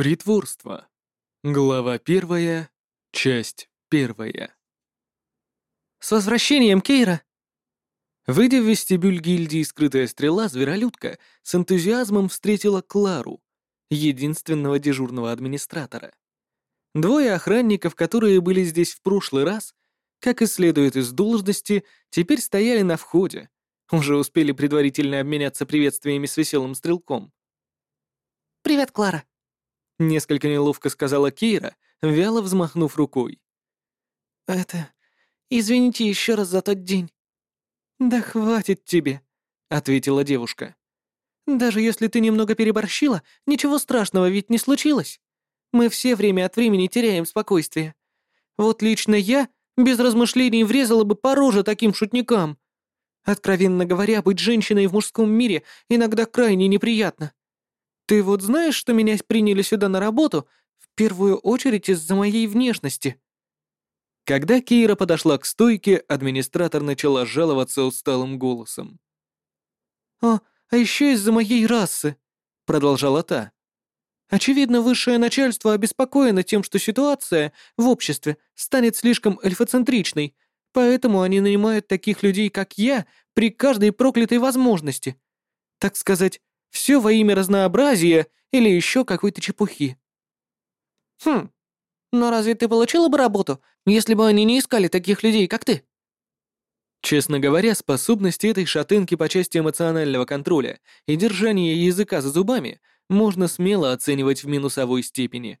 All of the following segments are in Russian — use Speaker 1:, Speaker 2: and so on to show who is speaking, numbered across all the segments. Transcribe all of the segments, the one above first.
Speaker 1: Притворство. Глава первая, часть первая.
Speaker 2: «С возвращением, Кейра!»
Speaker 1: Выйдя в вестибюль гильдии «Скрытая стрела», зверолюдка с энтузиазмом встретила Клару, единственного дежурного администратора. Двое охранников, которые были здесь в прошлый раз, как и следует из должности, теперь стояли на входе, уже успели предварительно обменяться приветствиями с веселым стрелком.
Speaker 2: «Привет, Клара!»
Speaker 1: Несколько неловко сказала Кейра, вяло взмахнув рукой.
Speaker 2: «Это... Извините еще раз за тот день».
Speaker 1: «Да хватит тебе», — ответила девушка.
Speaker 2: «Даже если ты немного переборщила, ничего страшного ведь не случилось. Мы все время от времени теряем спокойствие. Вот лично я без размышлений врезала бы по роже таким шутникам. Откровенно говоря, быть женщиной в мужском мире иногда крайне неприятно. Ты вот знаешь, что меня приняли сюда на работу в первую очередь из-за моей внешности?»
Speaker 1: Когда Кейра подошла к стойке, администратор начала жаловаться усталым голосом.
Speaker 2: «О, а еще из-за моей расы», — продолжала та. «Очевидно, высшее начальство обеспокоено тем, что ситуация в обществе станет слишком эльфоцентричной, поэтому они нанимают таких людей, как я, при каждой проклятой возможности. Так сказать, все во имя разнообразия или еще какой-то чепухи. Хм, но разве ты получила бы работу, если бы они не искали таких людей, как ты?
Speaker 1: Честно говоря, способности этой шатенки по части эмоционального контроля и держания языка за зубами можно смело оценивать в минусовой степени.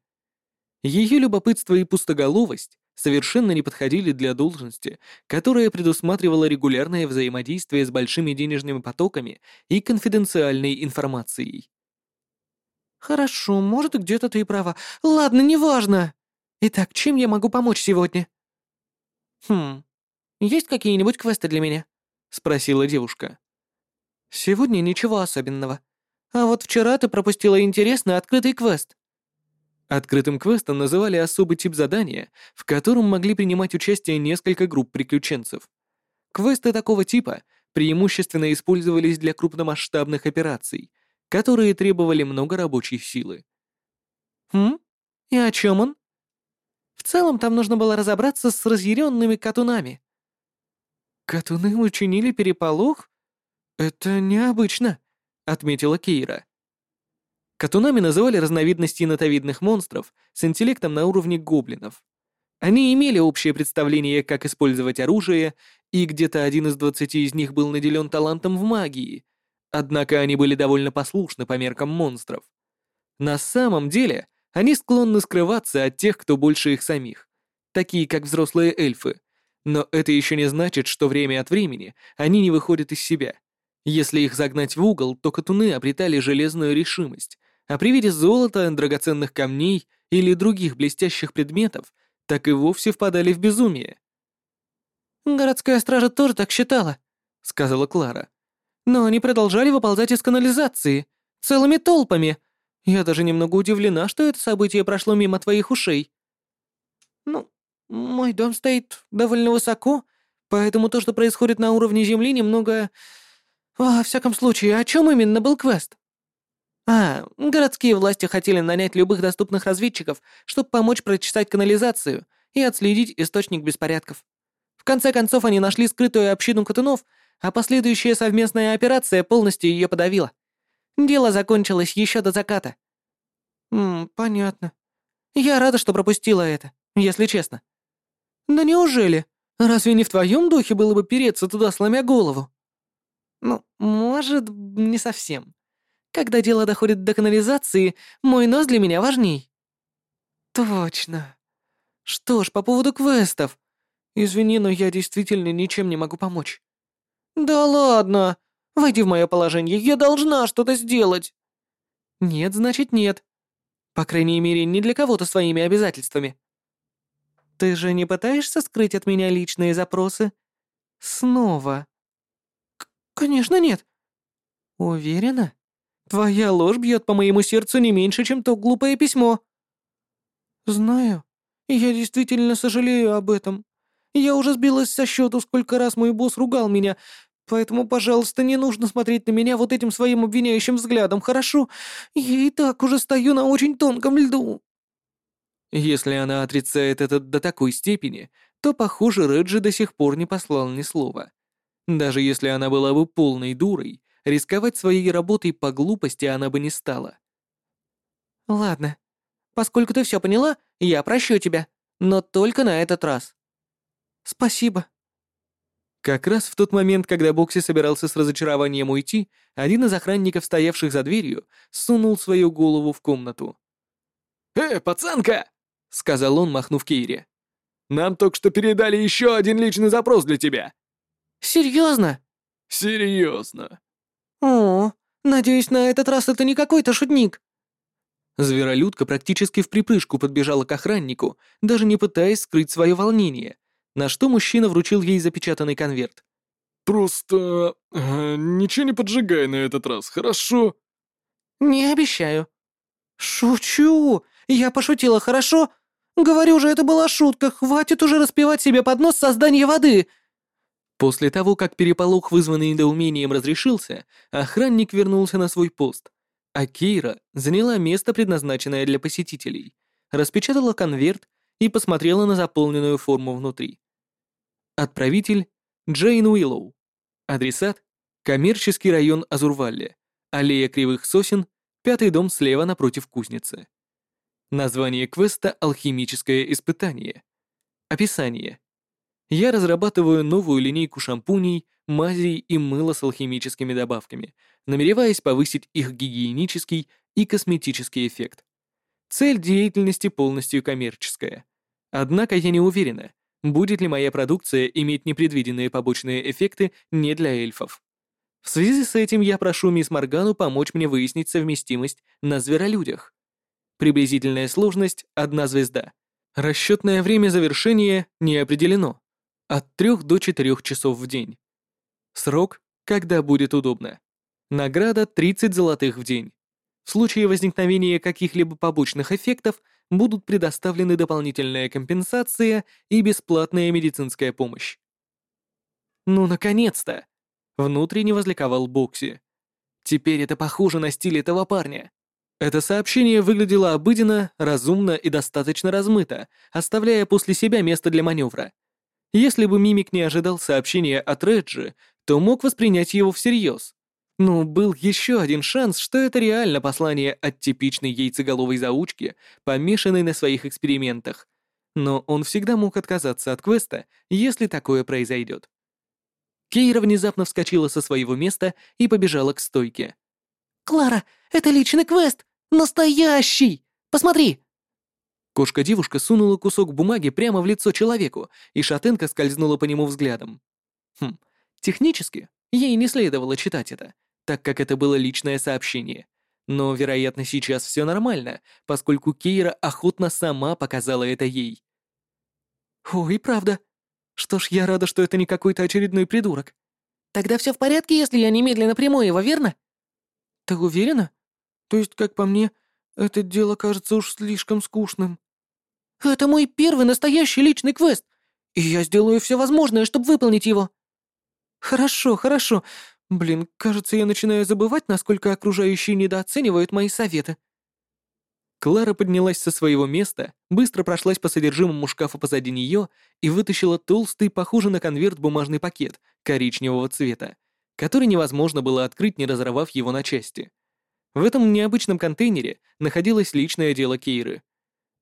Speaker 1: Ее любопытство и пустоголовость совершенно не подходили для должности, которая предусматривала регулярное взаимодействие с большими денежными потоками и конфиденциальной информацией.
Speaker 2: «Хорошо, может, где-то ты и права. Ладно, неважно. Итак, чем я могу помочь сегодня?» «Хм, есть какие-нибудь квесты для меня?» — спросила девушка. «Сегодня ничего особенного. А вот вчера ты пропустила интересный открытый квест.
Speaker 1: Открытым квестом называли особый тип задания, в котором могли принимать участие несколько групп приключенцев. Квесты такого типа преимущественно использовались для крупномасштабных операций, которые требовали много рабочей силы.
Speaker 2: «Хм? И о чем он?» «В целом там нужно было разобраться с разъяренными катунами». «Катуны учинили переполох? Это необычно», — отметила Кейра.
Speaker 1: Катунами называли разновидности нотовидных монстров с интеллектом на уровне гоблинов. Они имели общее представление, как использовать оружие, и где-то один из двадцати из них был наделен талантом в магии, однако они были довольно послушны по меркам монстров. На самом деле, они склонны скрываться от тех, кто больше их самих, такие как взрослые эльфы, но это еще не значит, что время от времени они не выходят из себя. Если их загнать в угол, то катуны обретали железную решимость, а при виде золота, драгоценных камней или других блестящих предметов так и вовсе впадали в безумие.
Speaker 2: «Городская стража тоже так считала», — сказала Клара. «Но они продолжали выползать из канализации, целыми толпами. Я даже немного удивлена, что это событие прошло мимо твоих ушей». «Ну, мой дом стоит довольно высоко, поэтому то, что происходит на уровне Земли, немного... Во всяком случае, о чем именно был квест?» А, городские власти хотели нанять любых доступных разведчиков, чтобы помочь прочесать канализацию и отследить источник беспорядков. В конце концов, они нашли скрытую общину катунов, а последующая совместная операция полностью ее подавила. Дело закончилось еще до заката. Ммм, понятно. Я рада, что пропустила это, если честно. Да неужели? Разве не в твоем духе было бы переться туда, сломя голову? Ну, может, не совсем. Когда дело доходит до канализации, мой нос для меня важней». «Точно. Что ж, по поводу квестов. Извини, но я действительно ничем не могу помочь». «Да ладно. Войди в мое положение, я должна что-то сделать». «Нет, значит нет. По крайней мере, не для кого-то своими обязательствами». «Ты же не пытаешься скрыть от меня личные запросы?» «Снова?» К «Конечно нет». «Уверена?» Твоя ложь бьет по моему сердцу не меньше, чем то глупое письмо». «Знаю. Я действительно сожалею об этом. Я уже сбилась со счету, сколько раз мой босс ругал меня, Поэтому, пожалуйста, не нужно смотреть на меня вот этим своим обвиняющим взглядом, хорошо? Я и так уже стою на очень тонком льду».
Speaker 1: Если она отрицает это до такой степени, то, похоже, Реджи до сих пор не послал ни слова. Даже если она была бы полной дурой, рисковать своей работой по глупости она бы не стала.
Speaker 2: «Ладно. Поскольку ты все поняла, я прощу тебя. Но только на этот раз». «Спасибо».
Speaker 1: Как раз в тот момент, когда Бокси собирался с разочарованием уйти, один из охранников, стоявших за дверью, сунул свою голову в комнату. «Э, пацанка!» — сказал он, махнув Кейре. «Нам только что передали еще один личный запрос для тебя».
Speaker 2: «Серьезно?»
Speaker 1: «Серьезно».
Speaker 2: «О, надеюсь, на этот раз это не какой-то шутник».
Speaker 1: Зверолюдка практически в припрыжку подбежала к охраннику, даже не пытаясь скрыть свое волнение, на что мужчина вручил ей запечатанный конверт. «Просто... Э, ничего не поджигай на этот раз, хорошо?»
Speaker 2: «Не обещаю». «Шучу! Я пошутила, хорошо? Говорю же, это была шутка, хватит уже распевать себе под нос создание воды!»
Speaker 1: После того, как переполох, вызванный недоумением, разрешился, охранник вернулся на свой пост, а Кейра заняла место, предназначенное для посетителей, распечатала конверт и посмотрела на заполненную форму внутри. Отправитель — Джейн Уиллоу. Адресат — коммерческий район Азурвалли, аллея кривых сосен, пятый дом слева напротив кузницы. Название квеста — алхимическое испытание. Описание. Я разрабатываю новую линейку шампуней, мазей и мыла с алхимическими добавками, намереваясь повысить их гигиенический и косметический эффект. Цель деятельности полностью коммерческая. Однако я не уверена, будет ли моя продукция иметь непредвиденные побочные эффекты не для эльфов. В связи с этим я прошу мисс Моргану помочь мне выяснить совместимость на зверолюдях. Приблизительная сложность — одна звезда. Расчетное время завершения не определено. От 3 до 4 часов в день. Срок, когда будет удобно. Награда 30 золотых в день. В случае возникновения каких-либо побочных эффектов будут предоставлены дополнительная компенсация и бесплатная медицинская помощь. Ну, наконец-то! Внутренне возликовал Бокси. Теперь это похоже на стиль этого парня. Это сообщение выглядело обыденно, разумно и достаточно размыто, оставляя после себя место для маневра. Если бы Мимик не ожидал сообщения от Реджи, то мог воспринять его всерьез. Но был еще один шанс, что это реально послание от типичной яйцеголовой заучки, помешанной на своих экспериментах. Но он всегда мог отказаться от квеста, если такое произойдет. Кейра внезапно вскочила со своего места и побежала к стойке.
Speaker 2: «Клара, это личный квест! Настоящий! Посмотри!»
Speaker 1: Кошка-девушка сунула кусок бумаги прямо в лицо человеку, и шатенка скользнула по нему взглядом. Хм, технически, ей не следовало читать это, так как это было личное сообщение. Но, вероятно, сейчас все нормально, поскольку Кейра охотно сама показала это ей.
Speaker 2: «Ой, правда. Что ж, я рада, что это не какой-то очередной придурок. Тогда все в порядке, если я немедленно приму его, верно?» «Ты уверена? То есть, как по мне, это дело кажется уж слишком скучным. Это мой первый настоящий личный квест, и я сделаю все возможное, чтобы выполнить его. Хорошо, хорошо. Блин, кажется, я начинаю забывать, насколько окружающие недооценивают мои советы.
Speaker 1: Клара поднялась со своего места, быстро прошлась по содержимому шкафа позади нее и вытащила толстый, похожий на конверт бумажный пакет коричневого цвета, который невозможно было открыть, не разорвав его на части. В этом необычном контейнере находилось личное дело Кейры.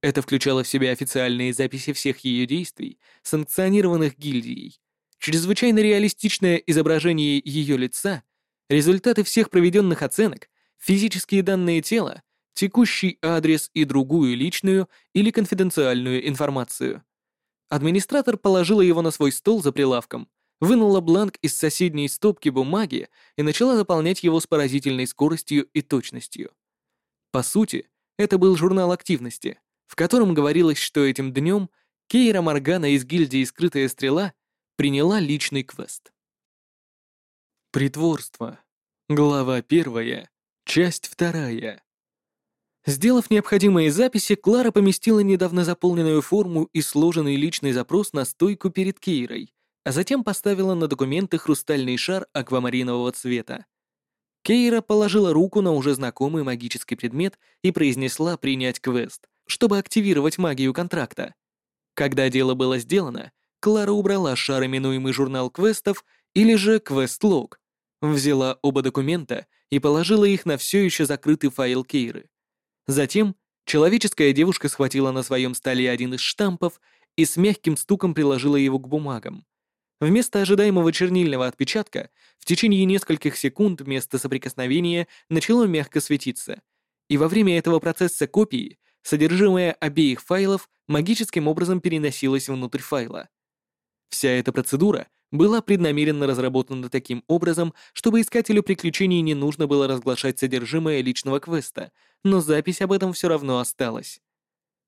Speaker 1: Это включало в себя официальные записи всех ее действий, санкционированных гильдией, чрезвычайно реалистичное изображение ее лица, результаты всех проведенных оценок, физические данные тела, текущий адрес и другую личную или конфиденциальную информацию. Администратор положила его на свой стол за прилавком, вынула бланк из соседней стопки бумаги и начала заполнять его с поразительной скоростью и точностью. По сути, это был журнал активности, в котором говорилось, что этим днем Кейра Моргана из гильдии «Скрытая стрела» приняла личный квест. Притворство. Глава первая. Часть вторая. Сделав необходимые записи, Клара поместила недавно заполненную форму и сложенный личный запрос на стойку перед Кейрой, а затем поставила на документы хрустальный шар аквамаринового цвета. Кейра положила руку на уже знакомый магический предмет и произнесла принять квест, чтобы активировать магию контракта. Когда дело было сделано, Клара убрала шар, именуемый журнал квестов, или же квест-лог, взяла оба документа и положила их на все еще закрытый файл Кейры. Затем человеческая девушка схватила на своем столе один из штампов и с мягким стуком приложила его к бумагам. Вместо ожидаемого чернильного отпечатка в течение нескольких секунд место соприкосновения начало мягко светиться, и во время этого процесса копии содержимое обеих файлов магическим образом переносилось внутрь файла. Вся эта процедура была преднамеренно разработана таким образом, чтобы искателю приключений не нужно было разглашать содержимое личного квеста, но запись об этом все равно осталась.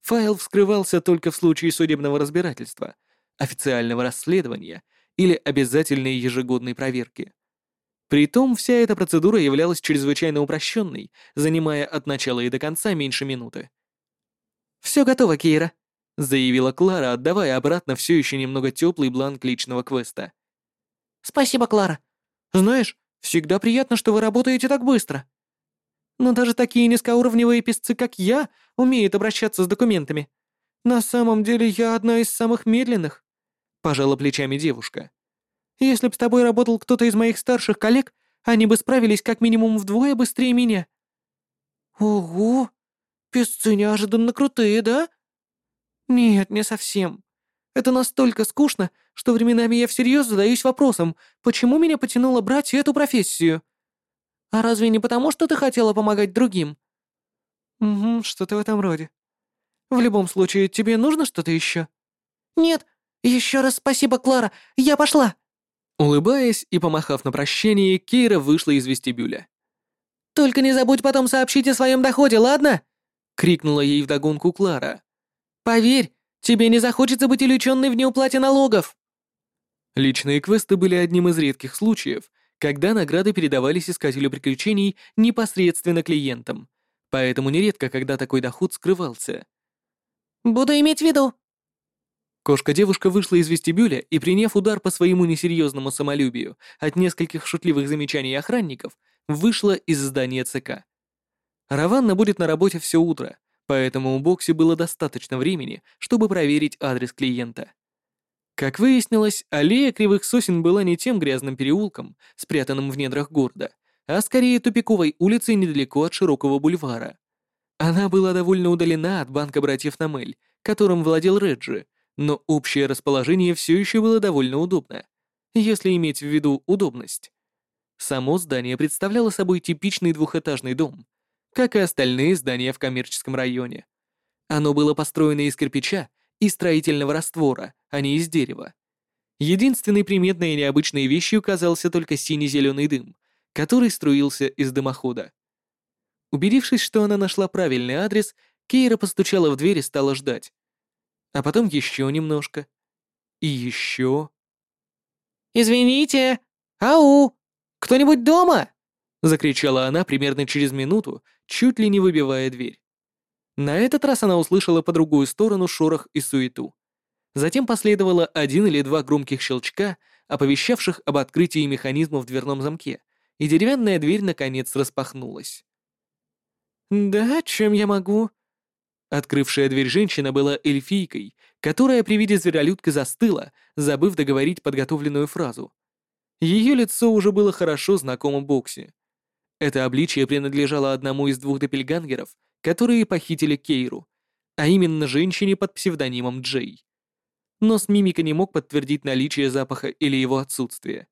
Speaker 1: Файл вскрывался только в случае судебного разбирательства, официального расследования или обязательной ежегодной проверки. Притом вся эта процедура являлась чрезвычайно упрощенной, занимая от начала и до конца меньше минуты.
Speaker 2: «Все готово, Кейра»,
Speaker 1: заявила Клара, отдавая обратно все еще немного теплый бланк личного квеста.
Speaker 2: «Спасибо, Клара. Знаешь, всегда приятно, что вы работаете так быстро. Но даже такие низкоуровневые писцы, как я, умеют обращаться с документами. На самом деле я одна из самых медленных», — пожала плечами девушка. «Если б с тобой работал кто-то из моих старших коллег, они бы справились как минимум вдвое быстрее меня». «Ого! Песцы неожиданно крутые, да?» «Нет, не совсем. Это настолько скучно, что временами я всерьез задаюсь вопросом, почему меня потянуло брать эту профессию? А разве не потому, что ты хотела помогать другим?» «Угу, что-то в этом роде. В любом случае, тебе нужно что-то еще?» «Нет, еще раз спасибо, Клара, я пошла!»
Speaker 1: Улыбаясь и помахав на прощание, Кейра вышла из вестибюля.
Speaker 2: «Только не забудь потом сообщить о своем доходе, ладно?» — крикнула ей вдогонку Клара. Поверь, тебе не захочется быть увлеченной в неуплате налогов.
Speaker 1: Личные квесты были одним из редких случаев, когда награды передавались искателю приключений непосредственно клиентам, поэтому нередко, когда такой доход скрывался.
Speaker 2: «Буду иметь в виду».
Speaker 1: Кошка-девушка вышла из вестибюля и, приняв удар по своему несерьезному самолюбию от нескольких шутливых замечаний охранников, вышла из здания ЦК. Раванна будет на работе все утро, поэтому у Бокси было достаточно времени, чтобы проверить адрес клиента. Как выяснилось, аллея Кривых Сосен была не тем грязным переулком, спрятанным в недрах города, а скорее тупиковой улицей недалеко от широкого бульвара. Она была довольно удалена от банка братьев Намель, которым владел Реджи, но общее расположение все еще было довольно удобно, если иметь в виду удобность. Само здание представляло собой типичный двухэтажный дом, как и остальные здания в коммерческом районе. Оно было построено из кирпича и строительного раствора, а не из дерева. Единственной приметной и необычной вещью казался только синий-зеленый дым, который струился из дымохода. Убедившись, что она нашла правильный адрес, Кейра постучала в дверь и стала ждать. А потом еще немножко. И еще.
Speaker 2: «Извините! Ау! Кто-нибудь дома?»
Speaker 1: — закричала она примерно через минуту, чуть ли не выбивая дверь. На этот раз она услышала по другую сторону шорох и суету. Затем последовало один или два громких щелчка, оповещавших об открытии механизма в дверном замке, и деревянная дверь наконец распахнулась.
Speaker 2: «Да, чем я могу?»
Speaker 1: Открывшая дверь женщина была эльфийкой, которая при виде зверолюдка застыла, забыв договорить подготовленную фразу. Ее лицо уже было хорошо знакомо Бокси. Это обличие принадлежало одному из двух допельгангеров, которые похитили Кейру, а именно женщине под псевдонимом Джей. Но с мимика не мог подтвердить наличие запаха или его отсутствие.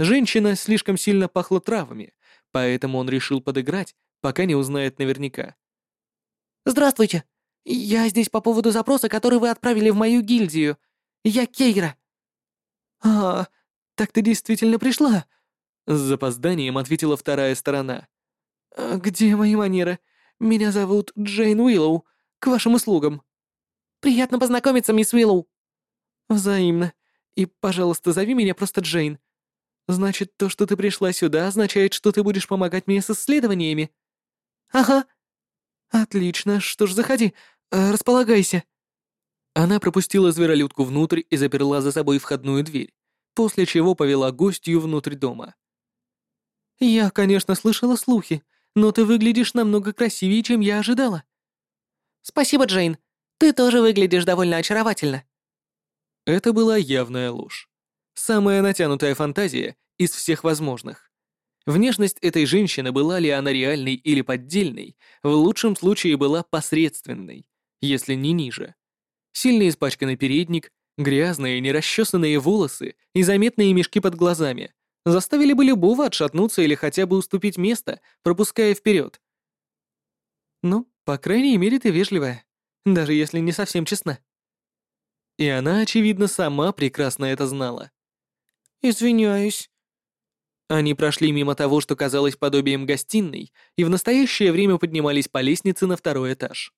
Speaker 1: Женщина слишком сильно пахла травами, поэтому он решил подыграть, пока не узнает наверняка.
Speaker 2: «Здравствуйте. Я здесь по поводу запроса, который вы отправили в мою гильдию. Я Кейра». «А, так ты действительно пришла?»
Speaker 1: С запозданием ответила вторая сторона.
Speaker 2: «А «Где мои манеры? Меня зовут Джейн Уиллоу. К вашим услугам». «Приятно познакомиться, мисс Уиллоу». «Взаимно. И, пожалуйста, зови меня просто Джейн. Значит, то, что ты пришла сюда, означает, что ты будешь помогать мне с исследованиями?» «Ага». «Отлично. Что ж, заходи. Э, располагайся».
Speaker 1: Она пропустила зверолюдку внутрь и заперла за собой входную дверь, после чего повела гостью внутрь дома.
Speaker 2: «Я, конечно, слышала слухи, но ты выглядишь намного красивее, чем я ожидала». «Спасибо, Джейн. Ты тоже выглядишь довольно очаровательно».
Speaker 1: Это была явная ложь. Самая натянутая фантазия из всех возможных. Внешность этой женщины, была ли она реальной или поддельной, в лучшем случае была посредственной, если не ниже. Сильно испачканный передник, грязные, нерасчесанные волосы и заметные мешки под глазами заставили бы любого отшатнуться или хотя бы уступить место, пропуская вперед. Ну, по крайней мере, ты вежливая, даже если не совсем честна. И она, очевидно, сама прекрасно это знала.
Speaker 2: «Извиняюсь».
Speaker 1: Они прошли мимо того, что казалось подобием гостиной, и в настоящее время поднимались по лестнице на второй этаж.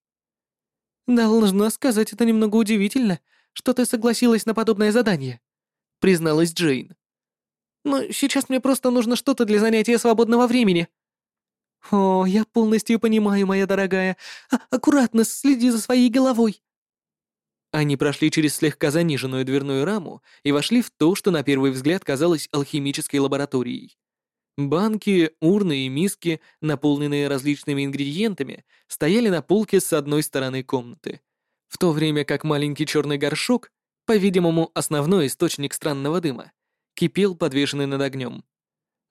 Speaker 2: «Должна сказать, это немного удивительно, что ты согласилась на подобное задание», — призналась Джейн. «Но сейчас мне просто нужно что-то для занятия свободного времени». «О, я полностью понимаю, моя дорогая. А аккуратно следи за своей головой».
Speaker 1: Они прошли через слегка заниженную дверную раму и вошли в то, что на первый взгляд казалось алхимической лабораторией. Банки, урны и миски, наполненные различными ингредиентами, стояли на полке с одной стороны комнаты, в то время как маленький черный горшок, по-видимому, основной источник странного дыма, кипел, подвешенный над огнем.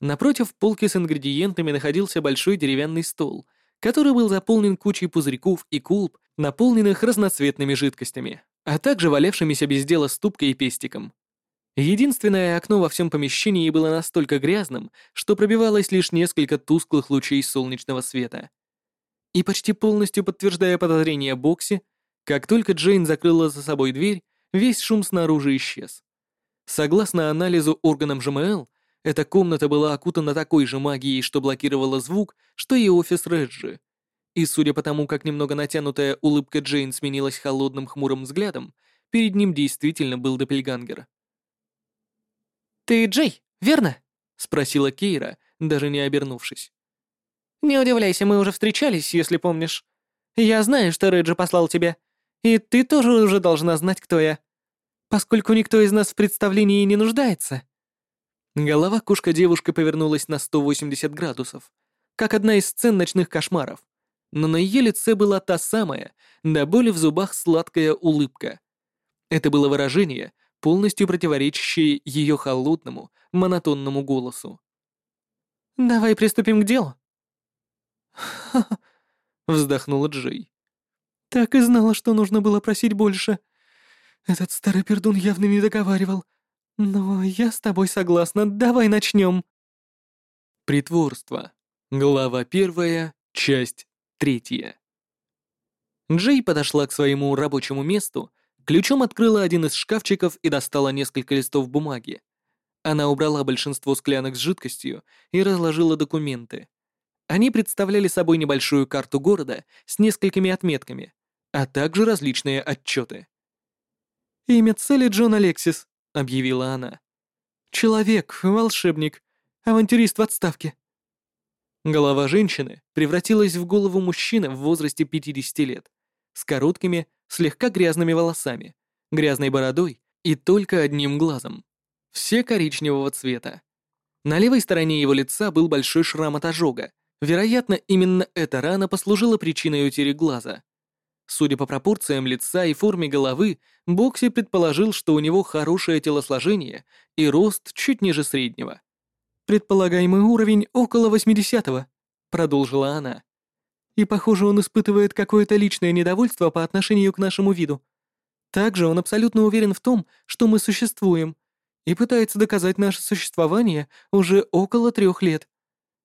Speaker 1: Напротив полки с ингредиентами находился большой деревянный стол, который был заполнен кучей пузырьков и колб, наполненных разноцветными жидкостями, а также валявшимися без дела ступкой и пестиком. Единственное окно во всем помещении было настолько грязным, что пробивалось лишь несколько тусклых лучей солнечного света. И почти полностью подтверждая подозрения Бокси, как только Джейн закрыла за собой дверь, весь шум снаружи исчез. Согласно анализу органам ЖМЛ, эта комната была окутана такой же магией, что блокировала звук, что и офис Реджи. И судя по тому, как немного натянутая улыбка Джейн сменилась холодным хмурым взглядом, перед ним действительно был Доппельгангер.
Speaker 2: «Ты Джей, верно?»
Speaker 1: — спросила Кейра, даже не обернувшись.
Speaker 2: «Не удивляйся, мы уже встречались, если помнишь. Я знаю, что Реджи послал тебя, и ты тоже уже должна знать, кто я. Поскольку никто из нас в представлении не нуждается».
Speaker 1: Голова кушка-девушка повернулась на 180 градусов, как одна из сцен ночных кошмаров, но на ее лице была та самая, до боли в зубах сладкая улыбка. Это было выражение — полностью противоречащие ее холодному, монотонному голосу.
Speaker 2: «Давай приступим к делу».
Speaker 1: «Ха-ха», вздохнула Джей.
Speaker 2: «Так и знала, что нужно было просить больше. Этот старый пердун явно не договаривал. Но я с тобой согласна, давай начнем.
Speaker 1: Притворство. Глава первая, часть третья. Джей подошла к своему рабочему месту Ключом открыла один из шкафчиков и достала несколько листов бумаги. Она убрала большинство склянок с жидкостью и разложила документы. Они представляли собой небольшую карту города с несколькими отметками, а также различные отчеты.
Speaker 2: «Имя цели Джон Алексис», — объявила она. «Человек, волшебник, авантюрист в отставке».
Speaker 1: Голова женщины превратилась в голову мужчины в возрасте 50 лет, с короткими, слегка грязными волосами, грязной бородой и только одним глазом. Все коричневого цвета. На левой стороне его лица был большой шрам от ожога. Вероятно, именно эта рана послужила причиной утери глаза. Судя по пропорциям лица и форме головы, Бокси предположил, что у него хорошее телосложение и рост чуть ниже среднего.
Speaker 2: «Предполагаемый уровень около 80-го», — продолжила она. И, похоже, он испытывает какое-то личное недовольство по отношению к нашему виду. Также он абсолютно уверен в том, что мы существуем, и пытается доказать наше существование уже около трех лет.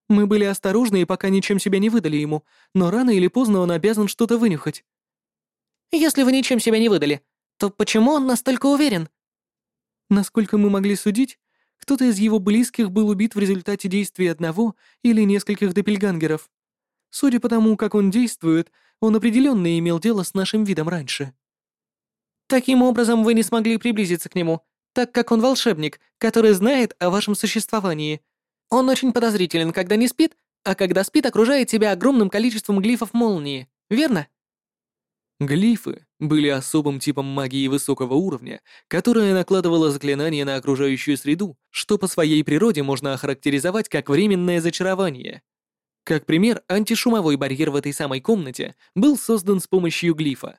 Speaker 2: Мы были осторожны и пока ничем себя не выдали ему, но рано или поздно он обязан что-то вынюхать.
Speaker 3: Если вы ничем себя не выдали, то почему он настолько уверен?
Speaker 2: Насколько мы могли судить, кто-то из его близких был убит в результате действий одного или нескольких допельгангеров. Судя по тому, как он действует, он определенно имел дело с нашим видом раньше.
Speaker 3: Таким образом, вы не смогли приблизиться к нему, так как он волшебник, который знает о вашем существовании. Он очень подозрителен, когда не спит, а когда спит, окружает себя огромным количеством глифов молнии, верно?
Speaker 1: Глифы были особым типом магии высокого уровня, которая накладывала заклинания на окружающую среду, что по своей природе можно охарактеризовать как временное зачарование. Как пример, антишумовой барьер в этой самой комнате был создан с помощью глифа.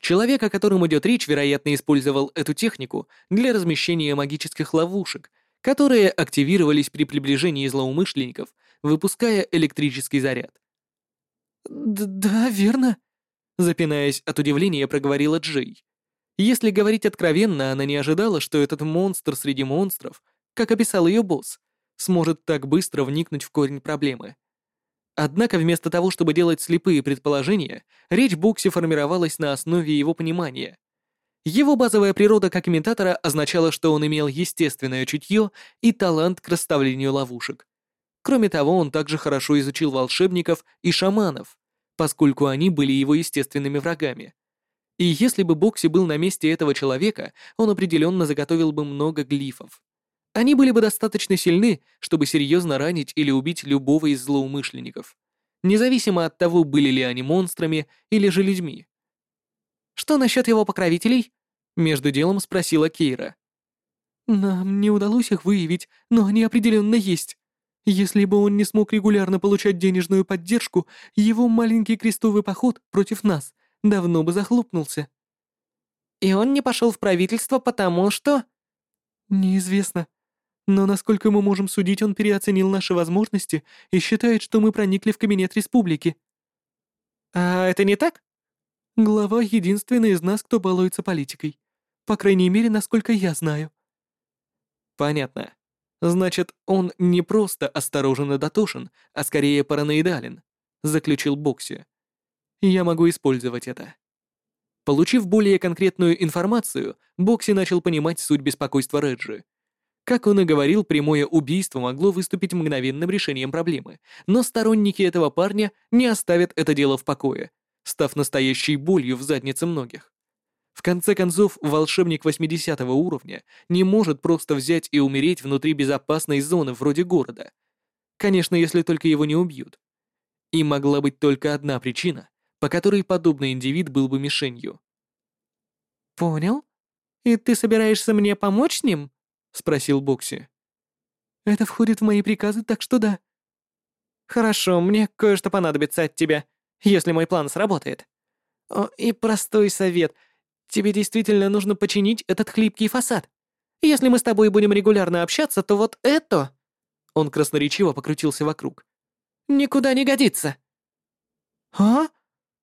Speaker 1: Человек, о котором идет речь, вероятно, использовал эту технику для размещения магических ловушек, которые активировались при приближении злоумышленников, выпуская электрический заряд.
Speaker 2: «Да, верно»,
Speaker 1: запинаясь от удивления, проговорила Джей. Если говорить откровенно, она не ожидала, что этот монстр среди монстров, как описал ее босс, сможет так быстро вникнуть в корень проблемы. Однако вместо того, чтобы делать слепые предположения, речь Бокси формировалась на основе его понимания. Его базовая природа как имитатора означала, что он имел естественное чутье и талант к расставлению ловушек. Кроме того, он также хорошо изучил волшебников и шаманов, поскольку они были его естественными врагами. И если бы Бокси был на месте этого человека, он определенно заготовил бы много глифов. Они были бы достаточно сильны, чтобы серьезно ранить или убить любого из злоумышленников, независимо от того, были ли они монстрами или же людьми.
Speaker 2: «Что насчет его покровителей?»
Speaker 1: — между делом спросила Кейра.
Speaker 2: «Нам не удалось их выявить, но они определенно есть. Если бы он не смог регулярно получать денежную поддержку, его маленький крестовый поход против нас давно бы захлопнулся.
Speaker 3: И он не пошел в правительство, потому что...
Speaker 2: Неизвестно. Но насколько мы можем судить, он переоценил наши возможности и считает, что мы проникли в кабинет республики.
Speaker 3: А это не так?
Speaker 2: Глава единственный из нас, кто балуется политикой. По крайней мере, насколько я знаю.
Speaker 1: Понятно. Значит, он не просто осторожен и дотошен, а скорее параноидален, заключил Бокси. Я могу использовать это. Получив более конкретную информацию, Бокси начал понимать суть беспокойства Реджи. Как он и говорил, прямое убийство могло выступить мгновенным решением проблемы, но сторонники этого парня не оставят это дело в покое, став настоящей болью в заднице многих. В конце концов, волшебник 80 уровня не может просто взять и умереть внутри безопасной зоны вроде города. Конечно, если только его не убьют. И могла быть только одна причина, по которой подобный индивид был бы мишенью.
Speaker 3: «Понял? И ты собираешься мне помочь с ним?» — спросил Бокси.
Speaker 2: «Это входит в мои приказы, так что да».
Speaker 3: «Хорошо, мне кое-что понадобится от тебя, если мой план сработает. О, и простой совет — Тебе действительно нужно починить этот хлипкий фасад. Если мы с тобой будем регулярно общаться, то вот это...» Он красноречиво покрутился вокруг. «Никуда не годится».
Speaker 2: «А?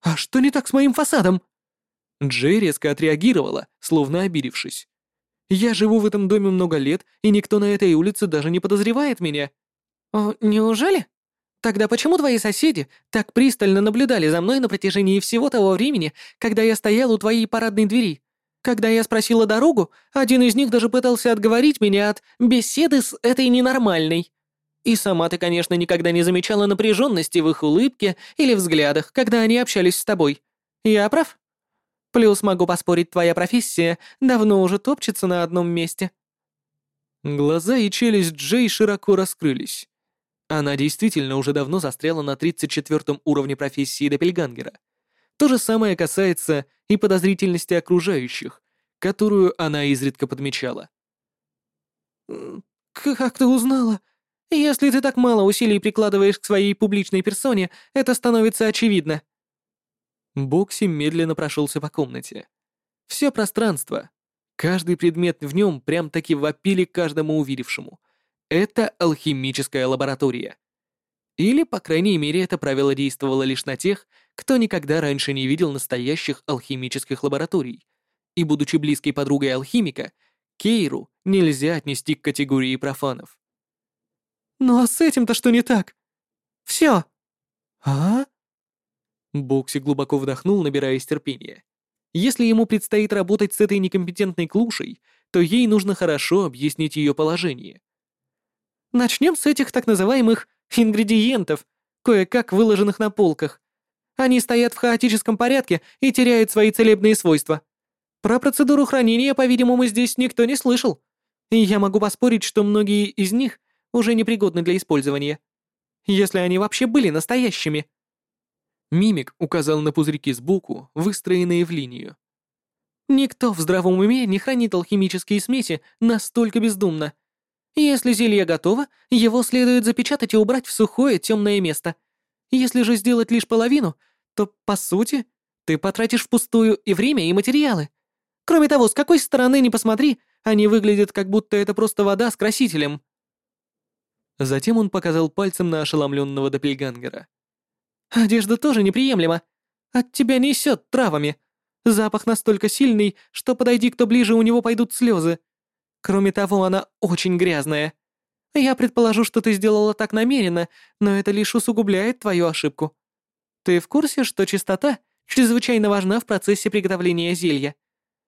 Speaker 2: А что не так с моим фасадом?»
Speaker 1: Джей резко отреагировала, словно обидевшись. «Я живу в этом доме много лет, и никто на этой улице даже не подозревает меня».
Speaker 3: «О, неужели?» Тогда почему твои соседи так пристально наблюдали за мной на протяжении всего того времени, когда я стоял у твоей парадной двери? Когда я спросила дорогу, один из них даже пытался отговорить меня от беседы с этой ненормальной. И сама ты, конечно, никогда не замечала напряженности в их улыбке или взглядах, когда они общались с тобой. Я прав? Плюс могу поспорить, твоя профессия давно уже топчется на одном месте».
Speaker 1: Глаза и челюсть Джей широко раскрылись. Она действительно уже давно застряла на 34 уровне профессии Доппельгангера. То же самое касается и подозрительности окружающих, которую она изредка подмечала.
Speaker 3: «Как ты узнала? Если ты так мало усилий прикладываешь к своей публичной персоне, это становится очевидно».
Speaker 1: Бокси медленно прошелся по комнате. Все пространство, каждый предмет в нем прям-таки вопили каждому увидевшему — это алхимическая лаборатория. Или, по крайней мере, это правило действовало лишь на тех, кто никогда раньше не видел настоящих алхимических лабораторий. И, будучи близкой подругой алхимика, Кейру нельзя отнести к категории профанов.
Speaker 2: «Ну а с этим-то что не так?»
Speaker 3: «Всё».
Speaker 2: «А?»
Speaker 1: Бокси глубоко вдохнул, набираясь терпения. Если ему предстоит работать с этой некомпетентной клушей, то ей нужно хорошо объяснить ее положение.
Speaker 3: Начнем с этих так называемых ингредиентов, кое-как выложенных на полках. Они стоят в хаотическом порядке и теряют свои целебные свойства. Про процедуру хранения, по-видимому, здесь никто не слышал. И я могу поспорить, что многие из них уже непригодны для использования. Если они вообще были настоящими.
Speaker 1: Мимик указал на пузырьки сбоку, выстроенные в линию.
Speaker 2: Никто в здравом уме не хранит алхимические смеси настолько бездумно. Если зелье готово, его следует запечатать и убрать в сухое темное место. Если же сделать лишь половину, то, по сути, ты потратишь впустую и время, и материалы. Кроме того, с какой стороны ни посмотри, они выглядят как будто это просто вода с красителем.
Speaker 1: Затем он показал пальцем на ошеломленного Доппельгангера.
Speaker 2: «Одежда тоже неприемлема. От тебя несет травами. Запах настолько сильный, что подойди кто ближе, у него пойдут слезы. Кроме того, она очень грязная. Я предположу, что ты сделала так намеренно, но это лишь усугубляет твою ошибку. Ты в курсе, что чистота чрезвычайно важна в процессе приготовления зелья?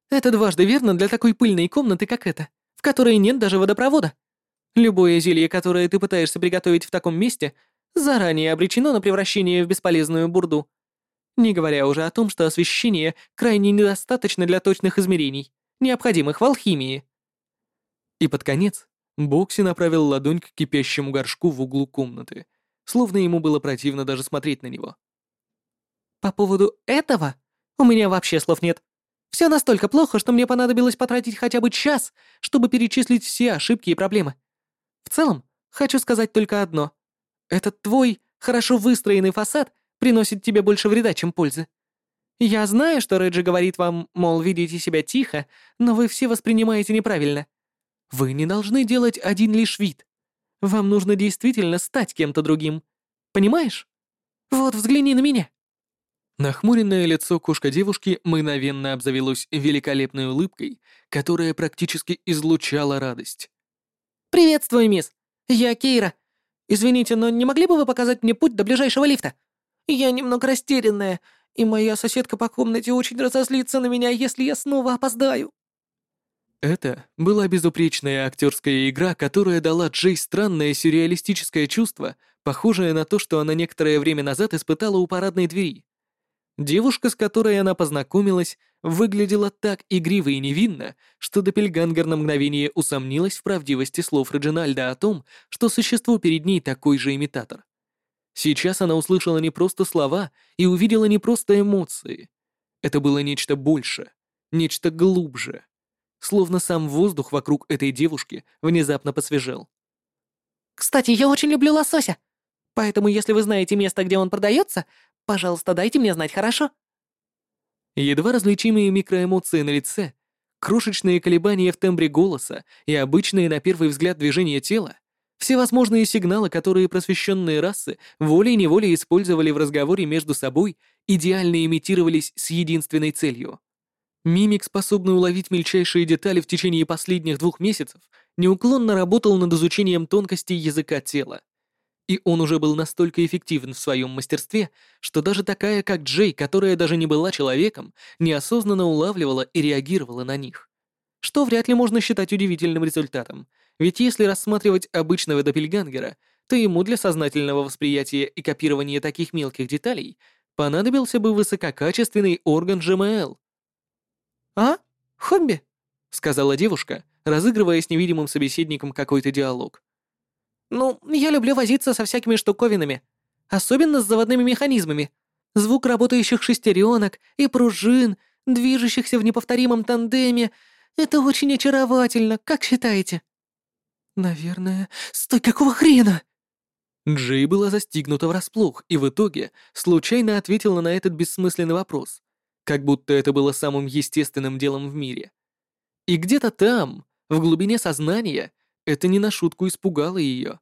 Speaker 2: Это дважды верно для такой пыльной комнаты, как эта, в которой нет даже водопровода. Любое зелье, которое ты пытаешься приготовить в таком месте, заранее обречено на превращение в бесполезную бурду. Не говоря уже о том, что освещение крайне недостаточно для точных измерений, необходимых в алхимии.
Speaker 1: И под конец Бокси направил ладонь к кипящему горшку в углу комнаты, словно ему было противно даже смотреть на него.
Speaker 2: «По поводу этого у меня вообще слов нет. Все настолько плохо, что мне понадобилось потратить хотя бы час, чтобы перечислить все ошибки и проблемы. В целом, хочу сказать только одно. Этот твой хорошо выстроенный фасад приносит тебе больше вреда, чем пользы. Я знаю, что Реджи говорит вам, мол, видите себя тихо, но вы все воспринимаете неправильно. Вы не должны делать один лишь вид. Вам нужно действительно стать кем-то другим. Понимаешь? Вот взгляни на меня.
Speaker 1: Нахмуренное лицо кошка-девушки мгновенно обзавелось великолепной улыбкой, которая практически излучала радость.
Speaker 2: «Приветствую, мисс. Я Кейра. Извините, но не могли бы вы показать мне путь до ближайшего лифта? Я немного растерянная, и моя соседка по комнате очень разозлится на меня, если я снова опоздаю».
Speaker 1: Это была безупречная актерская игра, которая дала Джей странное сюрреалистическое чувство, похожее на то, что она некоторое время назад испытала у парадной двери. Девушка, с которой она познакомилась, выглядела так игриво и невинно, что Доппельгангер на мгновение усомнилась в правдивости слов Реджинальда о том, что существо перед ней такой же имитатор. Сейчас она услышала не просто слова и увидела не просто эмоции. Это было нечто больше, нечто глубже. Словно сам воздух вокруг этой девушки внезапно посвежел.
Speaker 2: «Кстати, я очень люблю лосося. Поэтому, если вы знаете место, где он продается, Пожалуйста, дайте мне знать, хорошо?»
Speaker 1: Едва различимые микроэмоции на лице, крошечные колебания в тембре голоса и обычные на первый взгляд движения тела — всевозможные сигналы, которые просвещенные расы волей-неволей использовали в разговоре между собой, идеально имитировались с единственной целью. Мимик, способный уловить мельчайшие детали в течение последних двух месяцев, неуклонно работал над изучением тонкостей языка тела. И он уже был настолько эффективен в своем мастерстве, что даже такая, как Джей, которая даже не была человеком, неосознанно улавливала и реагировала на них. Что вряд ли можно считать удивительным результатом, ведь если рассматривать обычного допельгангера, то ему для сознательного восприятия и копирования таких мелких деталей понадобился бы высококачественный орган ЖМЛ.
Speaker 2: «А? Хобби?»
Speaker 1: — сказала девушка, разыгрывая с невидимым собеседником какой-то диалог.
Speaker 2: Ну, я люблю возиться со всякими штуковинами. Особенно с заводными механизмами. Звук работающих шестеренок и пружин, движущихся в неповторимом тандеме. Это очень очаровательно, как считаете? Наверное... Стой, какого хрена?
Speaker 1: Джей была застигнута врасплох и в итоге случайно ответила на этот бессмысленный вопрос, как будто это было самым естественным делом в мире. И где-то там, в глубине сознания, это не на шутку испугало ее.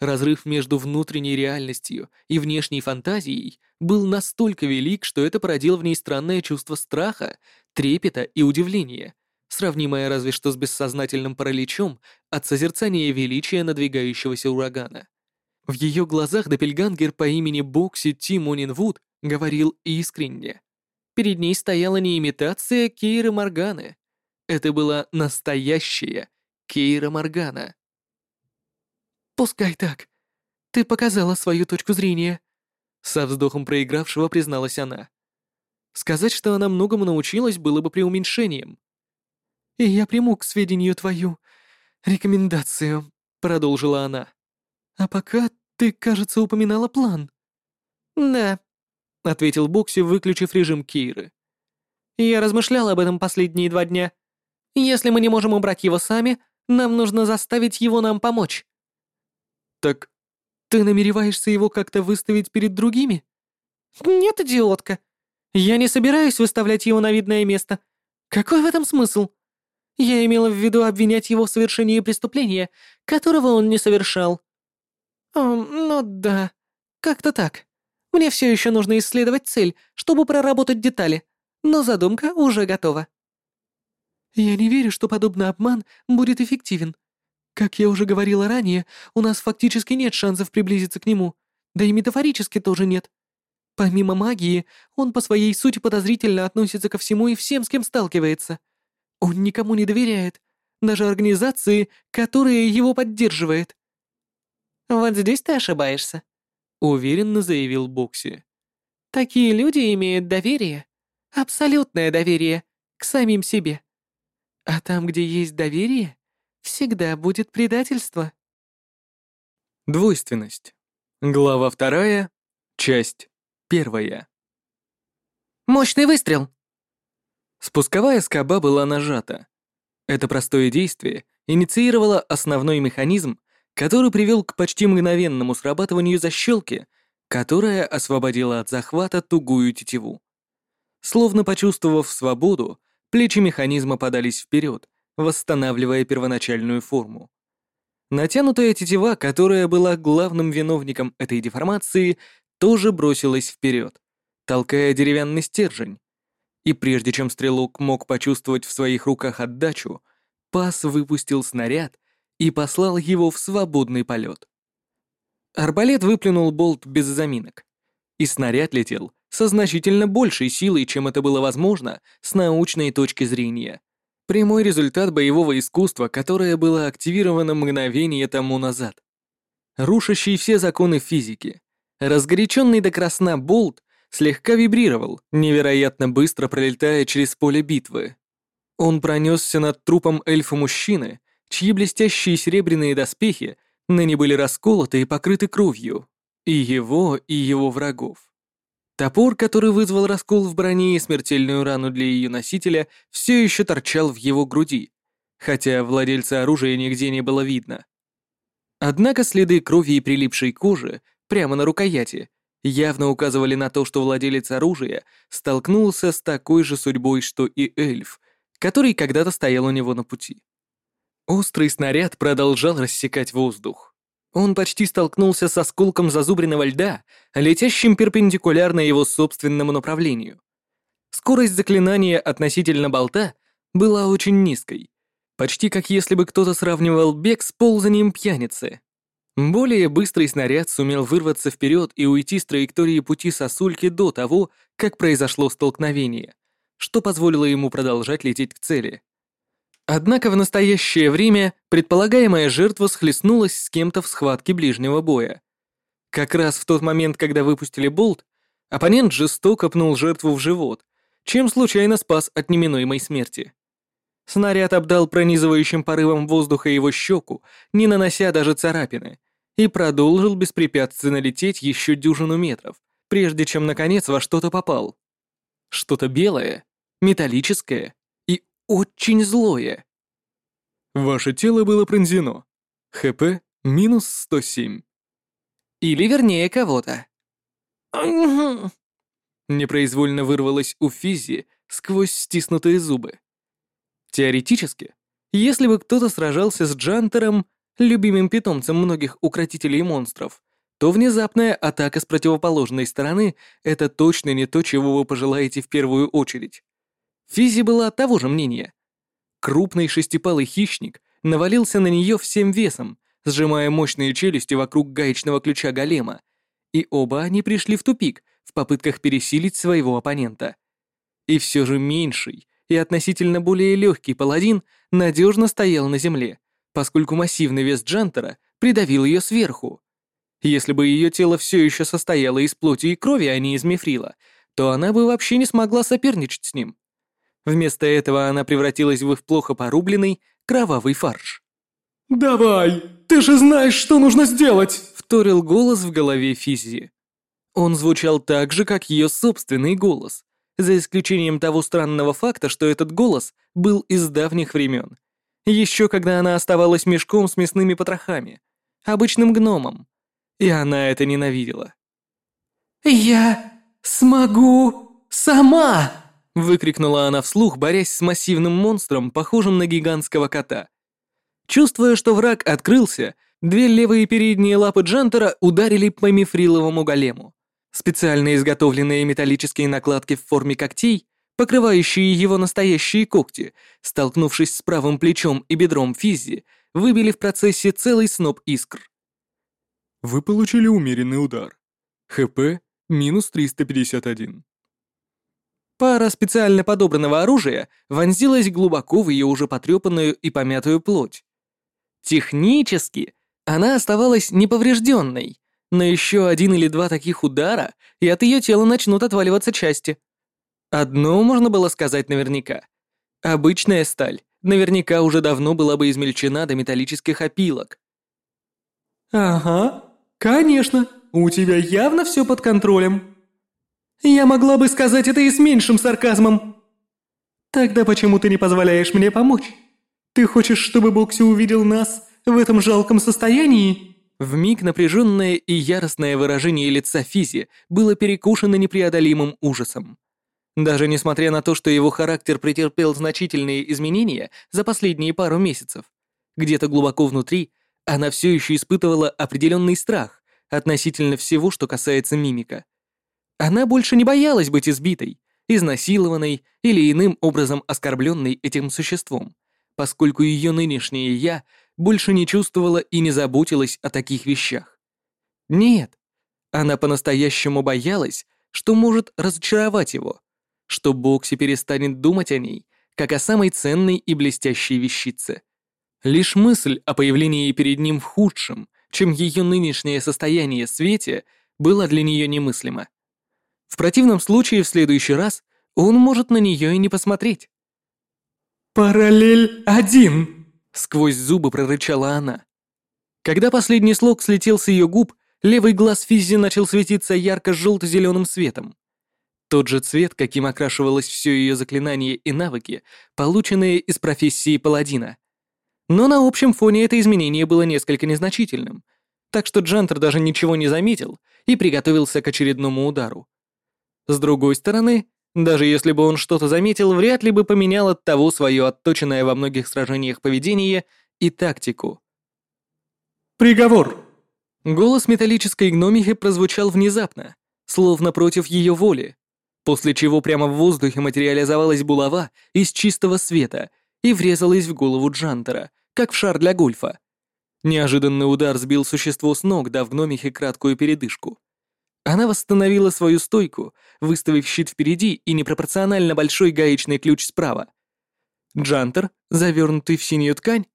Speaker 1: Разрыв между внутренней реальностью и внешней фантазией был настолько велик, что это породило в ней странное чувство страха, трепета и удивления, сравнимое разве что с бессознательным параличом от созерцания величия надвигающегося урагана. В ее глазах Доппельгангер по имени Бокси Тимонинвуд говорил искренне. Перед ней стояла не имитация Кейры Морганы. Это была настоящая Кейра Моргана.
Speaker 2: «Пускай так. Ты показала свою точку зрения», —
Speaker 1: со вздохом проигравшего призналась она. Сказать, что она многому научилась, было бы преуменьшением.
Speaker 2: «И я приму к сведению твою рекомендацию», — продолжила она. «А пока ты, кажется, упоминала план». «Да.
Speaker 1: — ответил Бокси, выключив режим Кейры.
Speaker 2: «Я размышлял об этом последние два дня. Если мы не можем убрать его сами, нам нужно заставить его нам помочь».
Speaker 1: «Так ты намереваешься его как-то выставить перед другими?»
Speaker 2: «Нет, идиотка. Я не собираюсь выставлять его на видное место. Какой в этом смысл? Я имела в виду обвинять его в совершении преступления, которого он не совершал». «О, ну да, как-то так. Мне все еще нужно исследовать цель, чтобы проработать детали, но задумка уже готова».
Speaker 3: «Я не верю, что подобный обман будет эффективен. Как я уже говорила ранее, у нас фактически нет шансов приблизиться к нему, да и метафорически тоже нет. Помимо магии, он по своей сути подозрительно относится ко всему и всем, с кем сталкивается. Он никому не доверяет, даже организации, которая его поддерживает».
Speaker 2: «Вот здесь ты ошибаешься», — уверенно заявил Бокси. «Такие люди имеют доверие, абсолютное доверие, к самим себе. А там, где есть доверие, всегда будет предательство.
Speaker 1: Двойственность. Глава вторая, часть первая.
Speaker 2: Мощный выстрел.
Speaker 1: Спусковая скоба была нажата. Это простое действие инициировало основной механизм, который привел к почти мгновенному срабатыванию защелки, которая освободила от захвата тугую тетиву. Словно почувствовав свободу, Плечи механизма подались вперед, восстанавливая первоначальную форму. Натянутая тетива, которая была главным виновником этой деформации, тоже бросилась вперед, толкая деревянный стержень. И прежде чем стрелок мог почувствовать в своих руках отдачу, пас выпустил снаряд и послал его в свободный полет. Арбалет выплюнул болт без заминок, и снаряд летел со значительно большей силой, чем это было возможно с научной точки зрения. Прямой результат боевого искусства, которое было активировано мгновение тому назад. Рушащий все законы физики. Разгоряченный до красна болт слегка вибрировал, невероятно быстро пролетая через поле битвы. Он пронесся над трупом эльфа-мужчины, чьи блестящие серебряные доспехи ныне были расколоты и покрыты кровью. И его, и его врагов. Топор, который вызвал раскол в броне и смертельную рану для ее носителя, все еще торчал в его груди, хотя владельца оружия нигде не было видно. Однако следы крови и прилипшей кожи прямо на рукояти явно указывали на то, что владелец оружия столкнулся с такой же судьбой, что и эльф, который когда-то стоял у него на пути. Острый снаряд продолжал рассекать воздух. Он почти столкнулся с осколком зазубренного льда, летящим перпендикулярно его собственному направлению. Скорость заклинания относительно болта была очень низкой, почти как если бы кто-то сравнивал бег с ползанием пьяницы. Более быстрый снаряд сумел вырваться вперед и уйти с траектории пути сосульки до того, как произошло столкновение, что позволило ему продолжать лететь к цели. Однако в настоящее время предполагаемая жертва схлестнулась с кем-то в схватке ближнего боя. Как раз в тот момент, когда выпустили болт, оппонент жестоко пнул жертву в живот, чем случайно спас от неминуемой смерти. Снаряд обдал пронизывающим порывом воздуха его щеку, не нанося даже царапины, и продолжил беспрепятственно лететь еще дюжину метров, прежде чем наконец во что-то попал. Что-то белое, металлическое, очень злое. Ваше тело было пронзено. ХП минус 107. Или вернее кого-то. Непроизвольно вырвалось у Физи сквозь стиснутые зубы. Теоретически, если бы кто-то сражался с Джантером, любимым питомцем многих укротителей монстров, то внезапная атака с противоположной стороны — это точно не то, чего вы пожелаете в первую очередь. Физи была того же мнения. Крупный шестипалый хищник навалился на нее всем весом, сжимая мощные челюсти вокруг гаечного ключа голема, и оба они пришли в тупик в попытках пересилить своего оппонента. И все же меньший и относительно более легкий паладин надежно стоял на земле, поскольку массивный вес Джантера придавил ее сверху. Если бы ее тело все еще состояло из плоти и крови, а не из мифрила, то она бы вообще не смогла соперничать с ним. Вместо этого она превратилась в плохо порубленный кровавый фарш.
Speaker 4: «Давай, ты же знаешь, что нужно сделать!»
Speaker 1: — вторил голос в голове Физи. Он звучал так же, как ее собственный голос, за исключением того странного факта, что этот голос был из давних времен. Еще когда она оставалась мешком с мясными потрохами, обычным гномом. И она это ненавидела.
Speaker 3: «Я смогу сама!»
Speaker 1: — выкрикнула она вслух, борясь с массивным монстром, похожим на гигантского кота. Чувствуя, что враг открылся, две левые передние лапы Джантера ударили по мифриловому голему. Специально изготовленные металлические накладки в форме когтей, покрывающие его настоящие когти, столкнувшись с правым плечом и бедром Физзи, выбили в процессе целый сноп искр.
Speaker 4: Вы получили умеренный удар. ХП минус 351.
Speaker 1: Пара специально подобранного оружия вонзилась глубоко в ее уже потрепанную и помятую плоть. Технически она оставалась неповрежденной, но еще один или два таких удара, и от ее тела начнут отваливаться части. Одно можно было сказать наверняка. Обычная сталь наверняка уже давно была бы измельчена до металлических опилок.
Speaker 3: «Ага, конечно, у тебя явно все под контролем. Я могла бы сказать это и с меньшим сарказмом. Тогда почему ты не позволяешь мне помочь? Ты хочешь, чтобы Бокси увидел нас в этом жалком состоянии?»
Speaker 1: В миг напряженное и яростное выражение лица Физи было перекушено непреодолимым ужасом. Даже несмотря на то, что его характер претерпел значительные изменения за последние пару месяцев, где-то глубоко внутри она все еще испытывала определенный страх относительно всего, что касается мимика. Она больше не боялась быть избитой, изнасилованной или иным образом оскорбленной этим существом, поскольку ее нынешнее «я» больше не чувствовала и не заботилась о таких вещах. Нет, она по-настоящему боялась, что может разочаровать его, что Бокси перестанет думать о ней, как о самой ценной и блестящей вещице. Лишь мысль о появлении перед ним в худшем, чем ее нынешнее состояние свете, была для нее немыслима. В противном случае в следующий раз он может на нее и не посмотреть.
Speaker 3: «Параллель один!»
Speaker 1: Сквозь зубы прорычала она. Когда последний слог слетел с ее губ, левый глаз Физзи начал светиться ярко-желто-зеленым светом. Тот же цвет, каким окрашивалось все ее заклинание и навыки, полученные из профессии паладина. Но на общем фоне это изменение было несколько незначительным, так что Джантер даже ничего не заметил и приготовился к очередному удару. С другой стороны, даже если бы он что-то заметил, вряд ли бы поменял от того свое отточенное во многих сражениях поведение и тактику.
Speaker 3: «Приговор!»
Speaker 1: Голос металлической гномихи прозвучал внезапно, словно против ее воли, после чего прямо в воздухе материализовалась булава из чистого света и врезалась в голову Джантера, как в шар для гольфа. Неожиданный удар сбил существо с ног, дав гномихе краткую передышку. Она восстановила свою стойку, выставив щит впереди и непропорционально большой гаечный ключ справа. Джантер, завернутый в синюю ткань,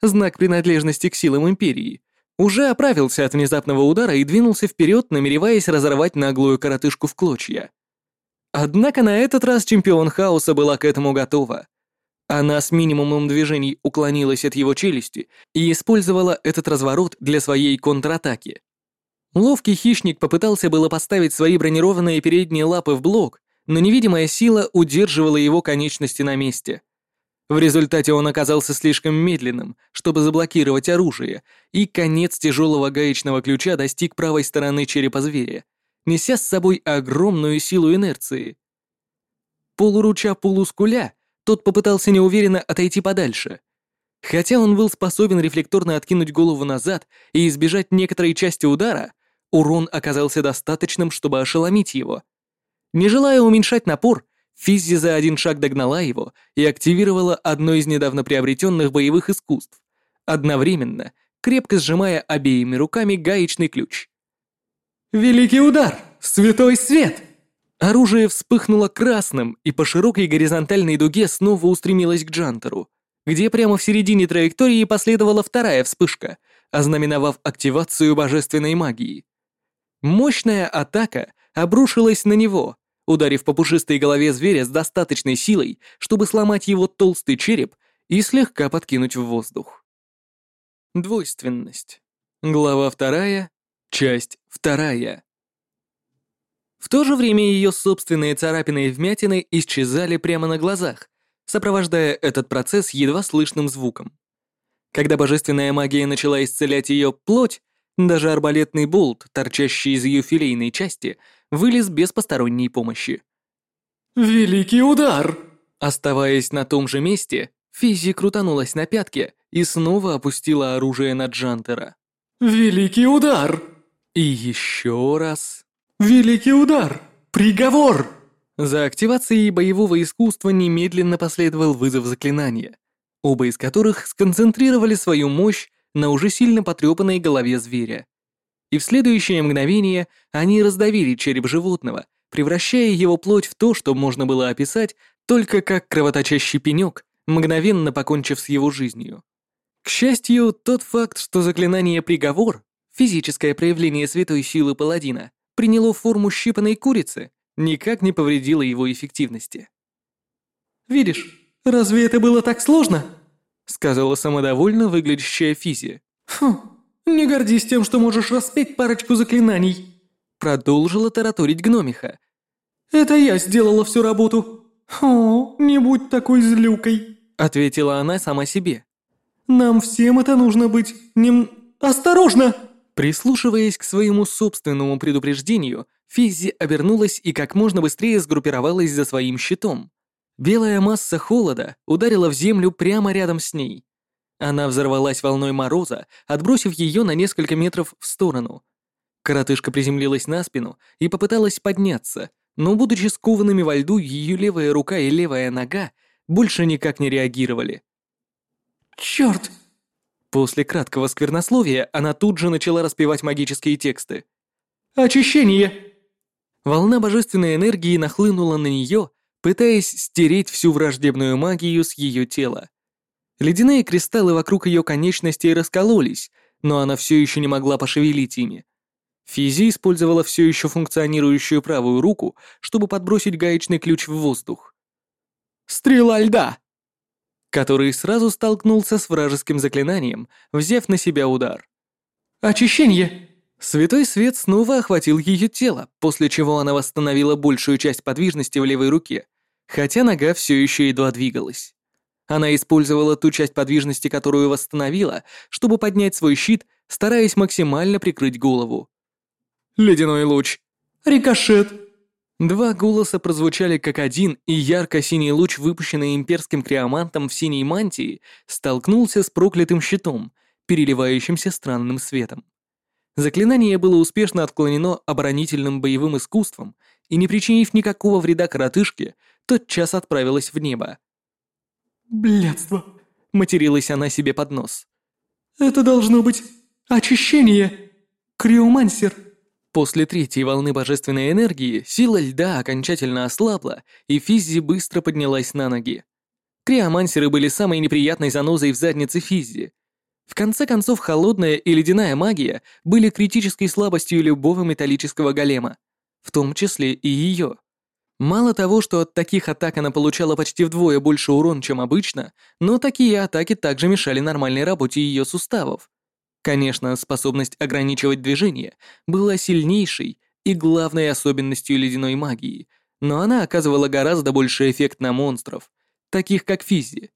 Speaker 1: знак принадлежности к силам Империи, уже оправился от внезапного удара и двинулся вперед, намереваясь разорвать наглую коротышку в клочья. Однако на этот раз чемпион хаоса была к этому готова. Она с минимумом движений уклонилась от его челюсти и использовала этот разворот для своей контратаки. Ловкий хищник попытался было поставить свои бронированные передние лапы в блок, но невидимая сила удерживала его конечности на месте. В результате он оказался слишком медленным, чтобы заблокировать оружие, и конец тяжелого гаечного ключа достиг правой стороны черепа зверя, неся с собой огромную силу инерции. Полуруча полускуля, тот попытался неуверенно отойти подальше. Хотя он был способен рефлекторно откинуть голову назад и избежать некоторой части удара, урон оказался достаточным, чтобы ошеломить его. Не желая уменьшать напор, Физзи за один шаг догнала его и активировала одно из недавно приобретенных боевых искусств, одновременно крепко сжимая обеими руками гаечный ключ.
Speaker 3: «Великий удар! Святой свет!»
Speaker 1: Оружие вспыхнуло красным и по широкой горизонтальной дуге снова устремилось к Джантеру, где прямо в середине траектории последовала вторая вспышка, ознаменовав активацию божественной магии. Мощная атака обрушилась на него, ударив по пушистой голове зверя с достаточной силой, чтобы сломать его толстый череп и слегка подкинуть в воздух. Двойственность. Глава вторая, часть вторая. В то же время ее собственные царапины и вмятины исчезали прямо на глазах, сопровождая этот процесс едва слышным звуком. Когда божественная магия начала исцелять ее плоть, даже арбалетный болт, торчащий из ее филейной части, вылез без посторонней помощи.
Speaker 4: «Великий удар!»
Speaker 1: Оставаясь на том же месте, Физи крутанулась на пятке и снова опустила оружие на Джантера.
Speaker 4: «Великий удар!»
Speaker 1: И еще раз.
Speaker 4: «Великий удар! Приговор!»
Speaker 1: За активацией боевого искусства немедленно последовал вызов заклинания, оба из которых сконцентрировали свою мощь на уже сильно потрепанной голове зверя. И в следующее мгновение они раздавили череп животного, превращая его плоть в то, что можно было описать только как кровоточащий пенек, мгновенно покончив с его жизнью. К счастью, тот факт, что заклинание «Приговор» — физическое проявление святой силы паладина, приняло форму щипанной курицы, никак не повредило его эффективности.
Speaker 2: «Видишь, разве это было так сложно?»
Speaker 1: — сказала самодовольно выглядящая Физи.
Speaker 2: «Хм, не гордись тем, что можешь распеть парочку заклинаний», —
Speaker 1: продолжила тараторить гномиха.
Speaker 2: «Это я сделала всю работу. О, не будь такой злюкой», —
Speaker 1: ответила она сама себе.
Speaker 2: «Нам всем это нужно быть нем... осторожно!»
Speaker 1: Прислушиваясь к своему собственному предупреждению, Физзи обернулась и как можно быстрее сгруппировалась за своим щитом. Белая масса холода ударила в землю прямо рядом с ней. Она взорвалась волной мороза, отбросив ее на несколько метров в сторону. Коротышка приземлилась на спину и попыталась подняться, но, будучи скованными во льду, ее левая рука и левая нога больше никак не реагировали.
Speaker 2: «Черт!»
Speaker 1: После краткого сквернословия она тут же начала распевать магические тексты.
Speaker 2: «Очищение!»
Speaker 1: Волна божественной энергии нахлынула на нее, пытаясь стереть всю враждебную магию с ее тела. Ледяные кристаллы вокруг ее конечностей раскололись, но она все еще не могла пошевелить ими. Физи использовала все еще функционирующую правую руку, чтобы подбросить гаечный ключ в воздух.
Speaker 2: «Стрела льда!»
Speaker 1: Который сразу столкнулся с вражеским заклинанием, взяв на себя удар.
Speaker 2: «Очищение!»
Speaker 1: Святой свет снова охватил ее тело, после чего она восстановила большую часть подвижности в левой руке, хотя нога все еще едва двигалась. Она использовала ту часть подвижности, которую восстановила, чтобы поднять свой щит, стараясь максимально прикрыть голову.
Speaker 4: Ледяной луч.
Speaker 2: Рикошет.
Speaker 1: Два голоса прозвучали как один, и ярко-синий луч, выпущенный имперским криомантом в синей мантии, столкнулся с проклятым щитом, переливающимся странным светом. Заклинание было успешно отклонено оборонительным боевым искусством и, не причинив никакого вреда коротышке, тотчас отправилась в небо.
Speaker 2: «Блядство!»
Speaker 1: — материлась она себе под нос.
Speaker 2: «Это должно быть очищение! Криомансер!»
Speaker 1: После третьей волны божественной энергии сила льда окончательно ослабла, и Физзи быстро поднялась на ноги. Криомансеры были самой неприятной занозой в заднице Физзи, в конце концов, холодная и ледяная магия были критической слабостью любого металлического голема, в том числе и ее. Мало того, что от таких атак она получала почти вдвое больше урон, чем обычно, но такие атаки также мешали нормальной работе ее суставов. Конечно, способность ограничивать движение была сильнейшей и главной особенностью ледяной магии, но она оказывала гораздо больше эффект на монстров, таких как Физи.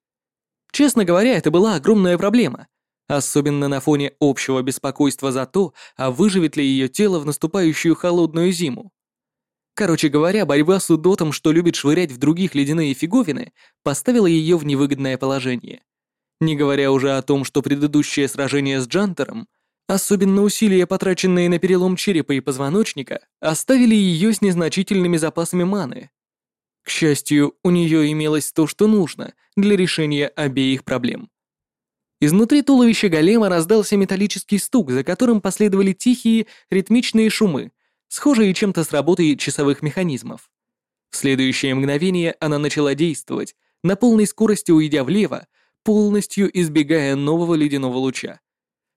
Speaker 1: Честно говоря, это была огромная проблема — Особенно на фоне общего беспокойства за то, а выживет ли ее тело в наступающую холодную зиму. Короче говоря, борьба с Удотом, что любит швырять в других ледяные фиговины, поставила ее в невыгодное положение. Не говоря уже о том, что предыдущее сражение с Джантером, особенно усилия, потраченные на перелом черепа и позвоночника, оставили ее с незначительными запасами маны. К счастью, у нее имелось то, что нужно для решения обеих проблем. Изнутри туловища голема раздался металлический стук, за которым последовали тихие, ритмичные шумы, схожие чем-то с работой часовых механизмов. В следующее мгновение она начала действовать, на полной скорости уйдя влево, полностью избегая нового ледяного луча.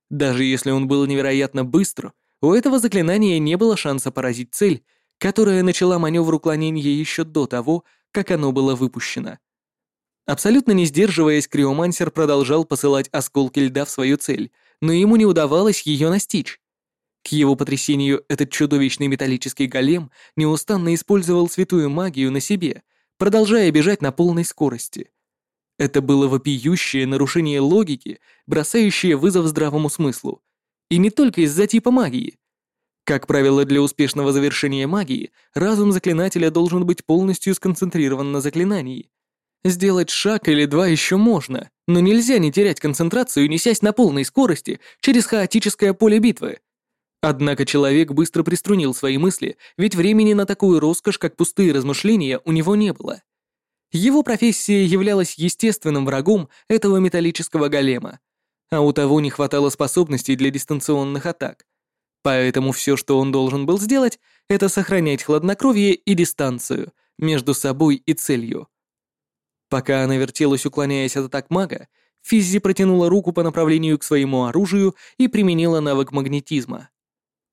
Speaker 1: Даже если он был невероятно быстр, у этого заклинания не было шанса поразить цель, которая начала маневр уклонения еще до того, как оно было выпущено. Абсолютно не сдерживаясь, Криомансер продолжал посылать осколки льда в свою цель, но ему не удавалось ее настичь. К его потрясению, этот чудовищный металлический голем неустанно использовал святую магию на себе, продолжая бежать на полной скорости. Это было вопиющее нарушение логики, бросающее вызов здравому смыслу. И не только из-за типа магии. Как правило, для успешного завершения магии разум заклинателя должен быть полностью сконцентрирован на заклинании. Сделать шаг или два еще можно, но нельзя не терять концентрацию, несясь на полной скорости через хаотическое поле битвы. Однако человек быстро приструнил свои мысли, ведь времени на такую роскошь, как пустые размышления, у него не было. Его профессия являлась естественным врагом этого металлического голема, а у того не хватало способностей для дистанционных атак. Поэтому все, что он должен был сделать, это сохранять хладнокровие и дистанцию между собой и целью. Пока она вертелась, уклоняясь от атак мага, Физзи протянула руку по направлению к своему оружию и применила навык магнетизма.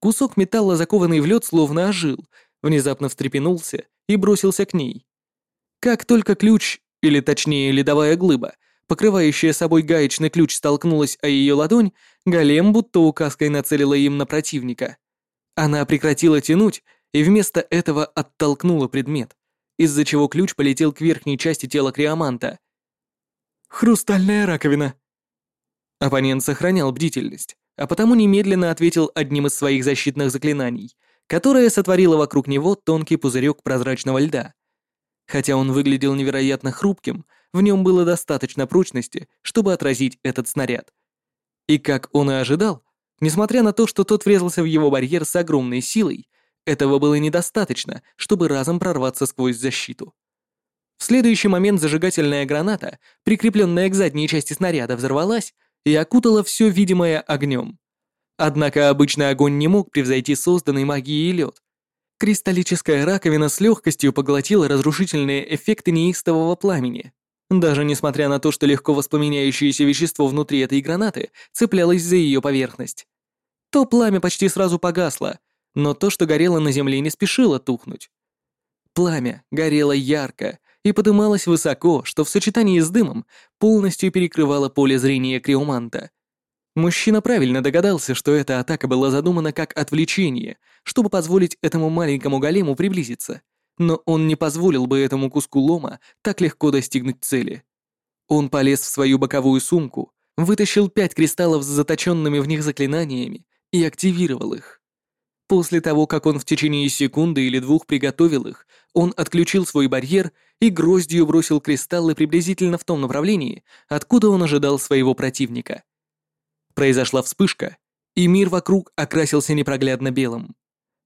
Speaker 1: Кусок металла, закованный в лед, словно ожил, внезапно встрепенулся и бросился к ней. Как только ключ, или точнее ледовая глыба, покрывающая собой гаечный ключ, столкнулась о ее ладонь, голем будто указкой нацелила им на противника. Она прекратила тянуть и вместо этого оттолкнула предмет, из-за чего ключ полетел к верхней части тела Криоманта. «Хрустальная раковина!» Оппонент сохранял бдительность, а потому немедленно ответил одним из своих защитных заклинаний, которое сотворило вокруг него тонкий пузырек прозрачного льда, Хотя он выглядел невероятно хрупким, в нем было достаточно прочности, чтобы отразить этот снаряд. И как он и ожидал, несмотря на то, что тот врезался в его барьер с огромной силой, этого было недостаточно, чтобы разом прорваться сквозь защиту. В следующий момент зажигательная граната, прикрепленная к задней части снаряда, взорвалась и окутала все видимое огнем. Однако обычный огонь не мог превзойти созданный магией лед, Кристаллическая раковина с легкостью поглотила разрушительные эффекты неистового пламени. Даже несмотря на то, что легко воспламеняющееся вещество внутри этой гранаты цеплялось за ее поверхность. То пламя почти сразу погасло, но то, что горело на земле, не спешило тухнуть. Пламя горело ярко и подымалось высоко, что в сочетании с дымом полностью перекрывало поле зрения Криоманта. Мужчина правильно догадался, что эта атака была задумана как отвлечение, чтобы позволить этому маленькому голему приблизиться, но он не позволил бы этому куску лома так легко достигнуть цели. Он полез в свою боковую сумку, вытащил пять кристаллов с заточенными в них заклинаниями и активировал их. После того, как он в течение секунды или двух приготовил их, он отключил свой барьер и гроздью бросил кристаллы приблизительно в том направлении, откуда он ожидал своего противника. Произошла вспышка, и мир вокруг окрасился непроглядно белым.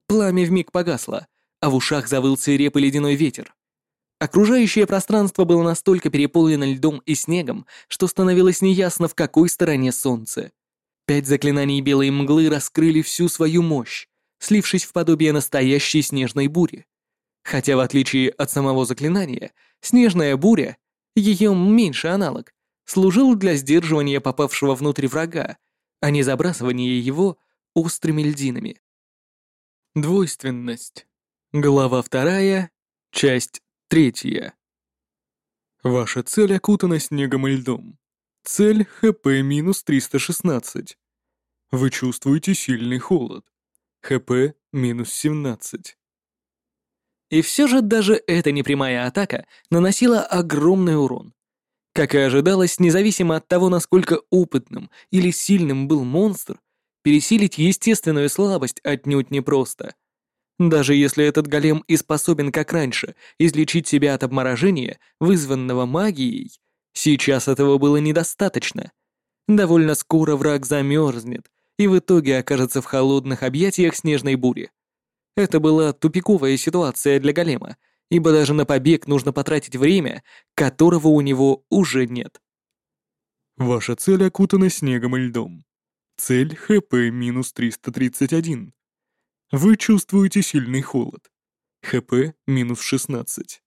Speaker 1: Пламя вмиг погасло, а в ушах завыл свирепый ледяной ветер. Окружающее пространство было настолько переполнено льдом и снегом, что становилось неясно, в какой стороне солнце. Пять заклинаний белой мглы раскрыли всю свою мощь, слившись в подобие настоящей снежной бури. Хотя в отличие от самого заклинания, снежная буря, ее меньший аналог, служил для сдерживания попавшего внутрь врага, а не забрасывания его острыми льдинами. Двойственность. Глава вторая, часть третья. Ваша цель окутана снегом и льдом. Цель ХП минус 316. Вы чувствуете сильный холод. ХП минус 17. И все же даже эта непрямая атака наносила огромный урон. Как и ожидалось, независимо от того, насколько опытным или сильным был монстр, пересилить естественную слабость отнюдь непросто. Даже если этот голем и способен, как раньше, излечить себя от обморожения, вызванного магией, сейчас этого было недостаточно. Довольно скоро враг замерзнет и в итоге окажется в холодных объятиях снежной бури. Это была тупиковая ситуация для голема, ибо даже на побег нужно потратить время, которого у него уже нет. Ваша цель окутана снегом и льдом. Цель ХП минус 331. Вы чувствуете сильный холод. ХП минус 16.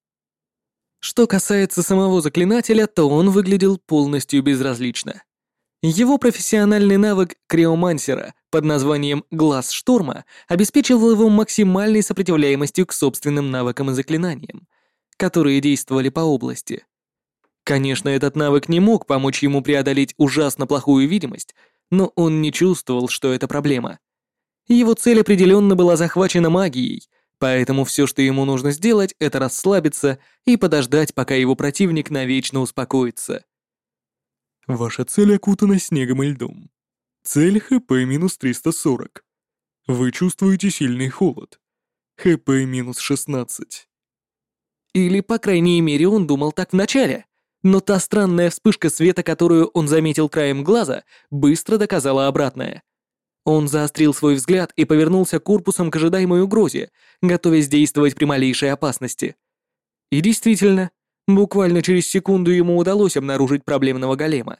Speaker 1: Что касается самого заклинателя, то он выглядел полностью безразлично. Его профессиональный навык криомансера под названием «Глаз шторма» обеспечивал его максимальной сопротивляемостью к собственным навыкам и заклинаниям, которые действовали по области. Конечно, этот навык не мог помочь ему преодолеть ужасно плохую видимость, но он не чувствовал, что это проблема. Его цель определенно была захвачена магией, поэтому все, что ему нужно сделать, это расслабиться и подождать, пока его противник навечно успокоится.
Speaker 4: Ваша цель окутана снегом и льдом. Цель ХП минус 340. Вы чувствуете сильный холод. ХП минус 16.
Speaker 1: Или, по крайней мере, он думал так вначале. Но та странная вспышка света, которую он заметил краем глаза, быстро доказала обратное. Он заострил свой взгляд и повернулся корпусом к ожидаемой угрозе, готовясь действовать при малейшей опасности. И действительно, буквально через секунду ему удалось обнаружить проблемного голема.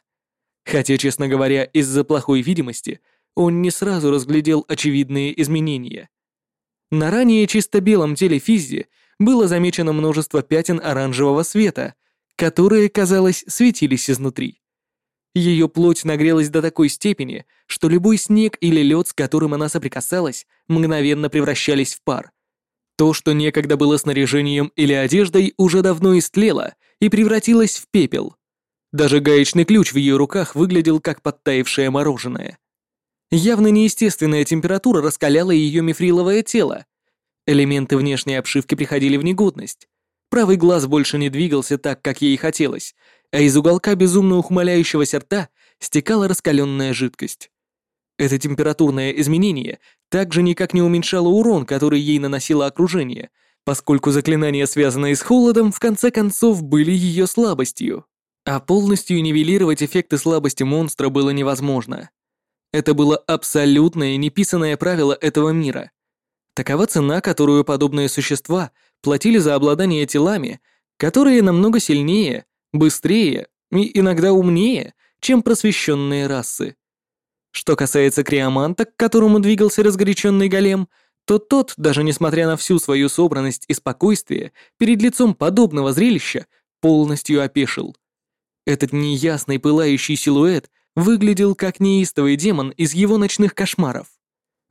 Speaker 1: Хотя, честно говоря, из-за плохой видимости он не сразу разглядел очевидные изменения. На ранее чисто белом теле Физзи было замечено множество пятен оранжевого света, которые, казалось, светились изнутри. Ее плоть нагрелась до такой степени, что любой снег или лед, с которым она соприкасалась, мгновенно превращались в пар. То, что некогда было снаряжением или одеждой, уже давно истлело и превратилось в пепел. Даже гаечный ключ в ее руках выглядел как подтаявшее мороженое. Явно неестественная температура раскаляла ее мифриловое тело. Элементы внешней обшивки приходили в негодность. Правый глаз больше не двигался так, как ей хотелось, а из уголка безумно ухмыляющегося рта стекала раскаленная жидкость. Это температурное изменение также никак не уменьшало урон, который ей наносило окружение, поскольку заклинания, связанные с холодом, в конце концов были ее слабостью. А полностью нивелировать эффекты слабости монстра было невозможно. Это было абсолютное неписанное правило этого мира. Такова цена, которую подобные существа платили за обладание телами, которые намного сильнее, быстрее и иногда умнее, чем просвещенные расы. Что касается Криоманта, к которому двигался разгоряченный голем, то тот, даже несмотря на всю свою собранность и спокойствие, перед лицом подобного зрелища полностью опешил. Этот неясный пылающий силуэт выглядел как неистовый демон из его ночных кошмаров.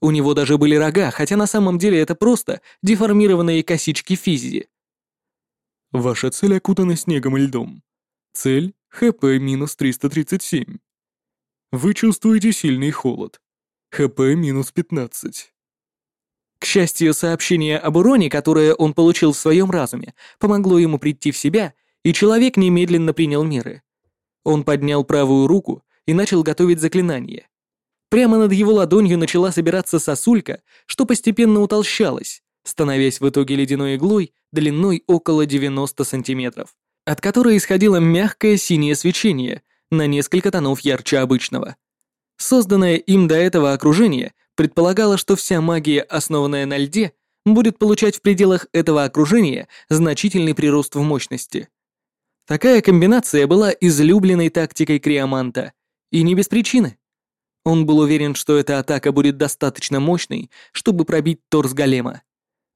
Speaker 1: У него даже были рога, хотя на самом деле это просто деформированные косички физи.
Speaker 4: Ваша цель окутана снегом и льдом. Цель — ХП минус 337. Вы чувствуете сильный холод. ХП минус 15.
Speaker 1: К счастью, сообщение об уроне, которое он получил в своем разуме, помогло ему прийти в себя, и человек немедленно принял меры. Он поднял правую руку и начал готовить заклинание. Прямо над его ладонью начала собираться сосулька, что постепенно утолщалась, становясь в итоге ледяной иглой длиной около 90 сантиметров от которой исходило мягкое синее свечение на несколько тонов ярче обычного. Созданное им до этого окружение предполагало, что вся магия, основанная на льде, будет получать в пределах этого окружения значительный прирост в мощности. Такая комбинация была излюбленной тактикой Криоманта, и не без причины. Он был уверен, что эта атака будет достаточно мощной, чтобы пробить торс голема.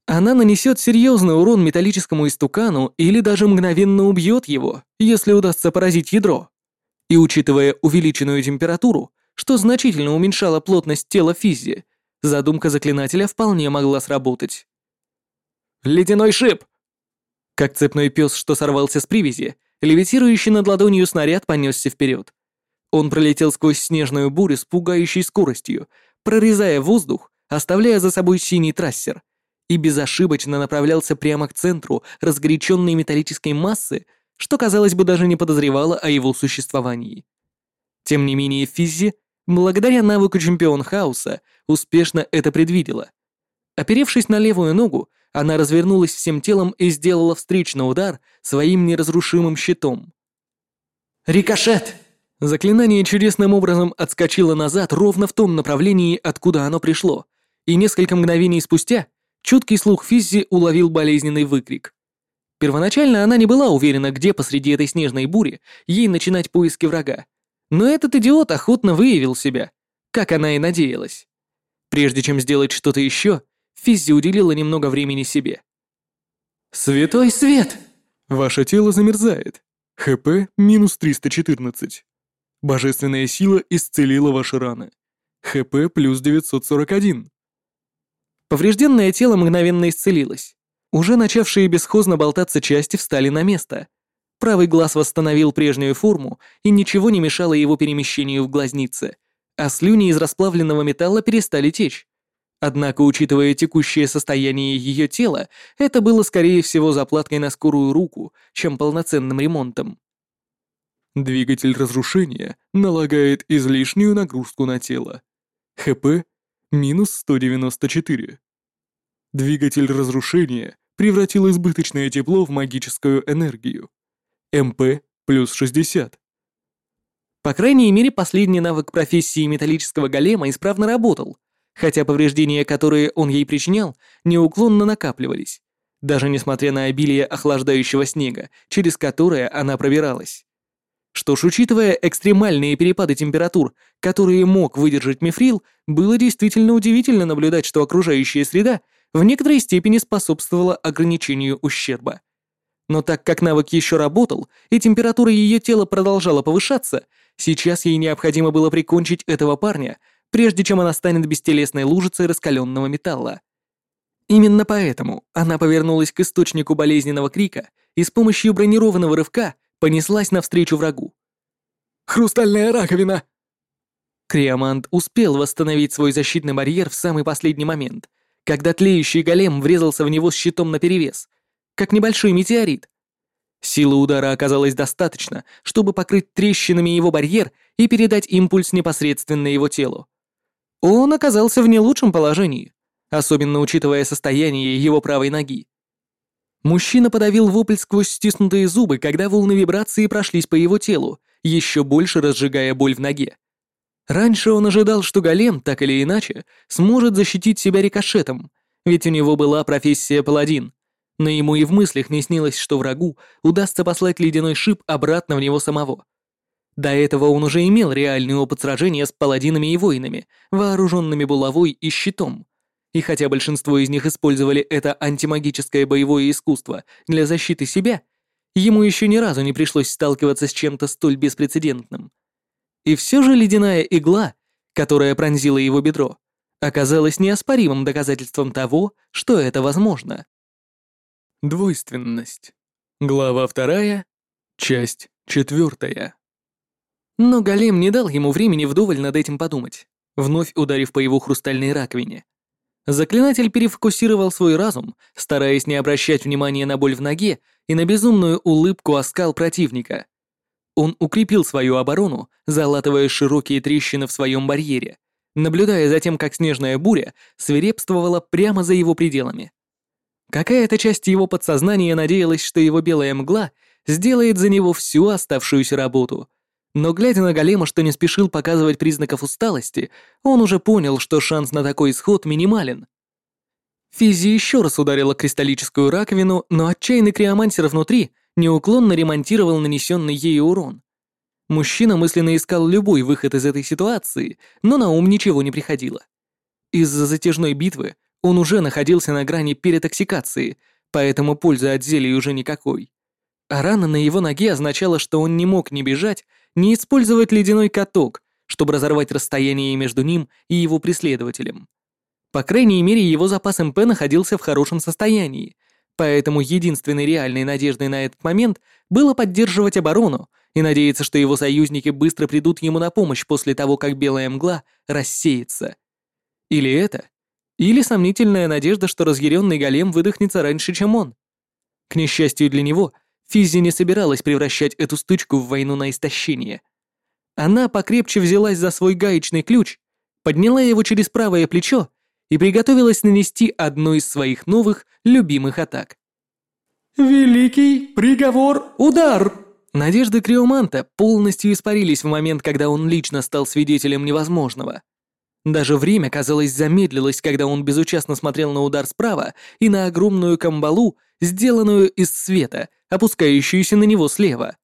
Speaker 1: Она нанесет серьезный урон металлическому истукану или даже мгновенно убьет его, если удастся поразить ядро. И учитывая увеличенную температуру, что значительно уменьшало плотность тела Физзи, задумка заклинателя вполне могла сработать. «Ледяной шип!» Как цепной пес, что сорвался с привязи, левитирующий над ладонью снаряд понесся вперед. Он пролетел сквозь снежную бурю с пугающей скоростью, прорезая воздух, оставляя за собой синий трассер, и безошибочно направлялся прямо к центру разгоряченной металлической массы, что, казалось бы, даже не подозревало о его существовании. Тем не менее, Физзи, благодаря навыку чемпион хаоса, успешно это предвидела. Оперевшись на левую ногу, она развернулась всем телом и сделала встречный удар своим неразрушимым щитом. «Рикошет!» Заклинание чудесным образом отскочило назад ровно в том направлении, откуда оно пришло, и несколько мгновений спустя Чуткий слух Физзи уловил болезненный выкрик. Первоначально она не была уверена, где посреди этой снежной бури ей начинать поиски врага. Но этот идиот охотно выявил себя, как она и надеялась. Прежде чем сделать что-то еще, Физзи уделила немного времени себе.
Speaker 4: «Святой свет!» Ваше тело замерзает. ХП минус 314. Божественная сила исцелила ваши раны. ХП плюс 941.
Speaker 1: Поврежденное тело мгновенно исцелилось. Уже начавшие бесхозно болтаться части встали на место. Правый глаз восстановил прежнюю форму, и ничего не мешало его перемещению в глазнице, а слюни из расплавленного металла перестали течь. Однако, учитывая текущее состояние ее тела, это было скорее всего заплаткой на скорую руку, чем полноценным ремонтом.
Speaker 4: Двигатель разрушения налагает излишнюю нагрузку на тело. ХП минус 194. Двигатель разрушения превратил избыточное тепло в магическую энергию. МП плюс 60.
Speaker 1: По крайней мере, последний навык профессии металлического голема исправно работал, хотя повреждения, которые он ей причинял, неуклонно накапливались, даже несмотря на обилие охлаждающего снега, через которое она пробиралась. Что ж, учитывая экстремальные перепады температур, которые мог выдержать мифрил, было действительно удивительно наблюдать, что окружающая среда в некоторой степени способствовала ограничению ущерба. Но так как навык еще работал, и температура ее тела продолжала повышаться, сейчас ей необходимо было прикончить этого парня, прежде чем она станет бестелесной лужицей раскаленного металла. Именно поэтому она повернулась к источнику болезненного крика и с помощью бронированного рывка понеслась навстречу врагу.
Speaker 2: «Хрустальная раковина!»
Speaker 1: Криомант успел восстановить свой защитный барьер в самый последний момент, когда тлеющий голем врезался в него с щитом наперевес, как небольшой метеорит. Силы удара оказалось достаточно, чтобы покрыть трещинами его барьер и передать импульс непосредственно его телу. Он оказался в не лучшем положении, особенно учитывая состояние его правой ноги. Мужчина подавил вопль сквозь стиснутые зубы, когда волны вибрации прошлись по его телу, еще больше разжигая боль в ноге. Раньше он ожидал, что голем, так или иначе, сможет защитить себя рикошетом, ведь у него была профессия паладин, но ему и в мыслях не снилось, что врагу удастся послать ледяной шип обратно в него самого. До этого он уже имел реальный опыт сражения с паладинами и воинами, вооруженными булавой и щитом, и хотя большинство из них использовали это антимагическое боевое искусство для защиты себя, ему еще ни разу не пришлось сталкиваться с чем-то столь беспрецедентным. И все же ледяная игла, которая пронзила его бедро, оказалась неоспоримым доказательством того, что это возможно.
Speaker 4: Двойственность. Глава вторая, часть четвертая.
Speaker 1: Но голем не дал ему времени вдоволь над этим подумать, вновь ударив по его хрустальной раковине. Заклинатель перефокусировал свой разум, стараясь не обращать внимания на боль в ноге и на безумную улыбку оскал противника. Он укрепил свою оборону, залатывая широкие трещины в своем барьере, наблюдая за тем, как снежная буря свирепствовала прямо за его пределами. Какая-то часть его подсознания надеялась, что его белая мгла сделает за него всю оставшуюся работу — но глядя на голема, что не спешил показывать признаков усталости, он уже понял, что шанс на такой исход минимален. Физи еще раз ударила кристаллическую раковину, но отчаянный криомантер внутри неуклонно ремонтировал нанесенный ею урон. Мужчина мысленно искал любой выход из этой ситуации, но на ум ничего не приходило. Из-за затяжной битвы он уже находился на грани перетоксикации, поэтому пользы от зелий уже никакой. А рана на его ноге означала, что он не мог ни бежать, не использовать ледяной каток, чтобы разорвать расстояние между ним и его преследователем. По крайней мере, его запас МП находился в хорошем состоянии, поэтому единственной реальной надеждой на этот момент было поддерживать оборону и надеяться, что его союзники быстро придут ему на помощь после того, как белая мгла рассеется. Или это, или сомнительная надежда, что разъяренный голем выдохнется раньше, чем он. К несчастью для него, Физи не собиралась превращать эту стычку в войну на истощение. Она покрепче взялась за свой гаечный ключ, подняла его через правое плечо и приготовилась нанести одну из своих новых любимых атак.
Speaker 2: «Великий приговор! Удар!»
Speaker 1: Надежды Криоманта полностью испарились в момент, когда он лично стал свидетелем невозможного. Даже время, казалось, замедлилось, когда он безучастно смотрел на удар справа и на огромную камбалу, сделанную из света, опускающуюся на него слева.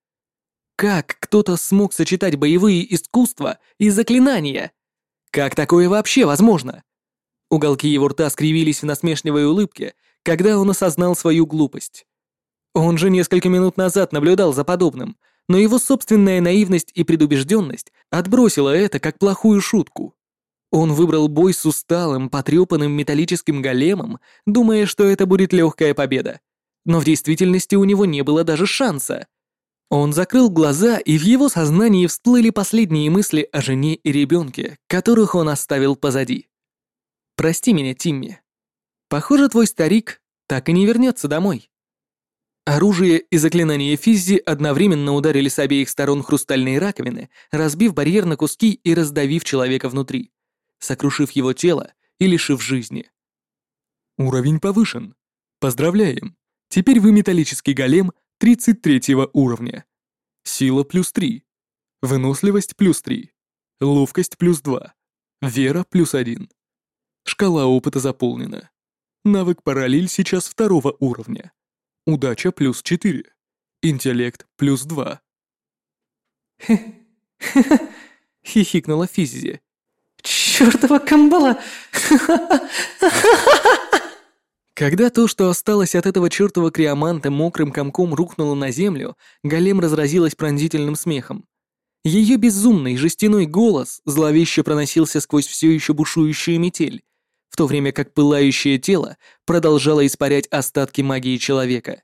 Speaker 1: Как кто-то смог сочетать боевые искусства и заклинания? Как такое вообще возможно? Уголки его рта скривились в насмешливой улыбке, когда он осознал свою глупость. Он же несколько минут назад наблюдал за подобным, но его собственная наивность и предубежденность отбросила это как плохую шутку. Он выбрал бой с усталым, потрепанным металлическим големом, думая, что это будет легкая победа. Но в действительности у него не было даже шанса. Он закрыл глаза, и в его сознании всплыли последние мысли о жене и ребенке, которых он оставил позади. Прости меня, Тимми. Похоже, твой старик так и не вернется домой. Оружие и заклинания Физзи одновременно ударили с обеих сторон хрустальные раковины, разбив барьер на куски и раздавив человека внутри, сокрушив его тело и лишив жизни.
Speaker 4: Уровень повышен. Поздравляем. Теперь вы металлический голем 33 уровня. Сила плюс 3. Выносливость плюс 3. Ловкость плюс 2. Вера плюс 1. Шкала опыта заполнена. Навык параллель сейчас второго уровня. Удача плюс 4. Интеллект плюс 2.
Speaker 1: Хе-хе-хе, хихикнула Физзи.
Speaker 3: Чёртова камбала!
Speaker 1: Когда то, что осталось от этого чёртова криоманта мокрым комком рухнуло на землю, голем разразилась пронзительным смехом. Ее безумный жестяной голос зловеще проносился сквозь все еще бушующую метель, в то время как пылающее тело продолжало испарять остатки магии человека.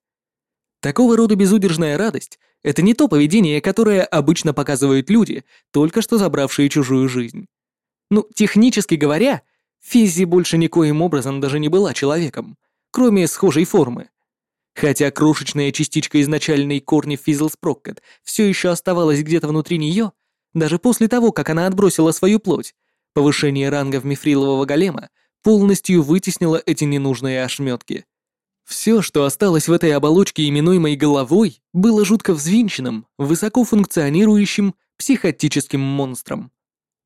Speaker 1: Такого рода безудержная радость — это не то поведение, которое обычно показывают люди, только что забравшие чужую жизнь. Ну, технически говоря, Физзи больше никоим образом даже не была человеком, кроме схожей формы. Хотя крошечная частичка изначальной корни Физлспроккет все еще оставалась где-то внутри нее, даже после того, как она отбросила свою плоть, повышение рангов мифрилового голема полностью вытеснило эти ненужные ошметки. Все, что осталось в этой оболочке, именуемой головой, было жутко взвинченным, высоко функционирующим психотическим монстром.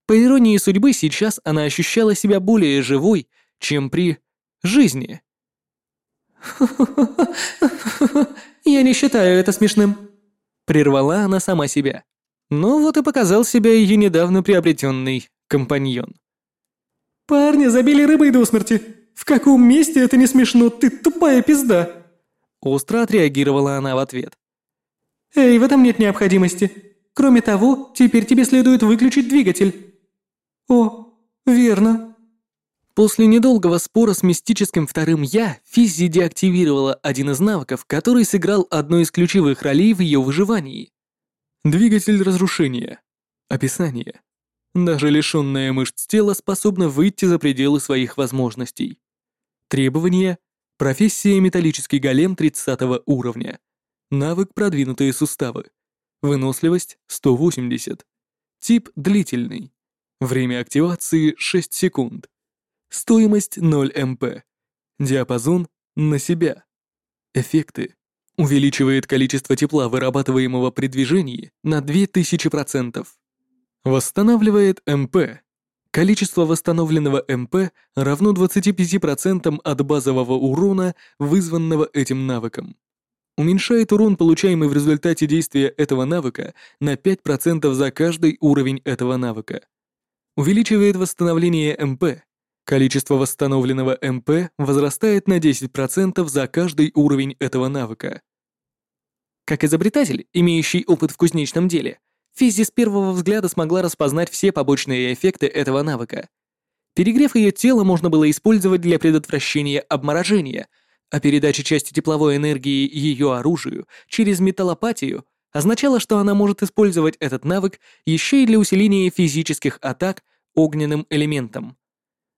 Speaker 1: По иронии судьбы, сейчас она ощущала себя более живой, чем при жизни.
Speaker 3: Я не считаю это смешным», —
Speaker 1: прервала она сама себя. Ну вот и показал себя ее недавно приобретенный компаньон.
Speaker 3: «Парни забили рыбой до смерти. В каком месте это не смешно, ты тупая пизда?»
Speaker 1: Остро отреагировала она в ответ.
Speaker 3: «Эй, в этом нет необходимости. Кроме того, теперь тебе следует выключить двигатель». «О, верно».
Speaker 1: После недолгого спора с мистическим вторым «я» Физзи деактивировала один из навыков, который сыграл одну из ключевых ролей в ее выживании. Двигатель разрушения. Описание. Даже лишенная мышц тела способна выйти за пределы своих возможностей. Требования. Профессия металлический голем 30 уровня. Навык продвинутые суставы. Выносливость 180. Тип длительный. Время активации 6 секунд. Стоимость 0 МП. Диапазон на себя. Эффекты. Увеличивает количество тепла, вырабатываемого при движении, на 2000%. Восстанавливает МП. Количество восстановленного МП равно 25% от базового урона, вызванного этим навыком. Уменьшает урон, получаемый в результате действия этого навыка, на 5% за каждый уровень этого навыка. Увеличивает восстановление МП. Количество восстановленного МП возрастает на 10% за каждый уровень этого навыка. Как изобретатель, имеющий опыт в кузнечном деле, Физи с первого взгляда смогла распознать все побочные эффекты этого навыка. Перегрев ее тела можно было использовать для предотвращения обморожения, а передача части тепловой энергии ее оружию через металлопатию означала, что она может использовать этот навык еще и для усиления физических атак огненным элементом.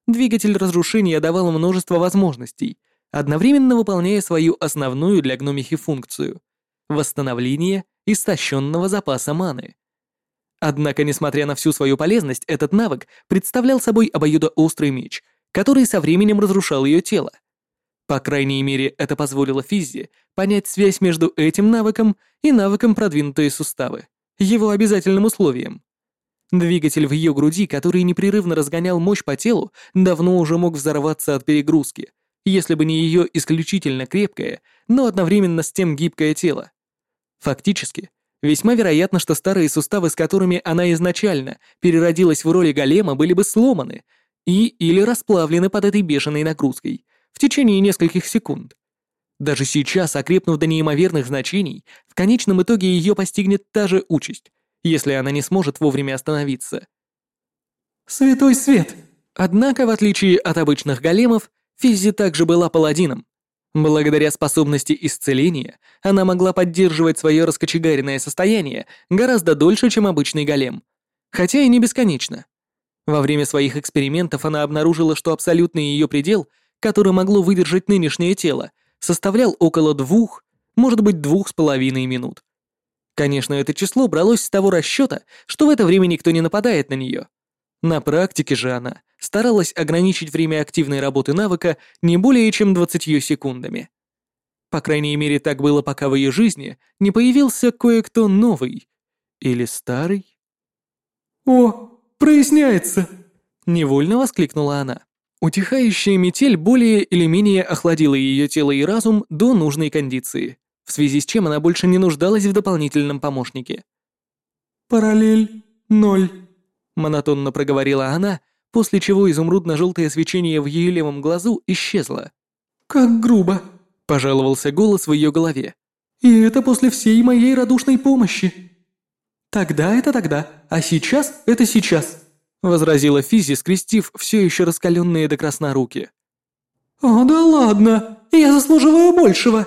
Speaker 1: Двигатель разрушения давал множество возможностей, одновременно выполняя свою основную для гномихи функцию — восстановление истощенного запаса маны. Однако, несмотря на всю свою полезность, этот навык представлял собой обоюдоострый меч, который со временем разрушал ее тело. По крайней мере, это позволило Физзи понять связь между этим навыком и навыком продвинутые суставы, его обязательным условием. Двигатель в ее груди, который непрерывно разгонял мощь по телу, давно уже мог взорваться от перегрузки, если бы не ее исключительно крепкое, но одновременно с тем гибкое тело. Фактически, Весьма вероятно, что старые суставы, с которыми она изначально переродилась в роли голема, были бы сломаны и или расплавлены под этой бешеной нагрузкой в течение нескольких секунд. Даже сейчас, окрепнув до неимоверных значений, в конечном итоге ее постигнет та же участь, если она не сможет вовремя остановиться.
Speaker 3: «Святой свет!»
Speaker 1: Однако, в отличие от обычных големов, Физзи также была паладином, Благодаря способности исцеления она могла поддерживать свое раскочегаренное состояние гораздо дольше, чем обычный голем. Хотя и не бесконечно. Во время своих экспериментов она обнаружила, что абсолютный ее предел, который могло выдержать нынешнее тело, составлял около двух, может быть, двух с половиной минут. Конечно, это число бралось с того расчета, что в это время никто не нападает на нее. На практике же она старалась ограничить время активной работы навыка не более чем 20 секундами. По крайней мере, так было, пока в ее жизни не появился кое-кто новый. Или старый.
Speaker 4: «О, проясняется!»
Speaker 1: — невольно воскликнула она. Утихающая метель более или менее охладила ее тело и разум до нужной кондиции, в связи с чем она больше не нуждалась в дополнительном помощнике.
Speaker 4: «Параллель ноль», —
Speaker 1: монотонно проговорила она, после чего изумрудно-желтое свечение в ее левом глазу исчезло.
Speaker 4: «Как грубо», —
Speaker 1: пожаловался голос в ее голове.
Speaker 4: «И это после всей моей радушной помощи».
Speaker 1: «Тогда это тогда, а сейчас это сейчас», — возразила Физи, скрестив все еще раскаленные до красна руки.
Speaker 4: «О, да ладно, я заслуживаю большего!»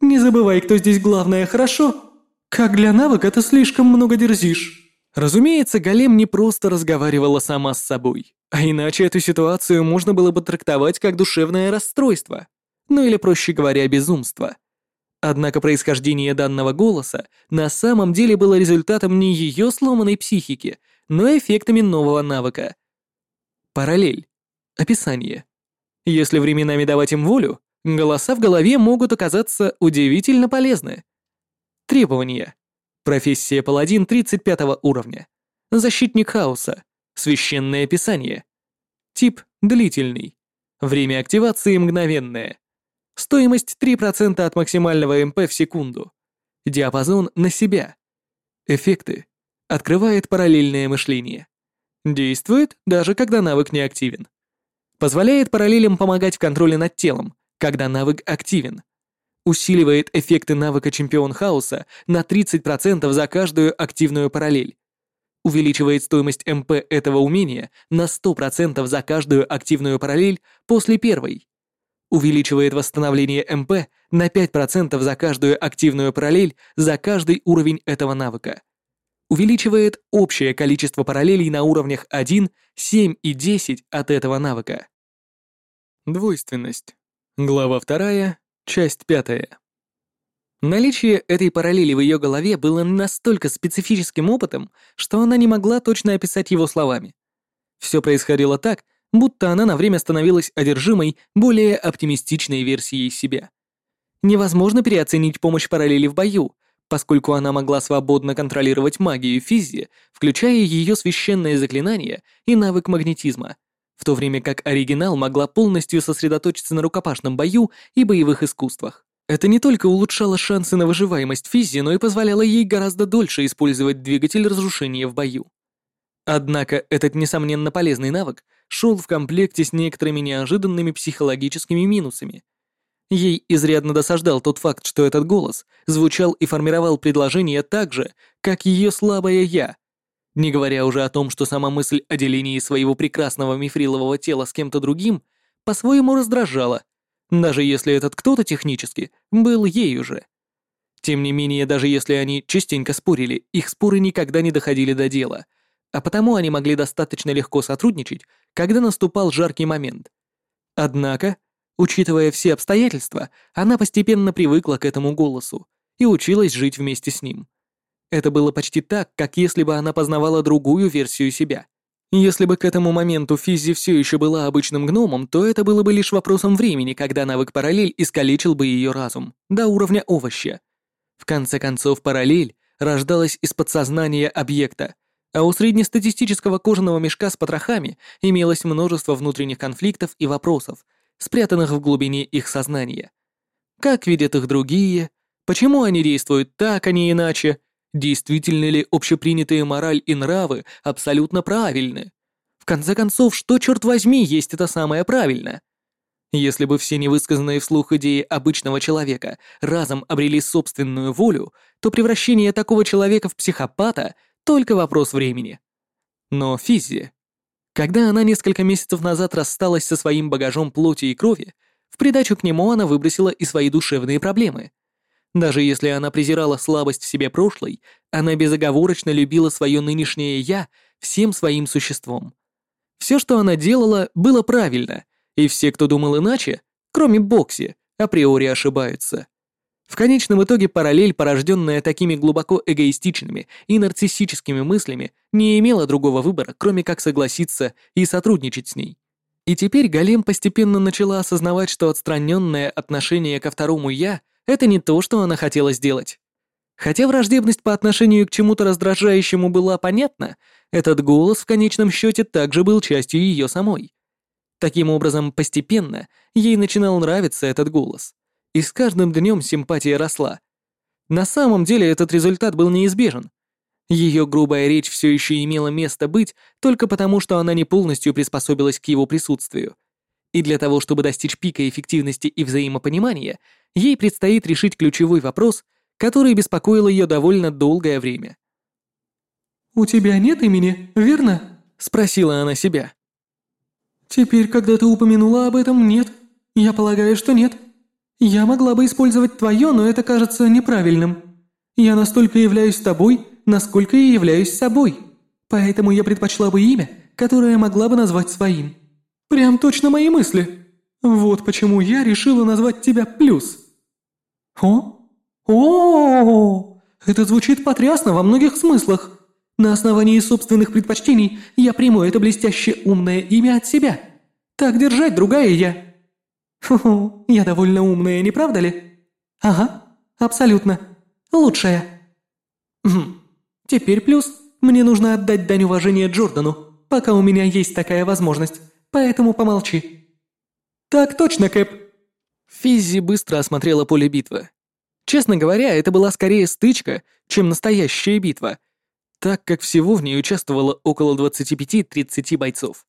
Speaker 4: «Не забывай, кто здесь главное, хорошо? Как для навыка ты слишком много дерзишь».
Speaker 1: Разумеется, Голем не просто разговаривала сама с собой, а иначе эту ситуацию можно было бы трактовать как душевное расстройство, ну или, проще говоря, безумство. Однако происхождение данного голоса на самом деле было результатом не ее сломанной психики, но эффектами нового навыка. Параллель. Описание. Если временами давать им волю, голоса в голове могут оказаться удивительно полезны. Требования. Профессия паладин 35 уровня. Защитник хаоса. Священное писание. Тип длительный. Время активации мгновенное. Стоимость 3% от максимального МП в секунду. Диапазон на себя. Эффекты. Открывает параллельное мышление. Действует, даже когда навык не активен. Позволяет параллелям помогать в контроле над телом, когда навык активен усиливает эффекты навыка Чемпион Хаоса на 30% за каждую активную параллель. Увеличивает стоимость МП этого умения на 100% за каждую активную параллель после первой. Увеличивает восстановление МП на 5% за каждую активную параллель за каждый уровень этого навыка. Увеличивает общее количество параллелей на уровнях 1, 7 и 10 от этого навыка. Двойственность. Глава 2, Часть пятая. Наличие этой параллели в ее голове было настолько специфическим опытом, что она не могла точно описать его словами. Все происходило так, будто она на время становилась одержимой более оптимистичной версией себя. Невозможно переоценить помощь параллели в бою, поскольку она могла свободно контролировать магию физи, включая ее священное заклинание и навык магнетизма, в то время как оригинал могла полностью сосредоточиться на рукопашном бою и боевых искусствах. Это не только улучшало шансы на выживаемость Физзи, но и позволяло ей гораздо дольше использовать двигатель разрушения в бою. Однако этот несомненно полезный навык шел в комплекте с некоторыми неожиданными психологическими минусами. Ей изрядно досаждал тот факт, что этот голос звучал и формировал предложение так же, как ее слабое «я», не говоря уже о том, что сама мысль о делении своего прекрасного мифрилового тела с кем-то другим по-своему раздражала, даже если этот кто-то технически был ею же. Тем не менее, даже если они частенько спорили, их споры никогда не доходили до дела, а потому они могли достаточно легко сотрудничать, когда наступал жаркий момент. Однако, учитывая все обстоятельства, она постепенно привыкла к этому голосу и училась жить вместе с ним. Это было почти так, как если бы она познавала другую версию себя. Если бы к этому моменту Физзи все еще была обычным гномом, то это было бы лишь вопросом времени, когда навык параллель искалечил бы ее разум до уровня овоща. В конце концов, параллель рождалась из подсознания объекта, а у среднестатистического кожаного мешка с потрохами имелось множество внутренних конфликтов и вопросов, спрятанных в глубине их сознания. Как видят их другие? Почему они действуют так, а не иначе? Действительно ли общепринятые мораль и нравы абсолютно правильны? В конце концов, что, черт возьми, есть это самое правильное? Если бы все невысказанные вслух идеи обычного человека разом обрели собственную волю, то превращение такого человека в психопата — только вопрос времени. Но Физзи... Когда она несколько месяцев назад рассталась со своим багажом плоти и крови, в придачу к нему она выбросила и свои душевные проблемы — даже если она презирала слабость в себе прошлой, она безоговорочно любила свое нынешнее «я», всем своим существом. Все, что она делала, было правильно, и все, кто думал иначе, кроме Бокси, априори ошибаются. В конечном итоге параллель, порожденная такими глубоко эгоистичными и нарциссическими мыслями, не имела другого выбора, кроме как согласиться и сотрудничать с ней. И теперь Галем постепенно начала осознавать, что отстраненное отношение ко второму «я» — это не то, что она хотела сделать. Хотя враждебность по отношению к чему-то раздражающему была понятна, этот голос в конечном счете также был частью ее самой. Таким образом, постепенно ей начинал нравиться этот голос и с каждым днем симпатия росла. На самом деле этот результат был неизбежен. Ее грубая речь все еще имела место быть только потому, что она не полностью приспособилась к его присутствию. И для того, чтобы достичь пика эффективности и взаимопонимания, ей предстоит решить ключевой вопрос, который беспокоил ее довольно долгое время.
Speaker 2: «У тебя нет имени, верно?» — спросила она себя. «Теперь, когда ты упомянула об этом, нет. Я полагаю, что нет. Я могла бы использовать твое, но это кажется неправильным. Я настолько являюсь тобой, насколько я являюсь собой. Поэтому я предпочла бы имя, которое могла бы назвать своим. Прям точно мои мысли. Вот почему я решила назвать тебя Плюс. О? О, это звучит потрясно во многих смыслах. На основании собственных предпочтений я приму это блестяще умное имя от себя. Так держать, другая я. Фу, я довольно умная, не правда ли? Ага, абсолютно. Лучшая. Хм. Теперь плюс мне нужно отдать дань уважения Джордану, пока у меня есть такая возможность. Поэтому помолчи. Так точно, Кэп.
Speaker 1: Физзи быстро осмотрела поле битвы. Честно говоря, это была скорее стычка, чем настоящая битва, так как всего в ней участвовало около 25-30 бойцов.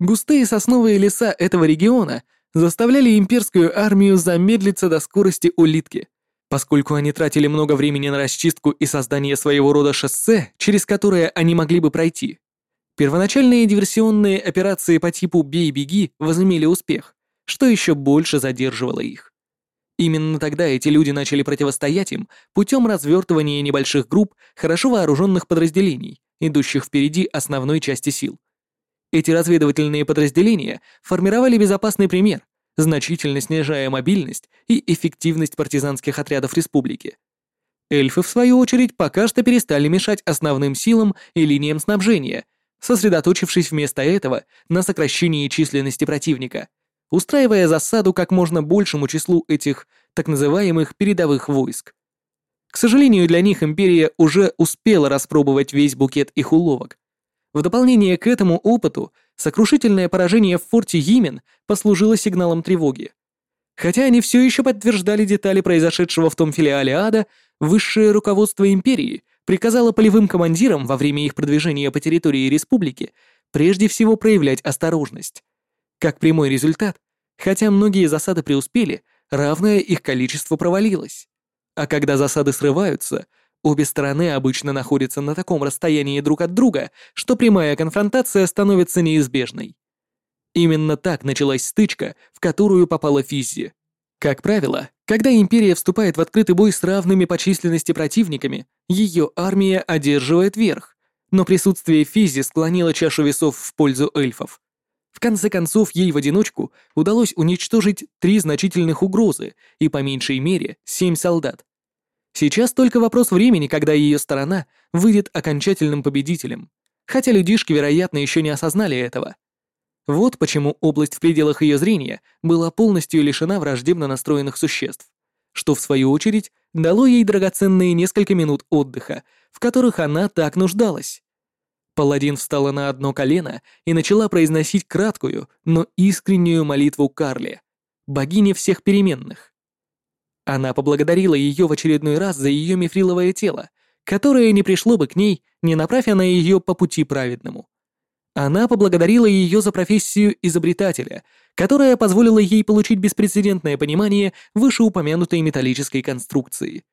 Speaker 1: Густые сосновые леса этого региона – заставляли имперскую армию замедлиться до скорости улитки, поскольку они тратили много времени на расчистку и создание своего рода шоссе, через которое они могли бы пройти. Первоначальные диверсионные операции по типу «бей-беги» возымели успех, что еще больше задерживало их. Именно тогда эти люди начали противостоять им путем развертывания небольших групп хорошо вооруженных подразделений, идущих впереди основной части сил. Эти разведывательные подразделения формировали безопасный пример, значительно снижая мобильность и эффективность партизанских отрядов республики. Эльфы, в свою очередь, пока что перестали мешать основным силам и линиям снабжения, сосредоточившись вместо этого на сокращении численности противника, устраивая засаду как можно большему числу этих так называемых передовых войск. К сожалению, для них империя уже успела распробовать весь букет их уловок, в дополнение к этому опыту, сокрушительное поражение в форте Йимен послужило сигналом тревоги. Хотя они все еще подтверждали детали произошедшего в том филиале ада, высшее руководство империи приказало полевым командирам во время их продвижения по территории республики прежде всего проявлять осторожность. Как прямой результат, хотя многие засады преуспели, равное их количество провалилось. А когда засады срываются – Обе стороны обычно находятся на таком расстоянии друг от друга, что прямая конфронтация становится неизбежной. Именно так началась стычка, в которую попала Физзи. Как правило, когда Империя вступает в открытый бой с равными по численности противниками, ее армия одерживает верх, но присутствие Физзи склонило чашу весов в пользу эльфов. В конце концов, ей в одиночку удалось уничтожить три значительных угрозы и по меньшей мере семь солдат. Сейчас только вопрос времени, когда ее сторона выйдет окончательным победителем, хотя людишки, вероятно, еще не осознали этого. Вот почему область в пределах ее зрения была полностью лишена враждебно настроенных существ, что, в свою очередь, дало ей драгоценные несколько минут отдыха, в которых она так нуждалась. Паладин встала на одно колено и начала произносить краткую, но искреннюю молитву Карле, богине всех переменных. Она поблагодарила ее в очередной раз за ее мифриловое тело, которое не пришло бы к ней, не направь она ее по пути праведному. Она поблагодарила ее за профессию изобретателя, которая позволила ей получить беспрецедентное понимание вышеупомянутой металлической конструкции.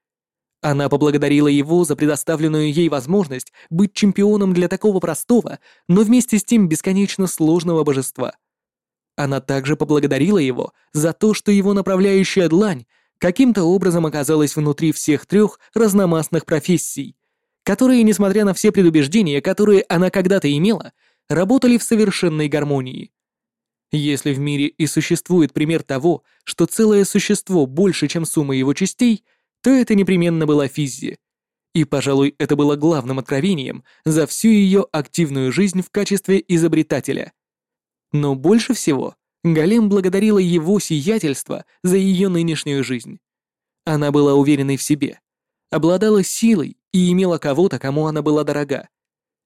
Speaker 1: Она поблагодарила его за предоставленную ей возможность быть чемпионом для такого простого, но вместе с тем бесконечно сложного божества. Она также поблагодарила его за то, что его направляющая длань каким-то образом оказалась внутри всех трех разномастных профессий, которые, несмотря на все предубеждения, которые она когда-то имела, работали в совершенной гармонии. Если в мире и существует пример того, что целое существо больше, чем сумма его частей, то это непременно была Физзи. И, пожалуй, это было главным откровением за всю ее активную жизнь в качестве изобретателя. Но больше всего Галем благодарила его сиятельство за ее нынешнюю жизнь. Она была уверенной в себе, обладала силой и имела кого-то, кому она была дорога.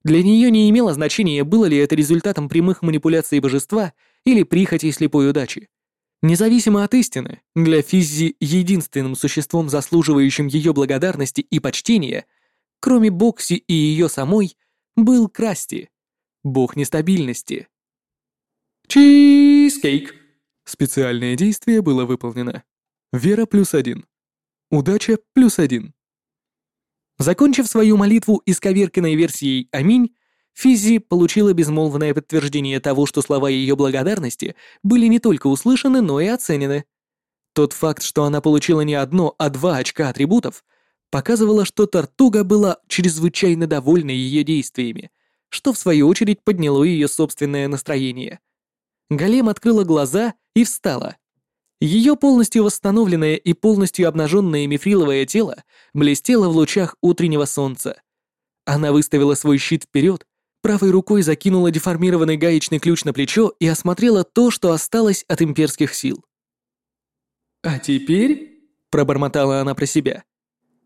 Speaker 1: Для нее не имело значения, было ли это результатом прямых манипуляций божества или прихоти слепой удачи. Независимо от истины, для Физзи единственным существом, заслуживающим ее благодарности и почтения, кроме Бокси и ее самой, был Красти, бог нестабильности.
Speaker 4: Чизкейк. Специальное действие было выполнено. Вера плюс один. Удача плюс один.
Speaker 1: Закончив свою молитву исковерканной версией «Аминь», Физи получила безмолвное подтверждение того, что слова ее благодарности были не только услышаны, но и оценены. Тот факт, что она получила не одно, а два очка атрибутов, показывало, что Тартуга была чрезвычайно довольна ее действиями, что в свою очередь подняло ее собственное настроение. Голем открыла глаза и встала. Ее полностью восстановленное и полностью обнаженное мифриловое тело блестело в лучах утреннего солнца. Она выставила свой щит вперед Правой рукой закинула деформированный гаечный ключ на плечо и осмотрела то, что осталось от имперских сил.
Speaker 4: «А теперь...» — пробормотала она про себя.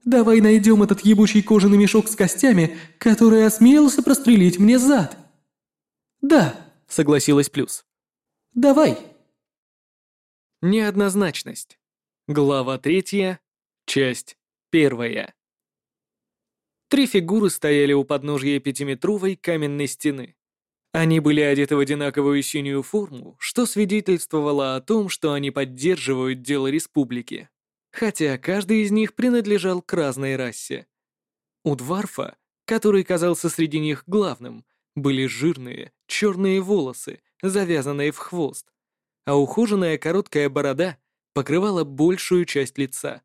Speaker 4: «Давай найдем этот ебучий кожаный мешок с костями, который осмелился прострелить мне зад».
Speaker 1: «Да», — согласилась Плюс.
Speaker 4: «Давай».
Speaker 1: Неоднозначность. Глава третья, часть первая. Три фигуры стояли у подножья пятиметровой каменной стены. Они были одеты в одинаковую синюю форму, что свидетельствовало о том, что они поддерживают дело республики, хотя каждый из них принадлежал к разной расе. У Дварфа, который казался среди них главным, были жирные, черные волосы, завязанные в хвост, а ухоженная короткая борода покрывала большую часть лица.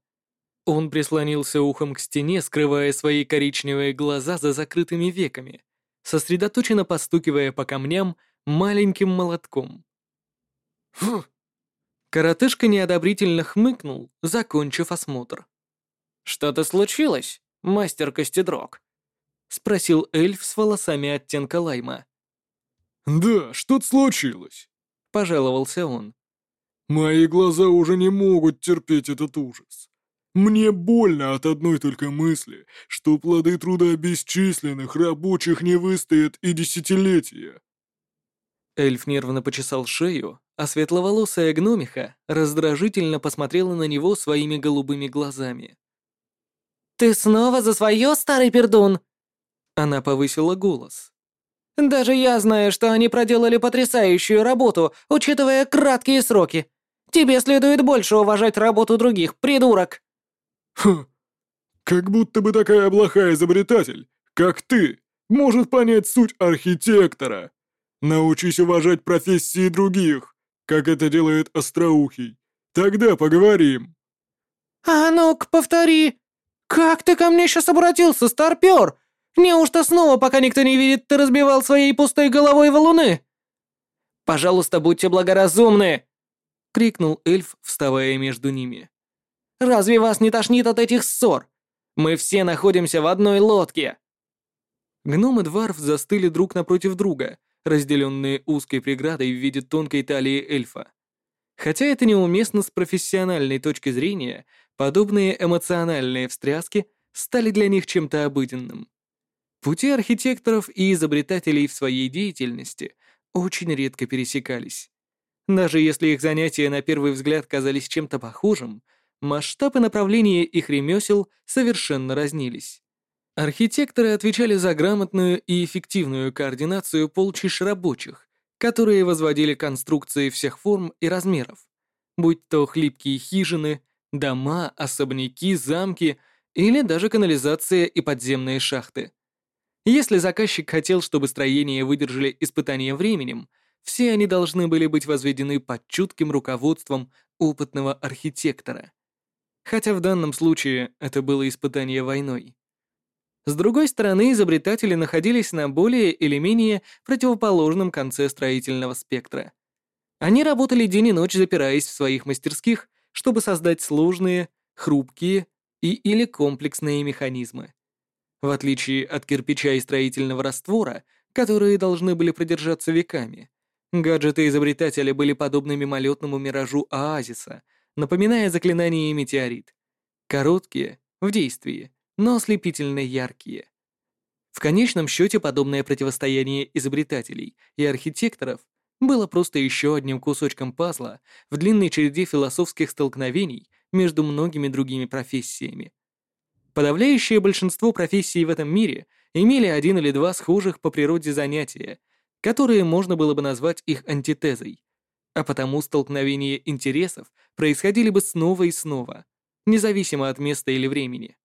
Speaker 1: Он прислонился ухом к стене, скрывая свои коричневые глаза за закрытыми веками, сосредоточенно постукивая по камням маленьким молотком. «Фу!» Коротышка неодобрительно хмыкнул, закончив осмотр. «Что-то случилось, мастер Костедрог?» — спросил эльф с волосами оттенка лайма.
Speaker 5: «Да, что-то случилось», —
Speaker 1: пожаловался он.
Speaker 5: «Мои глаза уже не могут терпеть этот ужас. Мне больно от одной только мысли, что плоды труда бесчисленных рабочих не выстоят и десятилетия.
Speaker 1: Эльф нервно почесал шею, а светловолосая гномиха раздражительно посмотрела на него своими голубыми глазами.
Speaker 3: «Ты снова за свое, старый пердун?»
Speaker 1: Она повысила голос.
Speaker 3: «Даже я знаю, что они проделали потрясающую работу, учитывая краткие сроки. Тебе следует больше уважать работу других, придурок!»
Speaker 5: Хм, как будто бы такая плохая изобретатель, как ты, может понять суть архитектора. Научись уважать профессии других, как это делает Остроухий. Тогда поговорим.
Speaker 3: А ну-ка, повтори. Как ты ко мне сейчас обратился, старпер? Неужто снова, пока никто не видит, ты разбивал своей пустой головой валуны? Пожалуйста, будьте благоразумны, крикнул эльф, вставая между ними. Разве вас не тошнит от этих ссор? Мы все находимся в одной лодке!»
Speaker 1: Гном и Дварф застыли друг напротив друга, разделенные узкой преградой в виде тонкой талии эльфа. Хотя это неуместно с профессиональной точки зрения, подобные эмоциональные встряски стали для них чем-то обыденным. Пути архитекторов и изобретателей в своей деятельности очень редко пересекались. Даже если их занятия на первый взгляд казались чем-то похожим, масштаб и направление их ремесел совершенно разнились. Архитекторы отвечали за грамотную и эффективную координацию полчищ рабочих, которые возводили конструкции всех форм и размеров, будь то хлипкие хижины, дома, особняки, замки или даже канализация и подземные шахты. Если заказчик хотел, чтобы строения выдержали испытания временем, все они должны были быть возведены под чутким руководством опытного архитектора хотя в данном случае это было испытание войной. С другой стороны, изобретатели находились на более или менее противоположном конце строительного спектра. Они работали день и ночь, запираясь в своих мастерских, чтобы создать сложные, хрупкие и или комплексные механизмы. В отличие от кирпича и строительного раствора, которые должны были продержаться веками, гаджеты изобретателя были подобны мимолетному миражу оазиса, напоминая заклинание метеорит. Короткие, в действии, но ослепительно яркие. В конечном счете подобное противостояние изобретателей и архитекторов было просто еще одним кусочком пазла в длинной череде философских столкновений между многими другими профессиями. Подавляющее большинство профессий в этом мире имели один или два схожих по природе занятия, которые можно было бы назвать их антитезой, а потому столкновения интересов происходили бы снова и снова, независимо от места или времени.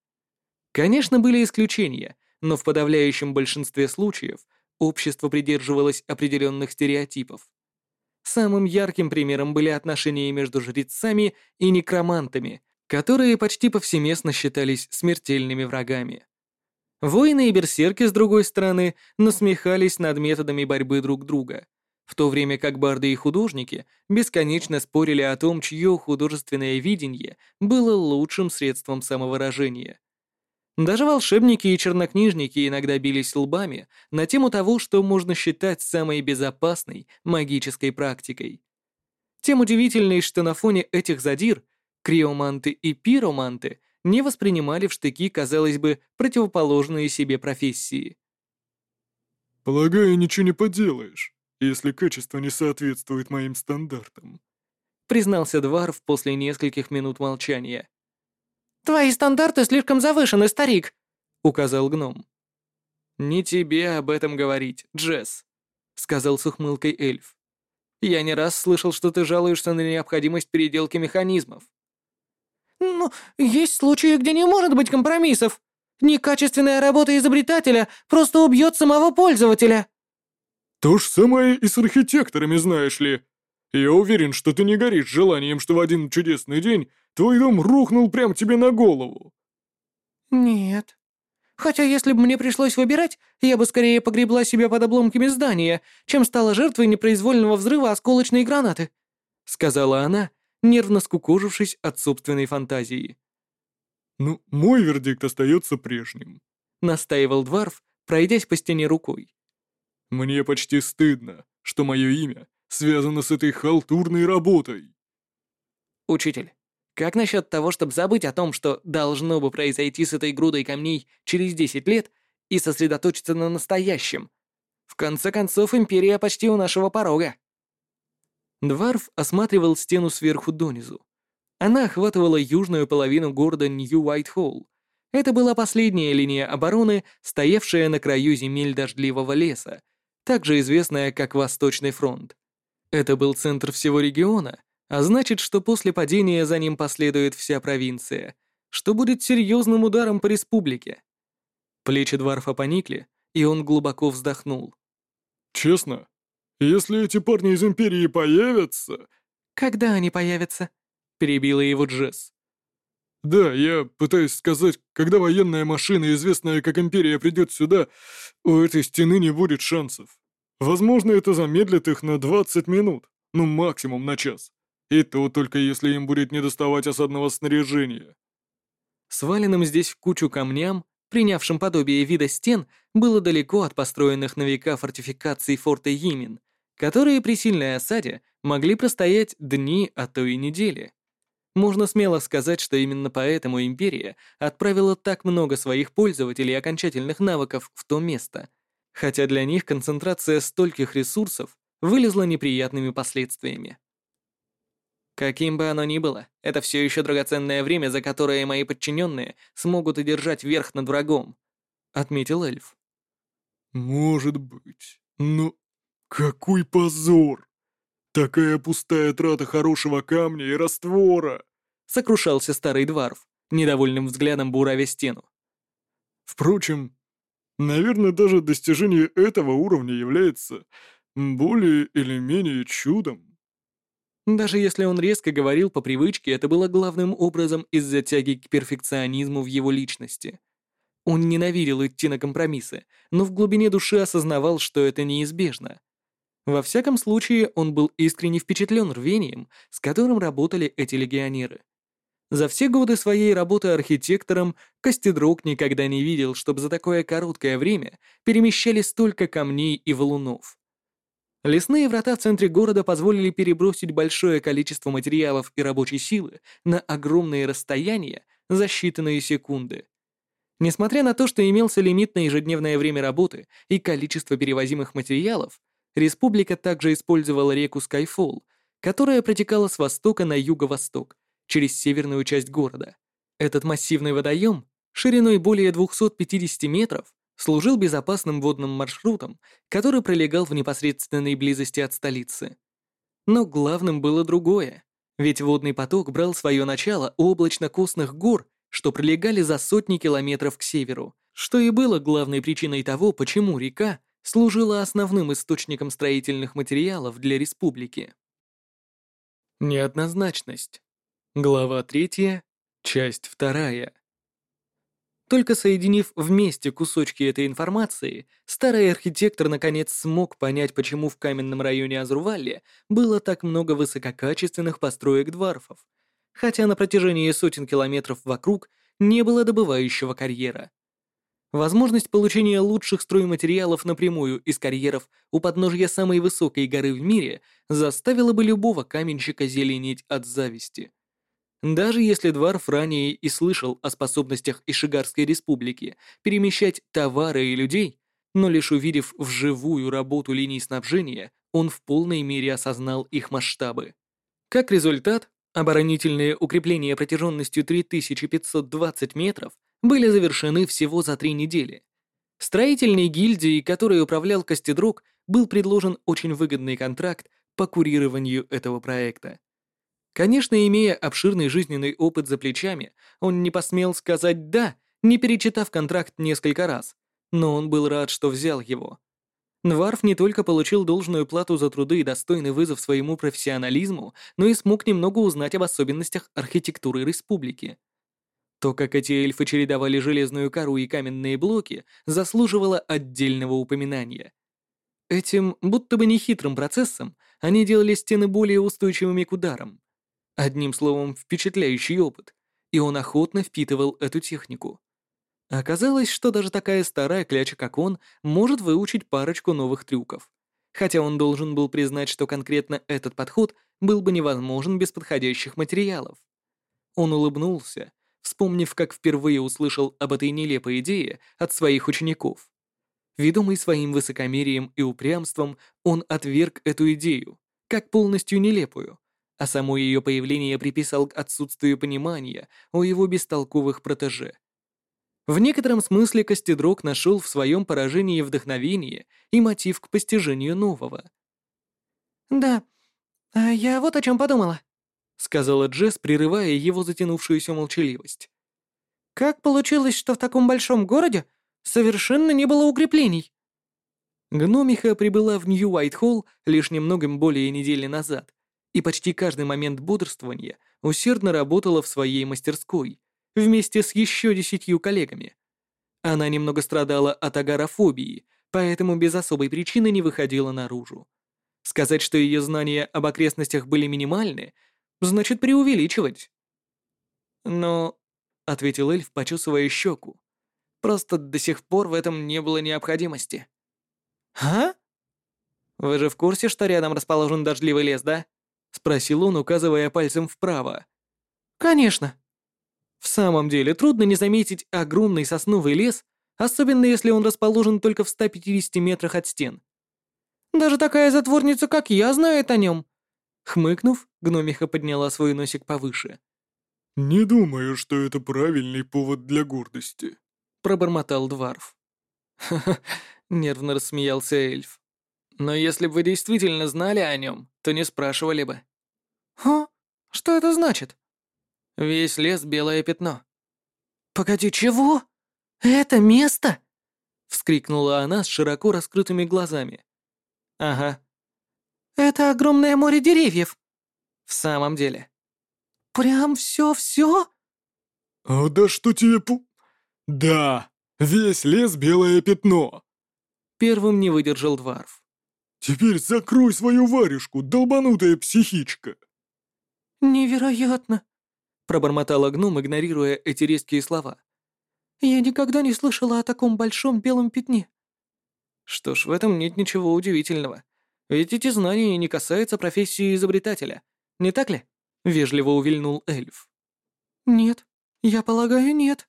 Speaker 1: Конечно, были исключения, но в подавляющем большинстве случаев общество придерживалось определенных стереотипов. Самым ярким примером были отношения между жрецами и некромантами, которые почти повсеместно считались смертельными врагами. Воины и берсерки, с другой стороны, насмехались над методами борьбы друг друга, в то время как барды и художники бесконечно спорили о том, чье художественное видение было лучшим средством самовыражения. Даже волшебники и чернокнижники иногда бились лбами на тему того, что можно считать самой безопасной магической практикой. Тем удивительней, что на фоне этих задир криоманты и пироманты не воспринимали в штыки, казалось бы, противоположные себе профессии.
Speaker 5: «Полагаю, ничего не поделаешь, если качество не соответствует моим стандартам»,
Speaker 1: признался Дварф после нескольких минут молчания.
Speaker 3: «Твои стандарты слишком завышены, старик», — указал гном.
Speaker 1: «Не тебе об этом говорить, Джесс», — сказал с ухмылкой эльф. «Я не раз слышал, что ты жалуешься на необходимость переделки механизмов».
Speaker 3: «Ну, есть случаи, где не может быть компромиссов. Некачественная работа изобретателя просто убьет самого пользователя».
Speaker 5: «То же самое и с архитекторами, знаешь ли. Я уверен, что ты не горишь желанием, что в один чудесный день Твой дом рухнул прямо тебе на голову».
Speaker 3: «Нет. Хотя если бы мне пришлось выбирать, я бы скорее погребла себя под обломками здания, чем стала жертвой непроизвольного взрыва осколочной гранаты», — сказала она, нервно скукожившись от собственной фантазии.
Speaker 5: «Ну, мой вердикт остается прежним», —
Speaker 1: настаивал Дварф, пройдясь по стене рукой.
Speaker 5: «Мне почти стыдно, что мое имя связано с этой халтурной работой».
Speaker 1: «Учитель, как насчет того, чтобы забыть о том, что должно бы произойти с этой грудой камней через 10 лет и сосредоточиться на настоящем? В конце концов, Империя почти у нашего порога. Дварф осматривал стену сверху донизу. Она охватывала южную половину города Нью-Уайт-Холл. Это была последняя линия обороны, стоявшая на краю земель дождливого леса, также известная как Восточный фронт. Это был центр всего региона, а значит, что после падения за ним последует вся провинция, что будет серьезным ударом по республике. Плечи Дварфа поникли, и он глубоко вздохнул.
Speaker 5: «Честно, если эти парни из Империи появятся...»
Speaker 3: «Когда они появятся?» — перебила его Джесс.
Speaker 5: «Да, я пытаюсь сказать, когда военная машина, известная как Империя, придет сюда, у этой стены не будет шансов. Возможно, это замедлит их на 20 минут, ну максимум на час. И то только если им будет недоставать осадного снаряжения.
Speaker 1: Сваленным здесь в кучу камням, принявшим подобие вида стен, было далеко от построенных на века фортификаций форта Йимин, которые при сильной осаде могли простоять дни, а то и недели. Можно смело сказать, что именно поэтому Империя отправила так много своих пользователей окончательных навыков в то место, хотя для них концентрация стольких ресурсов вылезла неприятными последствиями. Каким бы оно ни было, это все еще драгоценное время, за которое мои подчиненные смогут одержать верх над врагом», — отметил эльф.
Speaker 5: «Может быть. Но какой позор! Такая пустая трата хорошего камня и раствора!»
Speaker 1: — сокрушался старый дворф, недовольным взглядом буравя стену.
Speaker 5: «Впрочем, наверное, даже достижение этого уровня является более или менее чудом».
Speaker 1: Даже если он резко говорил по привычке, это было главным образом из-за тяги к перфекционизму в его личности. Он ненавидел идти на компромиссы, но в глубине души осознавал, что это неизбежно. Во всяком случае, он был искренне впечатлен рвением, с которым работали эти легионеры. За все годы своей работы архитектором Костедрог никогда не видел, чтобы за такое короткое время перемещали столько камней и валунов. Лесные врата в центре города позволили перебросить большое количество материалов и рабочей силы на огромные расстояния за считанные секунды. Несмотря на то, что имелся лимит на ежедневное время работы и количество перевозимых материалов, республика также использовала реку Скайфолл, которая протекала с востока на юго-восток, через северную часть города. Этот массивный водоем, шириной более 250 метров, служил безопасным водным маршрутом, который пролегал в непосредственной близости от столицы. Но главным было другое, ведь водный поток брал свое начало у облачно-костных гор, что пролегали за сотни километров к северу, что и было главной причиной того, почему река служила основным источником строительных материалов для республики. Неоднозначность. Глава 3, часть 2. Только соединив вместе кусочки этой информации, старый архитектор наконец смог понять, почему в каменном районе Азрувалли было так много высококачественных построек дварфов, хотя на протяжении сотен километров вокруг не было добывающего карьера. Возможность получения лучших стройматериалов напрямую из карьеров у подножья самой высокой горы в мире заставила бы любого каменщика зеленеть от зависти. Даже если Дварф ранее и слышал о способностях Ишигарской республики перемещать товары и людей, но лишь увидев вживую работу линий снабжения, он в полной мере осознал их масштабы. Как результат, оборонительные укрепления протяженностью 3520 метров были завершены всего за три недели. Строительной гильдии, которой управлял Костедрук, был предложен очень выгодный контракт по курированию этого проекта. Конечно, имея обширный жизненный опыт за плечами, он не посмел сказать «да», не перечитав контракт несколько раз, но он был рад, что взял его. Нварф не только получил должную плату за труды и достойный вызов своему профессионализму, но и смог немного узнать об особенностях архитектуры республики. То, как эти эльфы чередовали железную кору и каменные блоки, заслуживало отдельного упоминания. Этим, будто бы нехитрым процессом, они делали стены более устойчивыми к ударам. Одним словом, впечатляющий опыт, и он охотно впитывал эту технику. Оказалось, что даже такая старая кляча, как он, может выучить парочку новых трюков. Хотя он должен был признать, что конкретно этот подход был бы невозможен без подходящих материалов. Он улыбнулся, вспомнив, как впервые услышал об этой нелепой идее от своих учеников. Ведомый своим высокомерием и упрямством, он отверг эту идею, как полностью нелепую, а само ее появление приписал к отсутствию понимания о его бестолковых протеже. В некотором смысле Костедрог нашел в своем поражении вдохновение и мотив к постижению нового.
Speaker 3: «Да, а я вот о чем подумала», — сказала
Speaker 1: Джесс, прерывая его затянувшуюся молчаливость.
Speaker 3: «Как получилось, что в таком большом городе совершенно не было укреплений?»
Speaker 1: Гномиха прибыла в Нью-Уайт-Холл лишь немногим более недели назад, и почти каждый момент бодрствования усердно работала в своей мастерской, вместе с еще десятью коллегами. Она немного страдала от агорафобии, поэтому без особой причины не выходила наружу. Сказать, что ее знания об окрестностях были минимальны, значит преувеличивать. «Но», — ответил эльф, почесывая щеку, «просто до сих пор в этом не было необходимости».
Speaker 3: «А?»
Speaker 1: «Вы же в курсе, что рядом расположен дождливый лес, да?» — спросил он, указывая пальцем вправо.
Speaker 3: «Конечно».
Speaker 1: В самом деле, трудно не заметить огромный сосновый лес, особенно если он расположен только в 150 метрах от стен.
Speaker 3: «Даже такая затворница, как я, знает о нем»,
Speaker 1: Хмыкнув, гномиха подняла свой носик повыше.
Speaker 5: «Не думаю, что это правильный повод для гордости», —
Speaker 1: пробормотал Дварф. «Ха-ха», — нервно рассмеялся эльф. «Но если бы вы действительно знали о нем, то не спрашивали бы».
Speaker 3: «Ха? Что это значит?»
Speaker 1: «Весь лес — белое пятно».
Speaker 3: «Погоди, чего? Это место?»
Speaker 1: — вскрикнула она с широко раскрытыми глазами. «Ага»,
Speaker 3: это огромное море деревьев.
Speaker 1: В самом деле.
Speaker 3: Прям все-все?
Speaker 5: А да что тебе пу... Да. Весь лес белое пятно.
Speaker 1: Первым не выдержал Дварф.
Speaker 5: Теперь закрой свою варежку, долбанутая психичка.
Speaker 3: Невероятно,
Speaker 1: пробормотала гном, игнорируя эти резкие слова.
Speaker 3: Я никогда не слышала о таком большом белом пятне.
Speaker 1: Что ж, в этом нет ничего удивительного. Ведь эти знания не касаются профессии изобретателя, не так ли? Вежливо увильнул эльф.
Speaker 3: Нет, я полагаю, нет.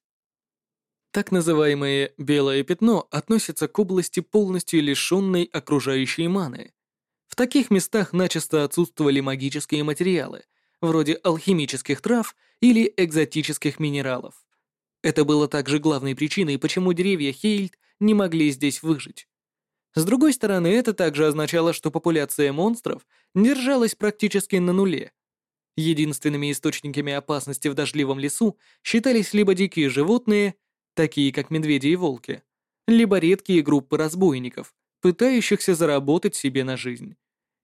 Speaker 1: Так называемое «белое пятно» относится к области полностью лишенной окружающей маны. В таких местах начисто отсутствовали магические материалы, вроде алхимических трав или экзотических минералов. Это было также главной причиной, почему деревья Хейльд не могли здесь выжить. С другой стороны, это также означало, что популяция монстров держалась практически на нуле. Единственными источниками опасности в дождливом лесу считались либо дикие животные, такие как медведи и волки, либо редкие группы разбойников, пытающихся заработать себе на жизнь.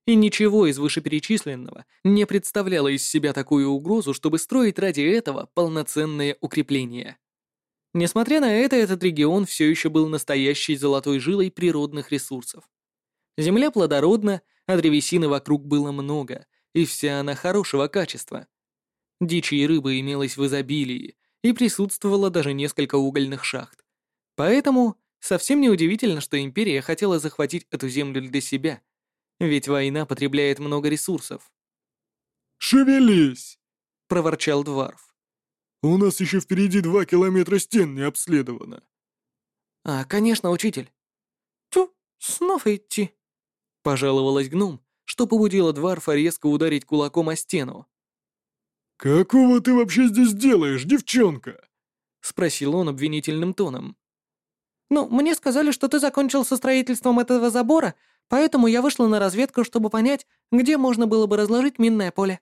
Speaker 1: И ничего из вышеперечисленного не представляло из себя такую угрозу, чтобы строить ради этого полноценные укрепления. Несмотря на это, этот регион все еще был настоящей золотой жилой природных ресурсов. Земля плодородна, а древесины вокруг было много, и вся она хорошего качества. Дичи и рыбы имелось в изобилии, и присутствовало даже несколько угольных шахт. Поэтому совсем неудивительно, что Империя хотела захватить эту землю для себя, ведь война потребляет много ресурсов.
Speaker 5: «Шевелись!»
Speaker 1: — проворчал Дварф.
Speaker 5: У нас еще впереди два километра стен не обследовано».
Speaker 1: «А, конечно, учитель».
Speaker 3: «Тю, снова идти», —
Speaker 1: пожаловалась гном, что побудило Дварфа резко ударить кулаком о стену.
Speaker 5: «Какого ты вообще здесь делаешь, девчонка?»
Speaker 1: — спросил он обвинительным тоном.
Speaker 3: «Ну, мне сказали, что ты закончил со строительством этого забора, поэтому я вышла на разведку, чтобы понять, где можно было бы разложить минное поле».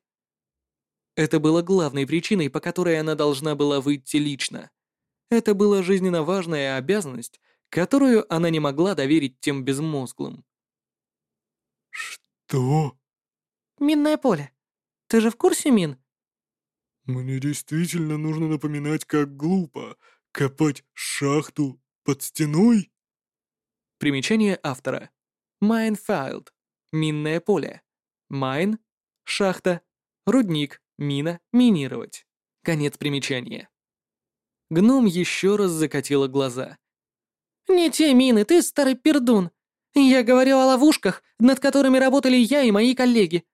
Speaker 1: Это было главной причиной, по которой она должна была выйти лично. Это была жизненно важная обязанность, которую она не могла доверить тем безмозглым.
Speaker 5: «Что?»
Speaker 3: «Минное поле. Ты же в курсе мин?»
Speaker 5: «Мне действительно нужно напоминать, как глупо копать шахту под стеной?»
Speaker 1: Примечание автора. Minefield. Минное поле. Mine. Шахта. Рудник. Мина — минировать. Конец примечания. Гном еще раз закатила глаза.
Speaker 3: «Не те мины, ты старый пердун. Я говорю о ловушках, над которыми работали я и мои коллеги.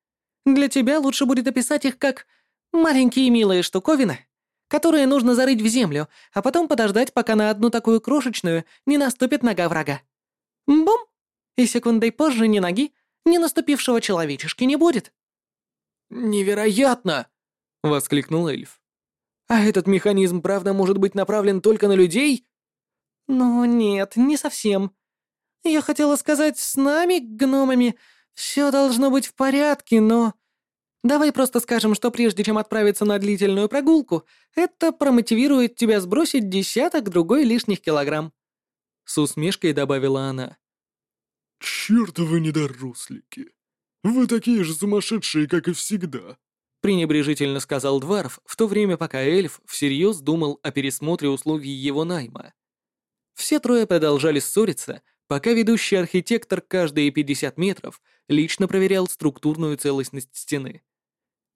Speaker 3: Для тебя лучше будет описать их как маленькие милые штуковины, которые нужно зарыть в землю, а потом подождать, пока на одну такую крошечную не наступит нога врага. Бум! И секундой позже ни ноги, ни наступившего человечешки не будет».
Speaker 1: «Невероятно!» — воскликнул эльф. «А этот механизм, правда, может быть направлен только на людей?»
Speaker 3: «Ну нет, не совсем. Я хотела сказать, с нами, гномами, все должно быть в порядке, но... Давай просто скажем, что прежде чем отправиться на длительную прогулку, это промотивирует тебя сбросить десяток другой лишних килограмм».
Speaker 1: С усмешкой добавила она.
Speaker 5: «Чёртовы недорослики! Вы такие же сумасшедшие, как и всегда!»
Speaker 1: Пренебрежительно сказал Дварф, в то время пока эльф всерьез думал о пересмотре условий его найма. Все трое продолжали ссориться, пока ведущий архитектор каждые 50 метров лично проверял структурную целостность стены.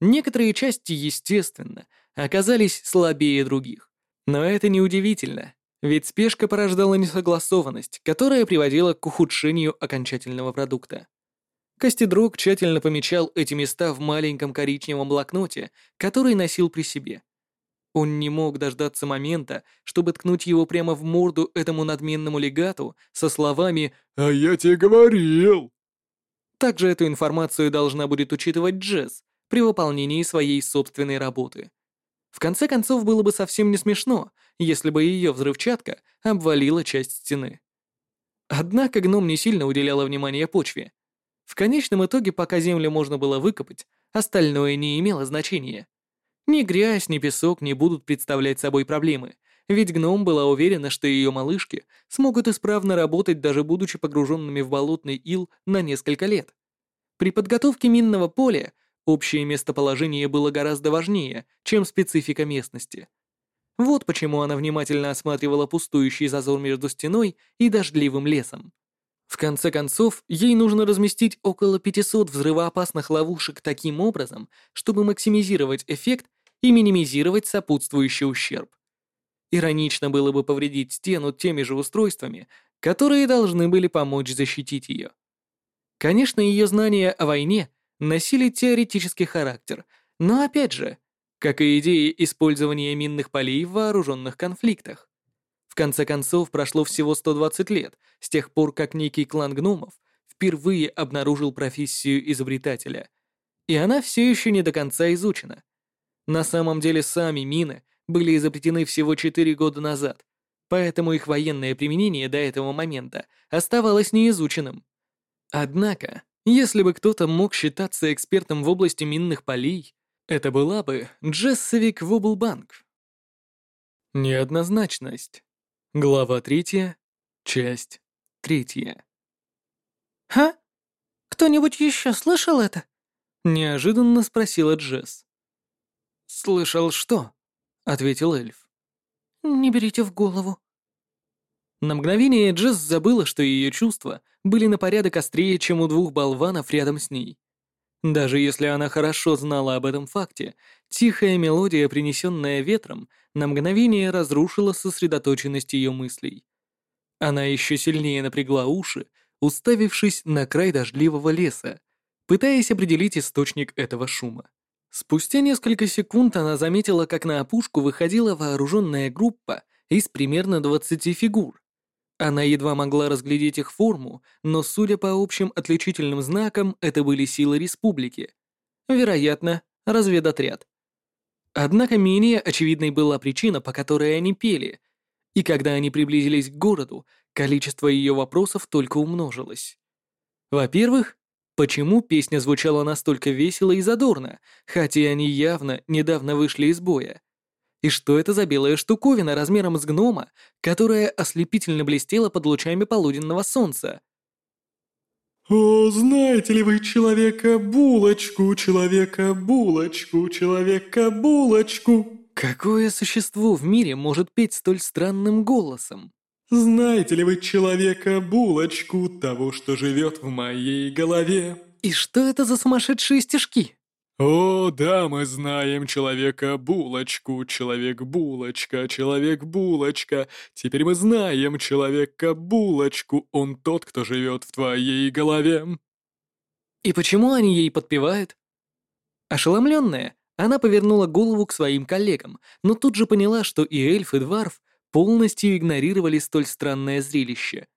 Speaker 1: Некоторые части, естественно, оказались слабее других. Но это неудивительно, ведь спешка порождала несогласованность, которая приводила к ухудшению окончательного продукта. Костедрог тщательно помечал эти места в маленьком коричневом блокноте, который носил при себе. Он не мог дождаться момента, чтобы ткнуть его прямо в морду этому надменному легату со словами
Speaker 5: «А я тебе говорил!».
Speaker 1: Также эту информацию должна будет учитывать Джесс при выполнении своей собственной работы. В конце концов, было бы совсем не смешно, если бы ее взрывчатка обвалила часть стены. Однако гном не сильно уделяла внимания почве, в конечном итоге, пока землю можно было выкопать, остальное не имело значения. Ни грязь, ни песок не будут представлять собой проблемы, ведь гном была уверена, что ее малышки смогут исправно работать, даже будучи погруженными в болотный ил на несколько лет. При подготовке минного поля общее местоположение было гораздо важнее, чем специфика местности. Вот почему она внимательно осматривала пустующий зазор между стеной и дождливым лесом. В конце концов, ей нужно разместить около 500 взрывоопасных ловушек таким образом, чтобы максимизировать эффект и минимизировать сопутствующий ущерб. Иронично было бы повредить стену теми же устройствами, которые должны были помочь защитить ее. Конечно, ее знания о войне носили теоретический характер, но опять же, как и идеи использования минных полей в вооруженных конфликтах. В конце концов, прошло всего 120 лет с тех пор, как некий клан гномов впервые обнаружил профессию изобретателя, и она все еще не до конца изучена. На самом деле сами мины были изобретены всего 4 года назад, поэтому их военное применение до этого момента оставалось неизученным. Однако, если бы кто-то мог считаться экспертом в области минных полей, это была бы Джессовик Воблбанк. Неоднозначность. Глава третья, часть третья.
Speaker 3: «Ха? Кто-нибудь еще слышал это?»
Speaker 1: — неожиданно спросила Джесс. «Слышал что?» — ответил эльф.
Speaker 3: «Не берите в голову».
Speaker 1: На мгновение Джесс забыла, что ее чувства были на порядок острее, чем у двух болванов рядом с ней. Даже если она хорошо знала об этом факте, тихая мелодия, принесенная ветром, на мгновение разрушила сосредоточенность ее мыслей. Она еще сильнее напрягла уши, уставившись на край дождливого леса, пытаясь определить источник этого шума. Спустя несколько секунд она заметила, как на опушку выходила вооруженная группа из примерно 20 фигур. Она едва могла разглядеть их форму, но, судя по общим отличительным знакам, это были силы республики. Вероятно, разведотряд. Однако менее очевидной была причина, по которой они пели, и когда они приблизились к городу, количество ее вопросов только умножилось. Во-первых, Почему песня звучала настолько весело и задорно, хотя они явно недавно вышли из боя? И что это за белая штуковина размером с гнома, которая ослепительно блестела под лучами полуденного солнца?
Speaker 5: «О, знаете ли вы человека-булочку, человека-булочку, человека-булочку?»
Speaker 1: Какое существо в мире может петь столь странным голосом?
Speaker 5: Знаете ли вы человека-булочку, того, что живет в моей голове?
Speaker 1: И что это за сумасшедшие стишки?
Speaker 5: О, да, мы знаем человека-булочку, человек-булочка, человек-булочка. Теперь мы знаем человека-булочку, он тот, кто живет в твоей голове.
Speaker 1: И почему они ей подпевают? Ошеломленная, она повернула голову к своим коллегам, но тут же поняла, что и эльф, и дварф полностью игнорировали столь странное зрелище.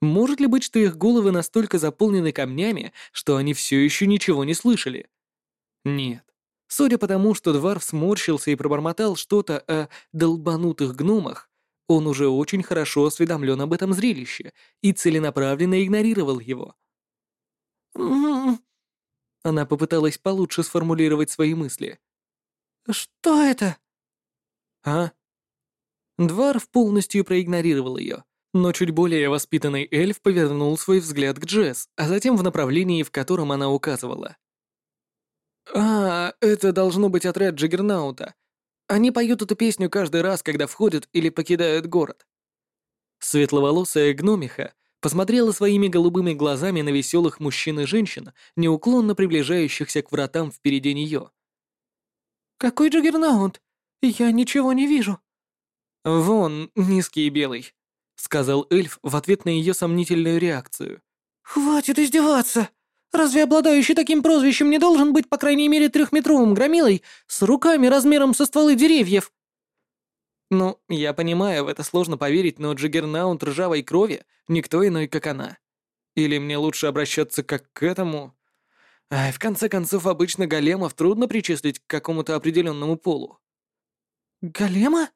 Speaker 1: Может ли быть, что их головы настолько заполнены камнями, что они все еще ничего не слышали? Нет. Судя по тому, что Дварф сморщился и пробормотал что-то о долбанутых гномах, он уже очень хорошо осведомлен об этом зрелище и целенаправленно игнорировал его. Она попыталась получше сформулировать свои мысли.
Speaker 3: «Что это?»
Speaker 1: «А?» Дварф полностью проигнорировал ее, но чуть более воспитанный эльф повернул свой взгляд к Джесс, а затем в направлении, в котором она указывала. «А, это должно быть отряд Джиггернаута. Они поют эту песню каждый раз, когда входят или покидают город». Светловолосая гномиха посмотрела своими голубыми глазами на веселых мужчин и женщин, неуклонно приближающихся к вратам впереди нее.
Speaker 3: «Какой Джиггернаут? Я ничего не вижу».
Speaker 1: «Вон, низкий и белый», — сказал эльф в ответ на ее сомнительную реакцию.
Speaker 3: «Хватит издеваться! Разве обладающий таким прозвищем не должен быть по крайней мере трехметровым громилой с руками размером со стволы деревьев?»
Speaker 1: «Ну, я понимаю, в это сложно поверить, но Джиггернаут ржавой крови никто иной, как она. Или мне лучше обращаться как к этому...» Ай, в конце концов, обычно големов трудно причислить к какому-то определенному полу.
Speaker 3: «Голема?»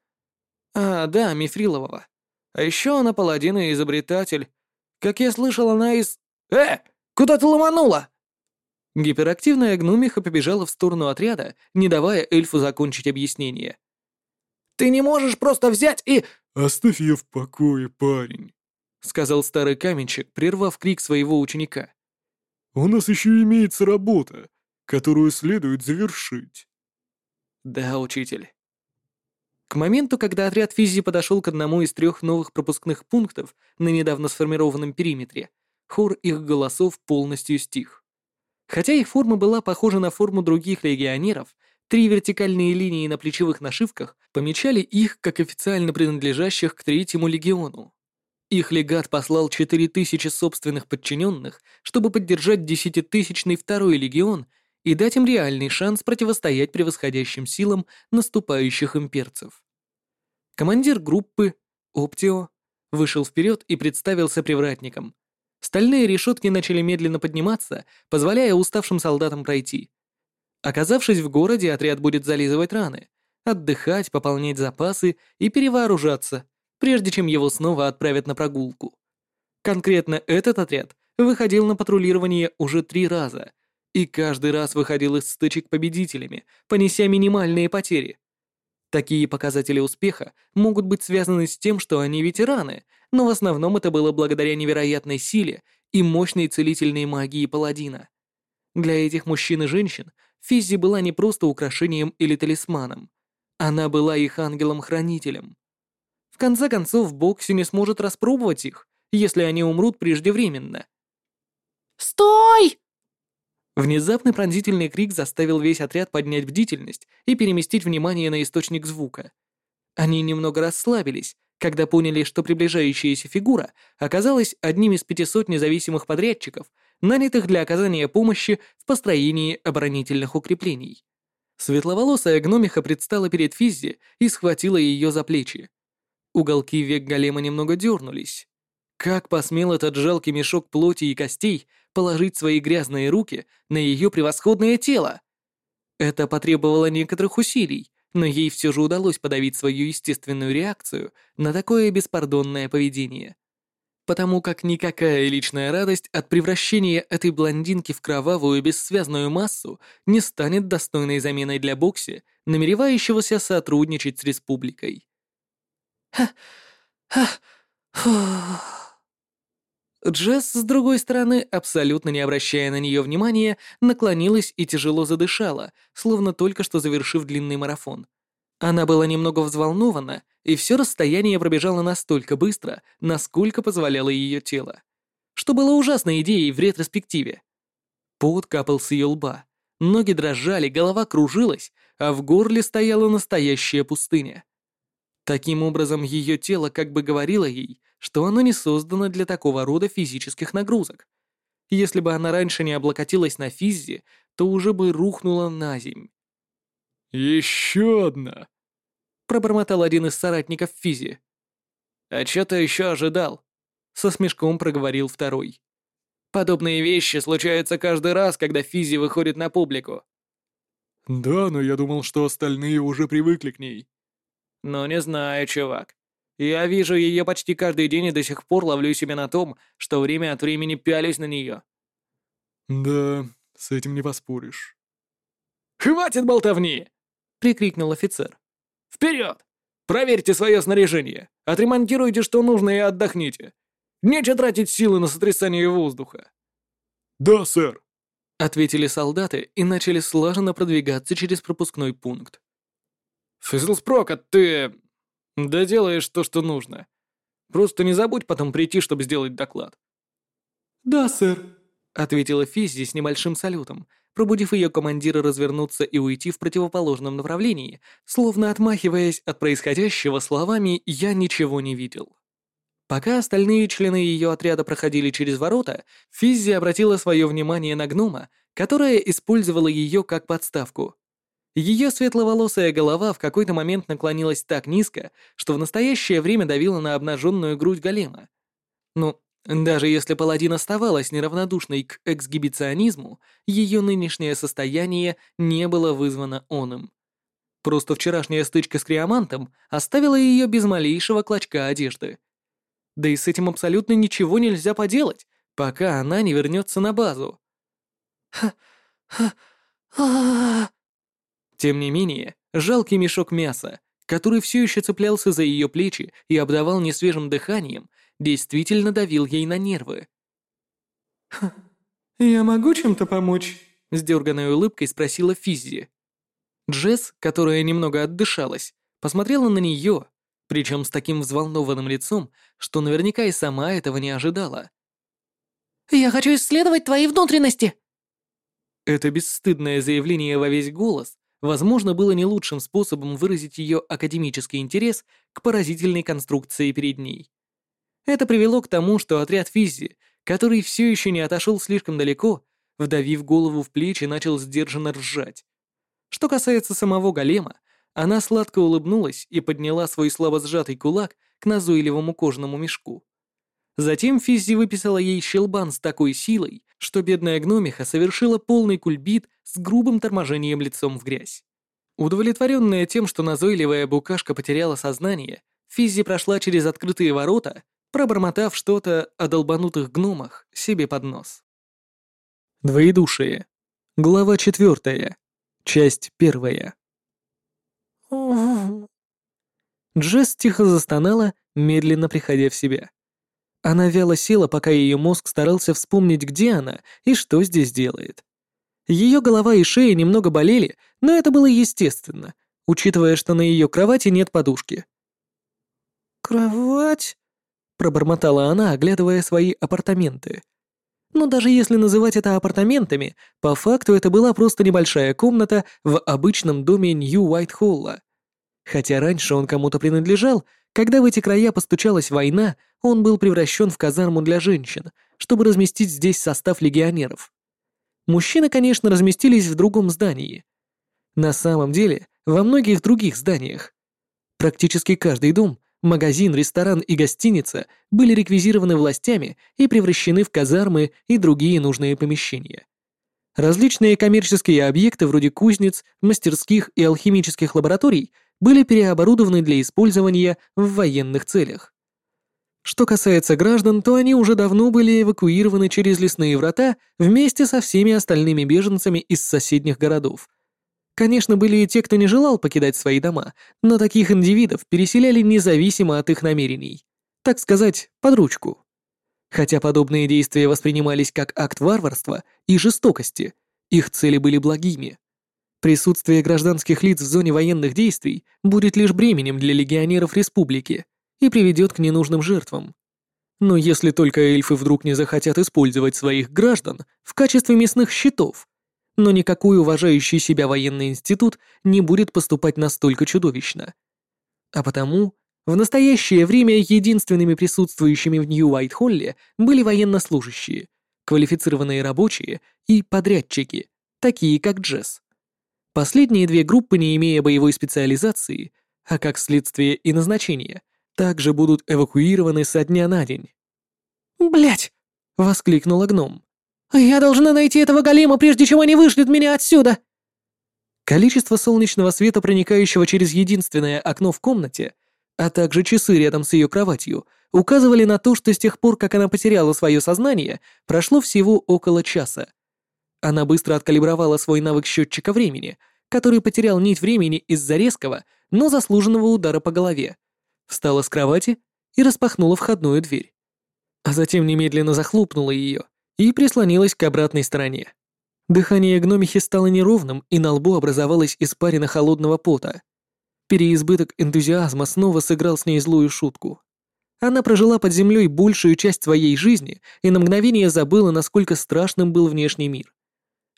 Speaker 1: А, да, Мифрилового. А еще она паладин и изобретатель. Как я слышал, она из... Э! Куда ты ломанула? Гиперактивная гномиха побежала в сторону отряда, не давая эльфу закончить объяснение. «Ты не можешь просто взять и...»
Speaker 5: «Оставь ее в покое, парень», —
Speaker 1: сказал старый каменщик, прервав крик своего ученика.
Speaker 5: «У нас еще имеется работа, которую следует завершить».
Speaker 1: «Да, учитель». К моменту, когда отряд Физи подошел к одному из трех новых пропускных пунктов на недавно сформированном периметре, хор их голосов полностью стих. Хотя их форма была похожа на форму других легионеров, три вертикальные линии на плечевых нашивках помечали их как официально принадлежащих к третьему легиону. Их легат послал 4000 собственных подчиненных, чтобы поддержать десятитысячный второй легион и дать им реальный шанс противостоять превосходящим силам наступающих имперцев. Командир группы, Оптио, вышел вперед и представился привратником. Стальные решетки начали медленно подниматься, позволяя уставшим солдатам пройти. Оказавшись в городе, отряд будет зализывать раны, отдыхать, пополнять запасы и перевооружаться, прежде чем его снова отправят на прогулку. Конкретно этот отряд выходил на патрулирование уже три раза, и каждый раз выходил из стычек победителями, понеся минимальные потери. Такие показатели успеха могут быть связаны с тем, что они ветераны, но в основном это было благодаря невероятной силе и мощной целительной магии паладина. Для этих мужчин и женщин Физзи была не просто украшением или талисманом. Она была их ангелом-хранителем конце концов, Бокси не сможет распробовать их, если они умрут преждевременно.
Speaker 3: «Стой!»
Speaker 1: Внезапный пронзительный крик заставил весь отряд поднять бдительность и переместить внимание на источник звука. Они немного расслабились, когда поняли, что приближающаяся фигура оказалась одним из пятисот независимых подрядчиков, нанятых для оказания помощи в построении оборонительных укреплений. Светловолосая гномиха предстала перед Физзи и схватила ее за плечи. Уголки век голема немного дернулись. Как посмел этот жалкий мешок плоти и костей положить свои грязные руки на ее превосходное тело? Это потребовало некоторых усилий, но ей все же удалось подавить свою естественную реакцию на такое беспардонное поведение. Потому как никакая личная радость от превращения этой блондинки в кровавую бессвязную массу не станет достойной заменой для Бокси, намеревающегося сотрудничать с республикой. Джесс, с другой стороны, абсолютно не обращая на нее внимания, наклонилась и тяжело задышала, словно только что завершив длинный марафон. Она была немного взволнована, и все расстояние пробежало настолько быстро, насколько позволяло ее тело. Что было ужасной идеей в ретроспективе. Пот капал с ее лба, ноги дрожали, голова кружилась, а в горле стояла настоящая пустыня. Таким образом, ее тело как бы говорило ей, что оно не создано для такого рода физических нагрузок. Если бы она раньше не облокотилась на физзе, то уже бы рухнула на земь.
Speaker 5: «Еще одна!»
Speaker 1: — пробормотал один из соратников физи. «А чё ты еще ожидал?» — со смешком проговорил второй. «Подобные вещи случаются каждый раз, когда физи выходит на публику».
Speaker 5: «Да, но я думал, что остальные уже привыкли к ней»,
Speaker 1: «Ну не знаю, чувак. Я вижу ее почти каждый день и до сих пор ловлю себя на том, что время от времени пялюсь на нее».
Speaker 5: «Да, с этим не поспоришь».
Speaker 1: «Хватит болтовни!» — прикрикнул офицер. «Вперед! Проверьте свое снаряжение, отремонтируйте, что нужно, и отдохните. Нечего тратить силы на сотрясание воздуха».
Speaker 5: «Да, сэр», —
Speaker 1: ответили солдаты и начали слаженно продвигаться через пропускной пункт. «Физлспрок, а ты... доделаешь то, что нужно. Просто не забудь потом прийти, чтобы сделать доклад».
Speaker 5: «Да, сэр», —
Speaker 1: ответила Физзи с небольшим салютом, пробудив ее командира развернуться и уйти в противоположном направлении, словно отмахиваясь от происходящего словами «я ничего не видел». Пока остальные члены ее отряда проходили через ворота, Физзи обратила свое внимание на гнома, которая использовала ее как подставку. Ее светловолосая голова в какой-то момент наклонилась так низко, что в настоящее время давила на обнаженную грудь голема. Ну, даже если паладин оставалась неравнодушной к эксгибиционизму, ее нынешнее состояние не было вызвано оным. Просто вчерашняя стычка с криомантом оставила ее без малейшего клочка одежды. Да и с этим абсолютно ничего нельзя поделать, пока она не вернется на базу. Ха, ха, а тем не менее, жалкий мешок мяса, который все еще цеплялся за ее плечи и обдавал несвежим дыханием, действительно давил ей на нервы.
Speaker 2: «Я могу чем-то помочь?»
Speaker 1: — с дерганной улыбкой спросила Физзи. Джесс, которая немного отдышалась, посмотрела на нее, причем с таким взволнованным лицом, что наверняка и сама этого не ожидала.
Speaker 3: «Я хочу исследовать твои внутренности!»
Speaker 1: Это бесстыдное заявление во весь голос, возможно, было не лучшим способом выразить ее академический интерес к поразительной конструкции перед ней. Это привело к тому, что отряд Физзи, который все еще не отошел слишком далеко, вдавив голову в плечи, начал сдержанно ржать. Что касается самого голема, она сладко улыбнулась и подняла свой слабо сжатый кулак к назойливому кожному мешку. Затем Физзи выписала ей щелбан с такой силой, что бедная гномиха совершила полный кульбит с грубым торможением лицом в грязь. Удовлетворенная тем, что назойливая букашка потеряла сознание, Физзи прошла через открытые ворота, пробормотав что-то о долбанутых гномах себе под нос. Двоедушие. Глава четвертая. Часть первая. Джесс тихо застонала, медленно приходя в себя. Она вяло села, пока ее мозг старался вспомнить, где она и что здесь делает. Ее голова и шея немного болели, но это было естественно, учитывая, что на ее кровати нет подушки.
Speaker 3: «Кровать?»
Speaker 1: — пробормотала она, оглядывая свои апартаменты. Но даже если называть это апартаментами, по факту это была просто небольшая комната в обычном доме Нью-Уайт-Холла. Хотя раньше он кому-то принадлежал, когда в эти края постучалась война, он был превращен в казарму для женщин, чтобы разместить здесь состав легионеров. Мужчины, конечно, разместились в другом здании. На самом деле, во многих других зданиях. Практически каждый дом, магазин, ресторан и гостиница были реквизированы властями и превращены в казармы и другие нужные помещения. Различные коммерческие объекты вроде кузнец, мастерских и алхимических лабораторий были переоборудованы для использования в военных целях. Что касается граждан, то они уже давно были эвакуированы через лесные врата вместе со всеми остальными беженцами из соседних городов. Конечно, были и те, кто не желал покидать свои дома, но таких индивидов переселяли независимо от их намерений. Так сказать, под ручку. Хотя подобные действия воспринимались как акт варварства и жестокости, их цели были благими. Присутствие гражданских лиц в зоне военных действий будет лишь бременем для легионеров республики и приведет к ненужным жертвам. Но если только эльфы вдруг не захотят использовать своих граждан в качестве мясных щитов, но никакой уважающий себя военный институт не будет поступать настолько чудовищно. А потому в настоящее время единственными присутствующими в Нью-Уайт-Холле были военнослужащие, квалифицированные рабочие и подрядчики, такие как Джесс. Последние две группы, не имея боевой специализации, а как следствие и назначения, также будут эвакуированы со дня на день.
Speaker 3: Блять!
Speaker 1: воскликнула гном.
Speaker 3: «Я должна найти этого голема, прежде чем они вышлют меня отсюда!»
Speaker 1: Количество солнечного света, проникающего через единственное окно в комнате, а также часы рядом с ее кроватью, указывали на то, что с тех пор, как она потеряла свое сознание, прошло всего около часа. Она быстро откалибровала свой навык счетчика времени, который потерял нить времени из-за резкого, но заслуженного удара по голове. Встала с кровати и распахнула входную дверь. А затем немедленно захлопнула ее и прислонилась к обратной стороне. Дыхание гномихи стало неровным, и на лбу образовалась испарина холодного пота. Переизбыток энтузиазма снова сыграл с ней злую шутку. Она прожила под землей большую часть своей жизни и на мгновение забыла, насколько страшным был внешний мир.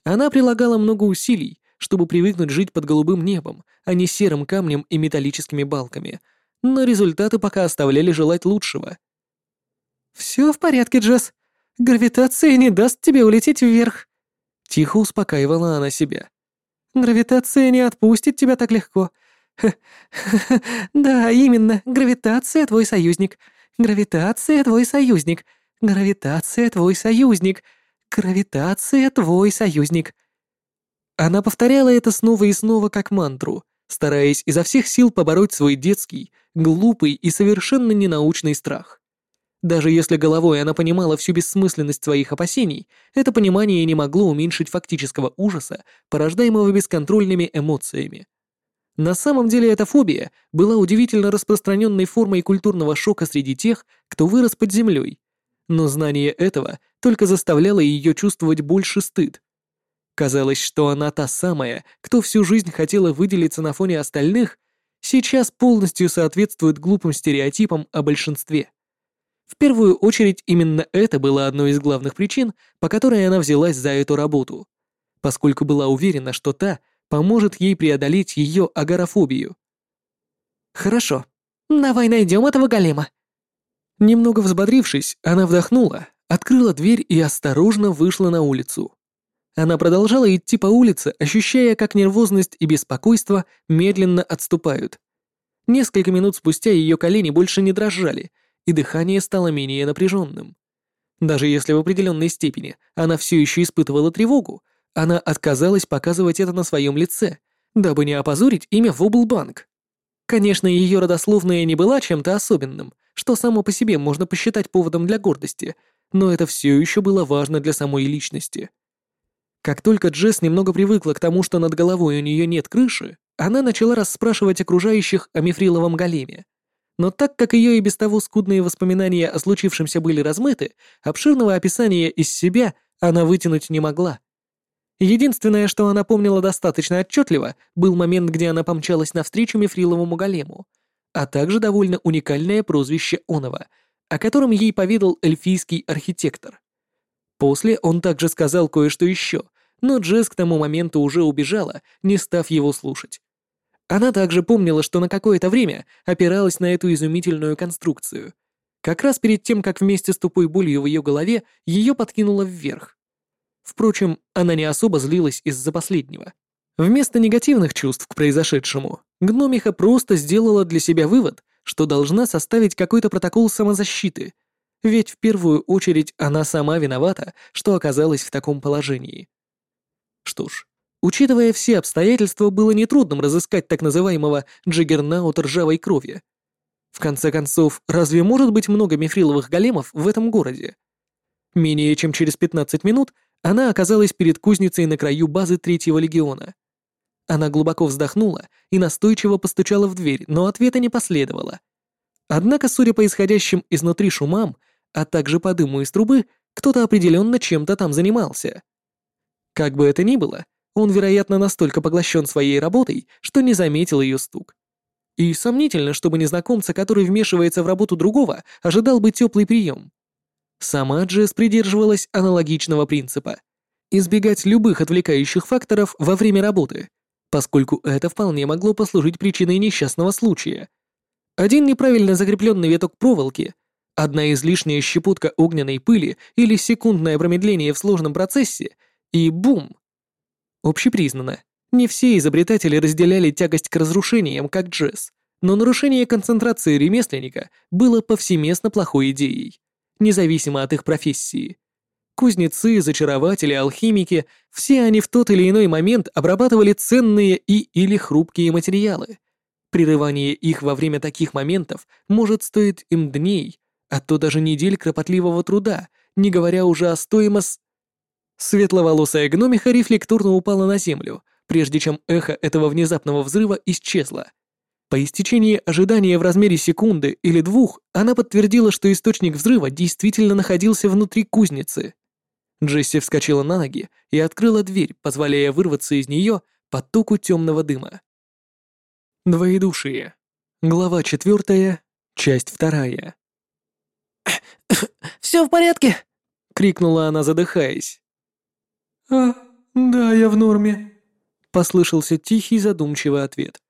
Speaker 1: Она прилагала много усилий, чтобы привыкнуть жить под голубым небом, а не серым камнем и металлическими балками, но результаты пока оставляли желать лучшего.
Speaker 3: «Все в порядке, Джесс. Гравитация не даст тебе улететь вверх», —
Speaker 1: тихо успокаивала она себя.
Speaker 3: «Гравитация не отпустит тебя так легко. Да, именно, гравитация твой союзник. Гравитация твой союзник. Гравитация твой союзник. Гравитация твой союзник.
Speaker 1: Она повторяла это снова и снова как мантру, стараясь изо всех сил побороть свой детский, глупый и совершенно ненаучный страх. Даже если головой она понимала всю бессмысленность своих опасений, это понимание не могло уменьшить фактического ужаса, порождаемого бесконтрольными эмоциями. На самом деле эта фобия была удивительно распространенной формой культурного шока среди тех, кто вырос под землей, но знание этого только заставляло ее чувствовать больше стыд. Казалось, что она та самая, кто всю жизнь хотела выделиться на фоне остальных, сейчас полностью соответствует глупым стереотипам о большинстве. В первую очередь именно это было одной из главных причин, по которой она взялась за эту работу, поскольку была уверена, что та поможет ей преодолеть ее агорафобию.
Speaker 3: «Хорошо, давай найдем этого голема».
Speaker 1: Немного взбодрившись, она вдохнула, открыла дверь и осторожно вышла на улицу. Она продолжала идти по улице, ощущая, как нервозность и беспокойство медленно отступают. Несколько минут спустя ее колени больше не дрожали, и дыхание стало менее напряженным. Даже если в определенной степени она все еще испытывала тревогу, она отказалась показывать это на своем лице, дабы не опозорить имя Воблбанк. Конечно, ее родословная не была чем-то особенным, что само по себе можно посчитать поводом для гордости, но это все еще было важно для самой личности. Как только Джесс немного привыкла к тому, что над головой у нее нет крыши, она начала расспрашивать окружающих о мифриловом големе. Но так как ее и без того скудные воспоминания о случившемся были размыты, обширного описания из себя она вытянуть не могла. Единственное, что она помнила достаточно отчетливо, был момент, где она помчалась навстречу мифриловому голему, а также довольно уникальное прозвище Онова, о котором ей поведал эльфийский архитектор. После он также сказал кое-что еще, но Джесс к тому моменту уже убежала, не став его слушать. Она также помнила, что на какое-то время опиралась на эту изумительную конструкцию. Как раз перед тем, как вместе с тупой болью в ее голове ее подкинуло вверх. Впрочем, она не особо злилась из-за последнего. Вместо негативных чувств к произошедшему, гномиха просто сделала для себя вывод, что должна составить какой-то протокол самозащиты, ведь в первую очередь она сама виновата, что оказалась в таком положении. Что ж, учитывая все обстоятельства, было нетрудным разыскать так называемого джиггернаута ржавой крови. В конце концов, разве может быть много мифриловых големов в этом городе? Менее чем через 15 минут она оказалась перед кузницей на краю базы Третьего легиона. Она глубоко вздохнула и настойчиво постучала в дверь, но ответа не последовало. Однако, судя по исходящим изнутри шумам, а также по дыму из трубы, кто-то определенно чем-то там занимался. Как бы это ни было, он, вероятно, настолько поглощен своей работой, что не заметил ее стук. И сомнительно, чтобы незнакомца, который вмешивается в работу другого, ожидал бы теплый прием. Сама Джесс придерживалась аналогичного принципа — избегать любых отвлекающих факторов во время работы, поскольку это вполне могло послужить причиной несчастного случая. Один неправильно закрепленный веток проволоки, одна излишняя щепотка огненной пыли или секундное промедление в сложном процессе, и бум! Общепризнано, не все изобретатели разделяли тягость к разрушениям, как Джесс, но нарушение концентрации ремесленника было повсеместно плохой идеей независимо от их профессии. Кузнецы, зачарователи, алхимики — все они в тот или иной момент обрабатывали ценные и или хрупкие материалы. Прерывание их во время таких моментов может стоить им дней, а то даже недель кропотливого труда, не говоря уже о стоимости... Светловолосая гномиха рефлекторно упала на землю, прежде чем эхо этого внезапного взрыва исчезло. По истечении ожидания в размере секунды или двух она подтвердила, что источник взрыва действительно находился внутри кузницы. Джесси вскочила на ноги и открыла дверь, позволяя вырваться из нее потоку темного дыма. Двоедушие. Глава четвертая, часть вторая.
Speaker 3: «Все в порядке?»
Speaker 1: — крикнула она, задыхаясь.
Speaker 2: «А, да, я в норме», —
Speaker 1: послышался тихий задумчивый ответ.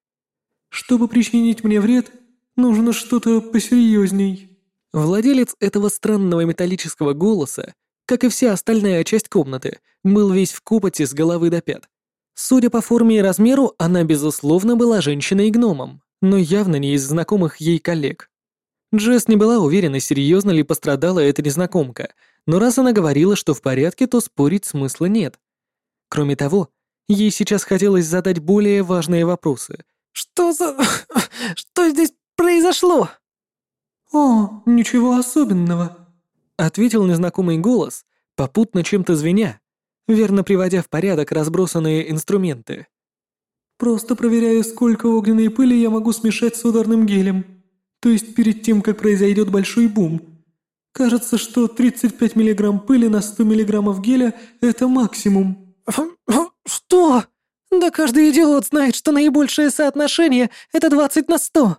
Speaker 2: Чтобы причинить мне вред, нужно что-то посерьезней».
Speaker 1: Владелец этого странного металлического голоса, как и вся остальная часть комнаты, был весь в копоте с головы до пят. Судя по форме и размеру, она, безусловно, была женщиной-гномом, но явно не из знакомых ей коллег. Джесс не была уверена, серьезно ли пострадала эта незнакомка, но раз она говорила, что в порядке, то спорить смысла нет. Кроме того, ей сейчас хотелось задать более важные вопросы,
Speaker 3: что за... Что здесь произошло?»
Speaker 2: «О, ничего особенного», —
Speaker 1: ответил незнакомый голос, попутно чем-то звеня, верно приводя в порядок разбросанные инструменты.
Speaker 2: «Просто проверяю, сколько огненной пыли я могу смешать с ударным гелем, то есть перед тем, как произойдет большой бум. Кажется, что 35 миллиграмм пыли на 100 миллиграммов геля — это максимум».
Speaker 3: «Что? Да каждый идиот знает, что наибольшее соотношение — это 20 на 100.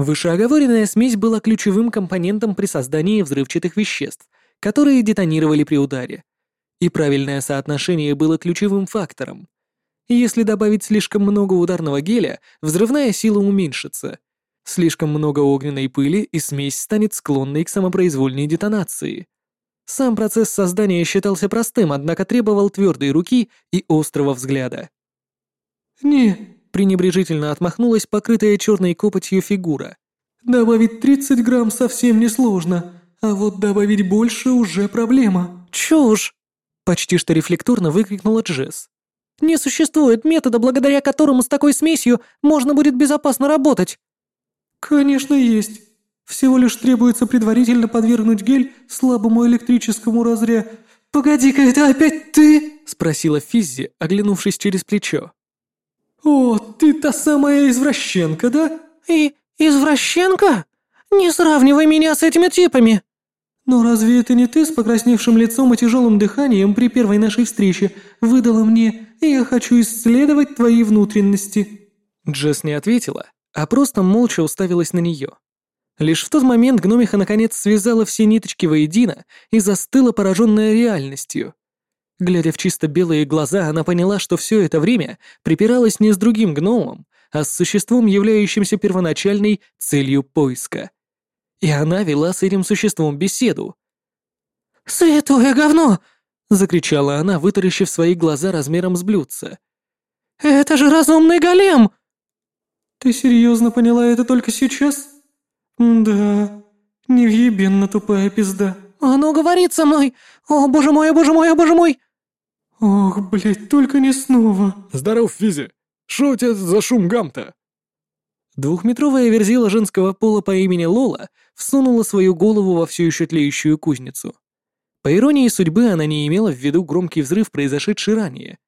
Speaker 1: Вышеоговоренная смесь была ключевым компонентом при создании взрывчатых веществ, которые детонировали при ударе. И правильное соотношение было ключевым фактором. Если добавить слишком много ударного геля, взрывная сила уменьшится. Слишком много огненной пыли, и смесь станет склонной к самопроизвольной детонации. Сам процесс создания считался простым, однако требовал твердой руки и острого взгляда.
Speaker 3: «Не,
Speaker 1: пренебрежительно отмахнулась покрытая черной копотью фигура.
Speaker 3: «Добавить 30 грамм совсем несложно, а вот добавить больше уже проблема».
Speaker 1: «Чушь!» — почти что рефлекторно выкрикнула Джесс.
Speaker 3: «Не существует метода, благодаря которому с такой смесью можно будет безопасно работать».
Speaker 2: «Конечно есть. Всего лишь требуется предварительно подвергнуть гель слабому электрическому разря...»
Speaker 3: «Погоди-ка, это опять ты?»
Speaker 1: — спросила Физзи, оглянувшись через плечо.
Speaker 2: «О, ты та самая извращенка, да?»
Speaker 3: «И извращенка? Не сравнивай меня с этими типами!»
Speaker 2: «Но разве это не ты с покрасневшим лицом и тяжелым дыханием при первой нашей встрече выдала мне «я хочу исследовать твои внутренности»?»
Speaker 1: Джесс не ответила, а просто молча уставилась на нее. Лишь в тот момент гномиха наконец связала все ниточки воедино и застыла пораженная реальностью. Глядя в чисто белые глаза, она поняла, что все это время припиралась не с другим гномом, а с существом, являющимся первоначальной целью поиска. И она вела с этим существом беседу.
Speaker 3: «Святое говно!» — закричала
Speaker 1: она, вытаращив свои глаза размером с блюдца.
Speaker 3: «Это же разумный голем!»
Speaker 2: «Ты серьезно поняла это только сейчас?» «Да, невъебенно тупая пизда».
Speaker 3: «Оно говорит со мной! О, боже мой, о, боже мой, о, боже мой!»
Speaker 2: «Ох, блядь, только не снова!»
Speaker 5: «Здоров, Физи! Шо у тебя за шум гам-то?»
Speaker 1: Двухметровая верзила женского пола по имени Лола всунула свою голову во все еще тлеющую кузницу. По иронии судьбы, она не имела в виду громкий взрыв, произошедший ранее.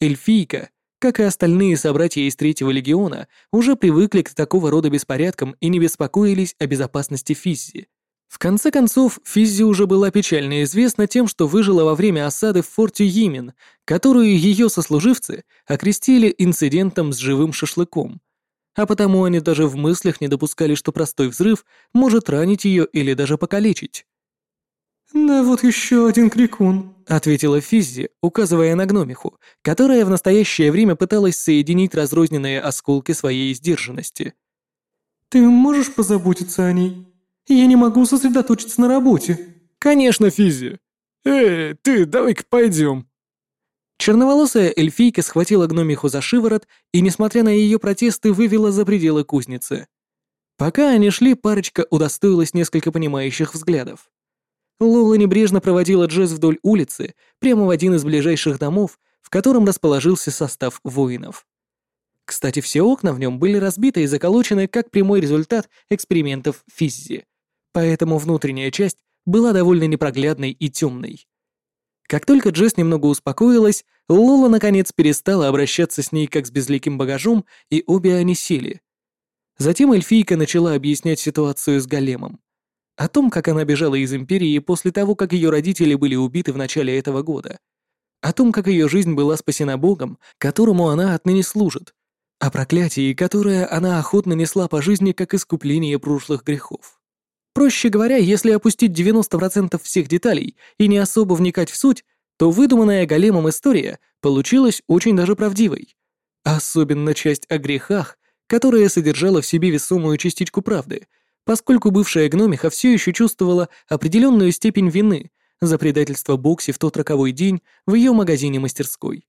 Speaker 1: Эльфийка, как и остальные собратья из Третьего Легиона, уже привыкли к такого рода беспорядкам и не беспокоились о безопасности Физзи. В конце концов, Физзи уже была печально известна тем, что выжила во время осады в форте Йимин, которую ее сослуживцы окрестили инцидентом с живым шашлыком. А потому они даже в мыслях не допускали, что простой взрыв может ранить ее или даже покалечить.
Speaker 2: «Да вот еще один крикун», —
Speaker 1: ответила Физзи, указывая на гномиху, которая в настоящее время пыталась соединить разрозненные осколки своей сдержанности.
Speaker 2: «Ты можешь позаботиться о ней?» Я не могу сосредоточиться на работе».
Speaker 5: «Конечно, Физи. Эй, ты, давай-ка пойдем».
Speaker 1: Черноволосая эльфийка схватила гномиху за шиворот и, несмотря на ее протесты, вывела за пределы кузницы. Пока они шли, парочка удостоилась несколько понимающих взглядов. Лола небрежно проводила Джесс вдоль улицы, прямо в один из ближайших домов, в котором расположился состав воинов. Кстати, все окна в нем были разбиты и заколочены как прямой результат экспериментов Физзи поэтому внутренняя часть была довольно непроглядной и темной. Как только Джесс немного успокоилась, Лола наконец перестала обращаться с ней как с безликим багажом, и обе они сели. Затем эльфийка начала объяснять ситуацию с Големом. О том, как она бежала из Империи после того, как ее родители были убиты в начале этого года. О том, как ее жизнь была спасена Богом, которому она отныне служит. О проклятии, которое она охотно несла по жизни как искупление прошлых грехов. Проще говоря, если опустить 90% всех деталей и не особо вникать в суть, то выдуманная големом история получилась очень даже правдивой. Особенно часть о грехах, которая содержала в себе весомую частичку правды, поскольку бывшая гномиха все еще чувствовала определенную степень вины за предательство Бокси в тот роковой день в ее магазине-мастерской.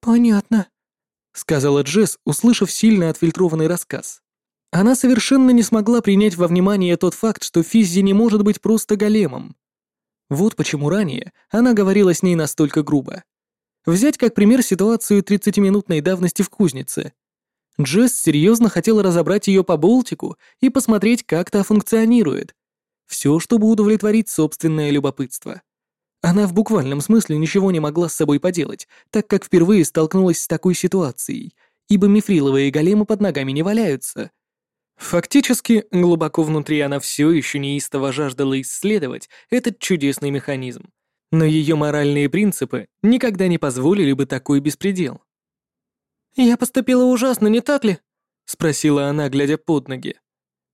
Speaker 3: «Понятно», —
Speaker 1: сказала Джесс, услышав сильно отфильтрованный рассказ. Она совершенно не смогла принять во внимание тот факт, что Физзи не может быть просто големом. Вот почему ранее она говорила с ней настолько грубо. Взять как пример ситуацию 30-минутной давности в кузнице. Джесс серьезно хотела разобрать ее по болтику и посмотреть, как та функционирует. Все, чтобы удовлетворить собственное любопытство. Она в буквальном смысле ничего не могла с собой поделать, так как впервые столкнулась с такой ситуацией, ибо мифриловые големы под ногами не валяются. Фактически, глубоко внутри она все еще неистово жаждала исследовать этот чудесный механизм. Но ее моральные принципы никогда не позволили бы такой беспредел.
Speaker 2: «Я поступила ужасно, не так ли?»
Speaker 1: — спросила она, глядя под ноги.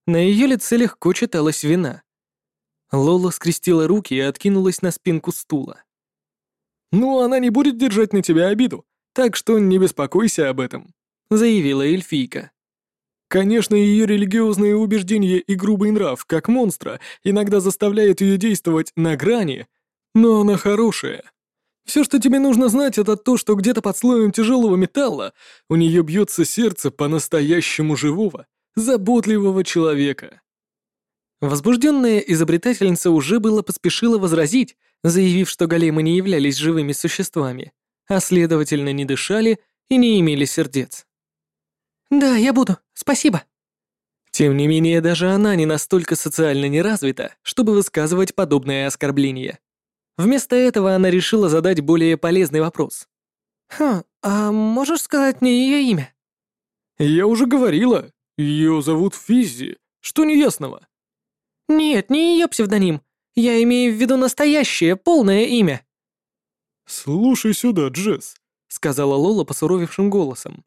Speaker 1: На ее лице легко читалась вина. Лола скрестила руки и откинулась на спинку стула.
Speaker 5: «Ну, она не будет держать на тебя обиду, так что не беспокойся об этом», — заявила эльфийка. Конечно, ее религиозные убеждения и грубый нрав, как монстра, иногда заставляют ее действовать на грани, но она хорошая. Все, что тебе нужно знать, это то, что где-то под слоем тяжелого металла у нее бьется сердце по-настоящему живого, заботливого человека.
Speaker 1: Возбужденная изобретательница уже было поспешила возразить, заявив, что големы не являлись живыми существами, а следовательно не дышали и не имели сердец.
Speaker 2: «Да, я буду. Спасибо».
Speaker 1: Тем не менее, даже она не настолько социально неразвита, чтобы высказывать подобное оскорбление. Вместо этого она решила задать более полезный вопрос.
Speaker 2: «Хм, а можешь сказать мне ее имя?»
Speaker 5: «Я уже говорила. Ее зовут Физзи. Что неясного?»
Speaker 2: «Нет, не ее псевдоним. Я имею в виду настоящее, полное имя».
Speaker 5: «Слушай сюда, Джесс», — сказала Лола посуровевшим голосом.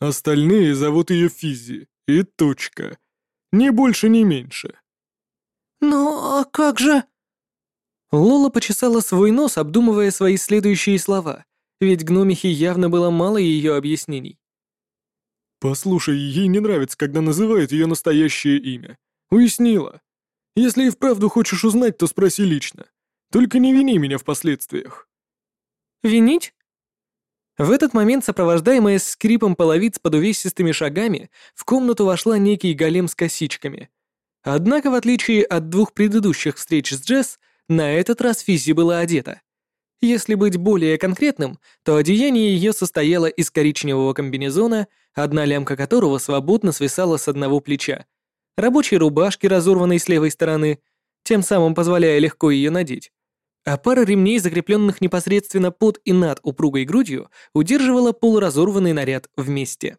Speaker 5: «Остальные зовут ее Физзи. И точка. Ни больше, ни меньше».
Speaker 2: «Ну, а как же...»
Speaker 1: Лола почесала свой нос, обдумывая свои следующие слова, ведь гномихе явно было мало ее объяснений.
Speaker 5: «Послушай, ей не нравится, когда называют ее настоящее имя. Уяснила. Если и вправду хочешь узнать, то спроси лично. Только не вини меня в последствиях».
Speaker 2: «Винить?»
Speaker 1: В этот момент, сопровождаемая скрипом половиц под увесистыми шагами, в комнату вошла некий голем с косичками. Однако, в отличие от двух предыдущих встреч с Джесс, на этот раз Физи была одета. Если быть более конкретным, то одеяние ее состояло из коричневого комбинезона, одна лямка которого свободно свисала с одного плеча, рабочей рубашки, разорванной с левой стороны, тем самым позволяя легко ее надеть, а пара ремней, закрепленных непосредственно под и над упругой грудью, удерживала полуразорванный наряд вместе.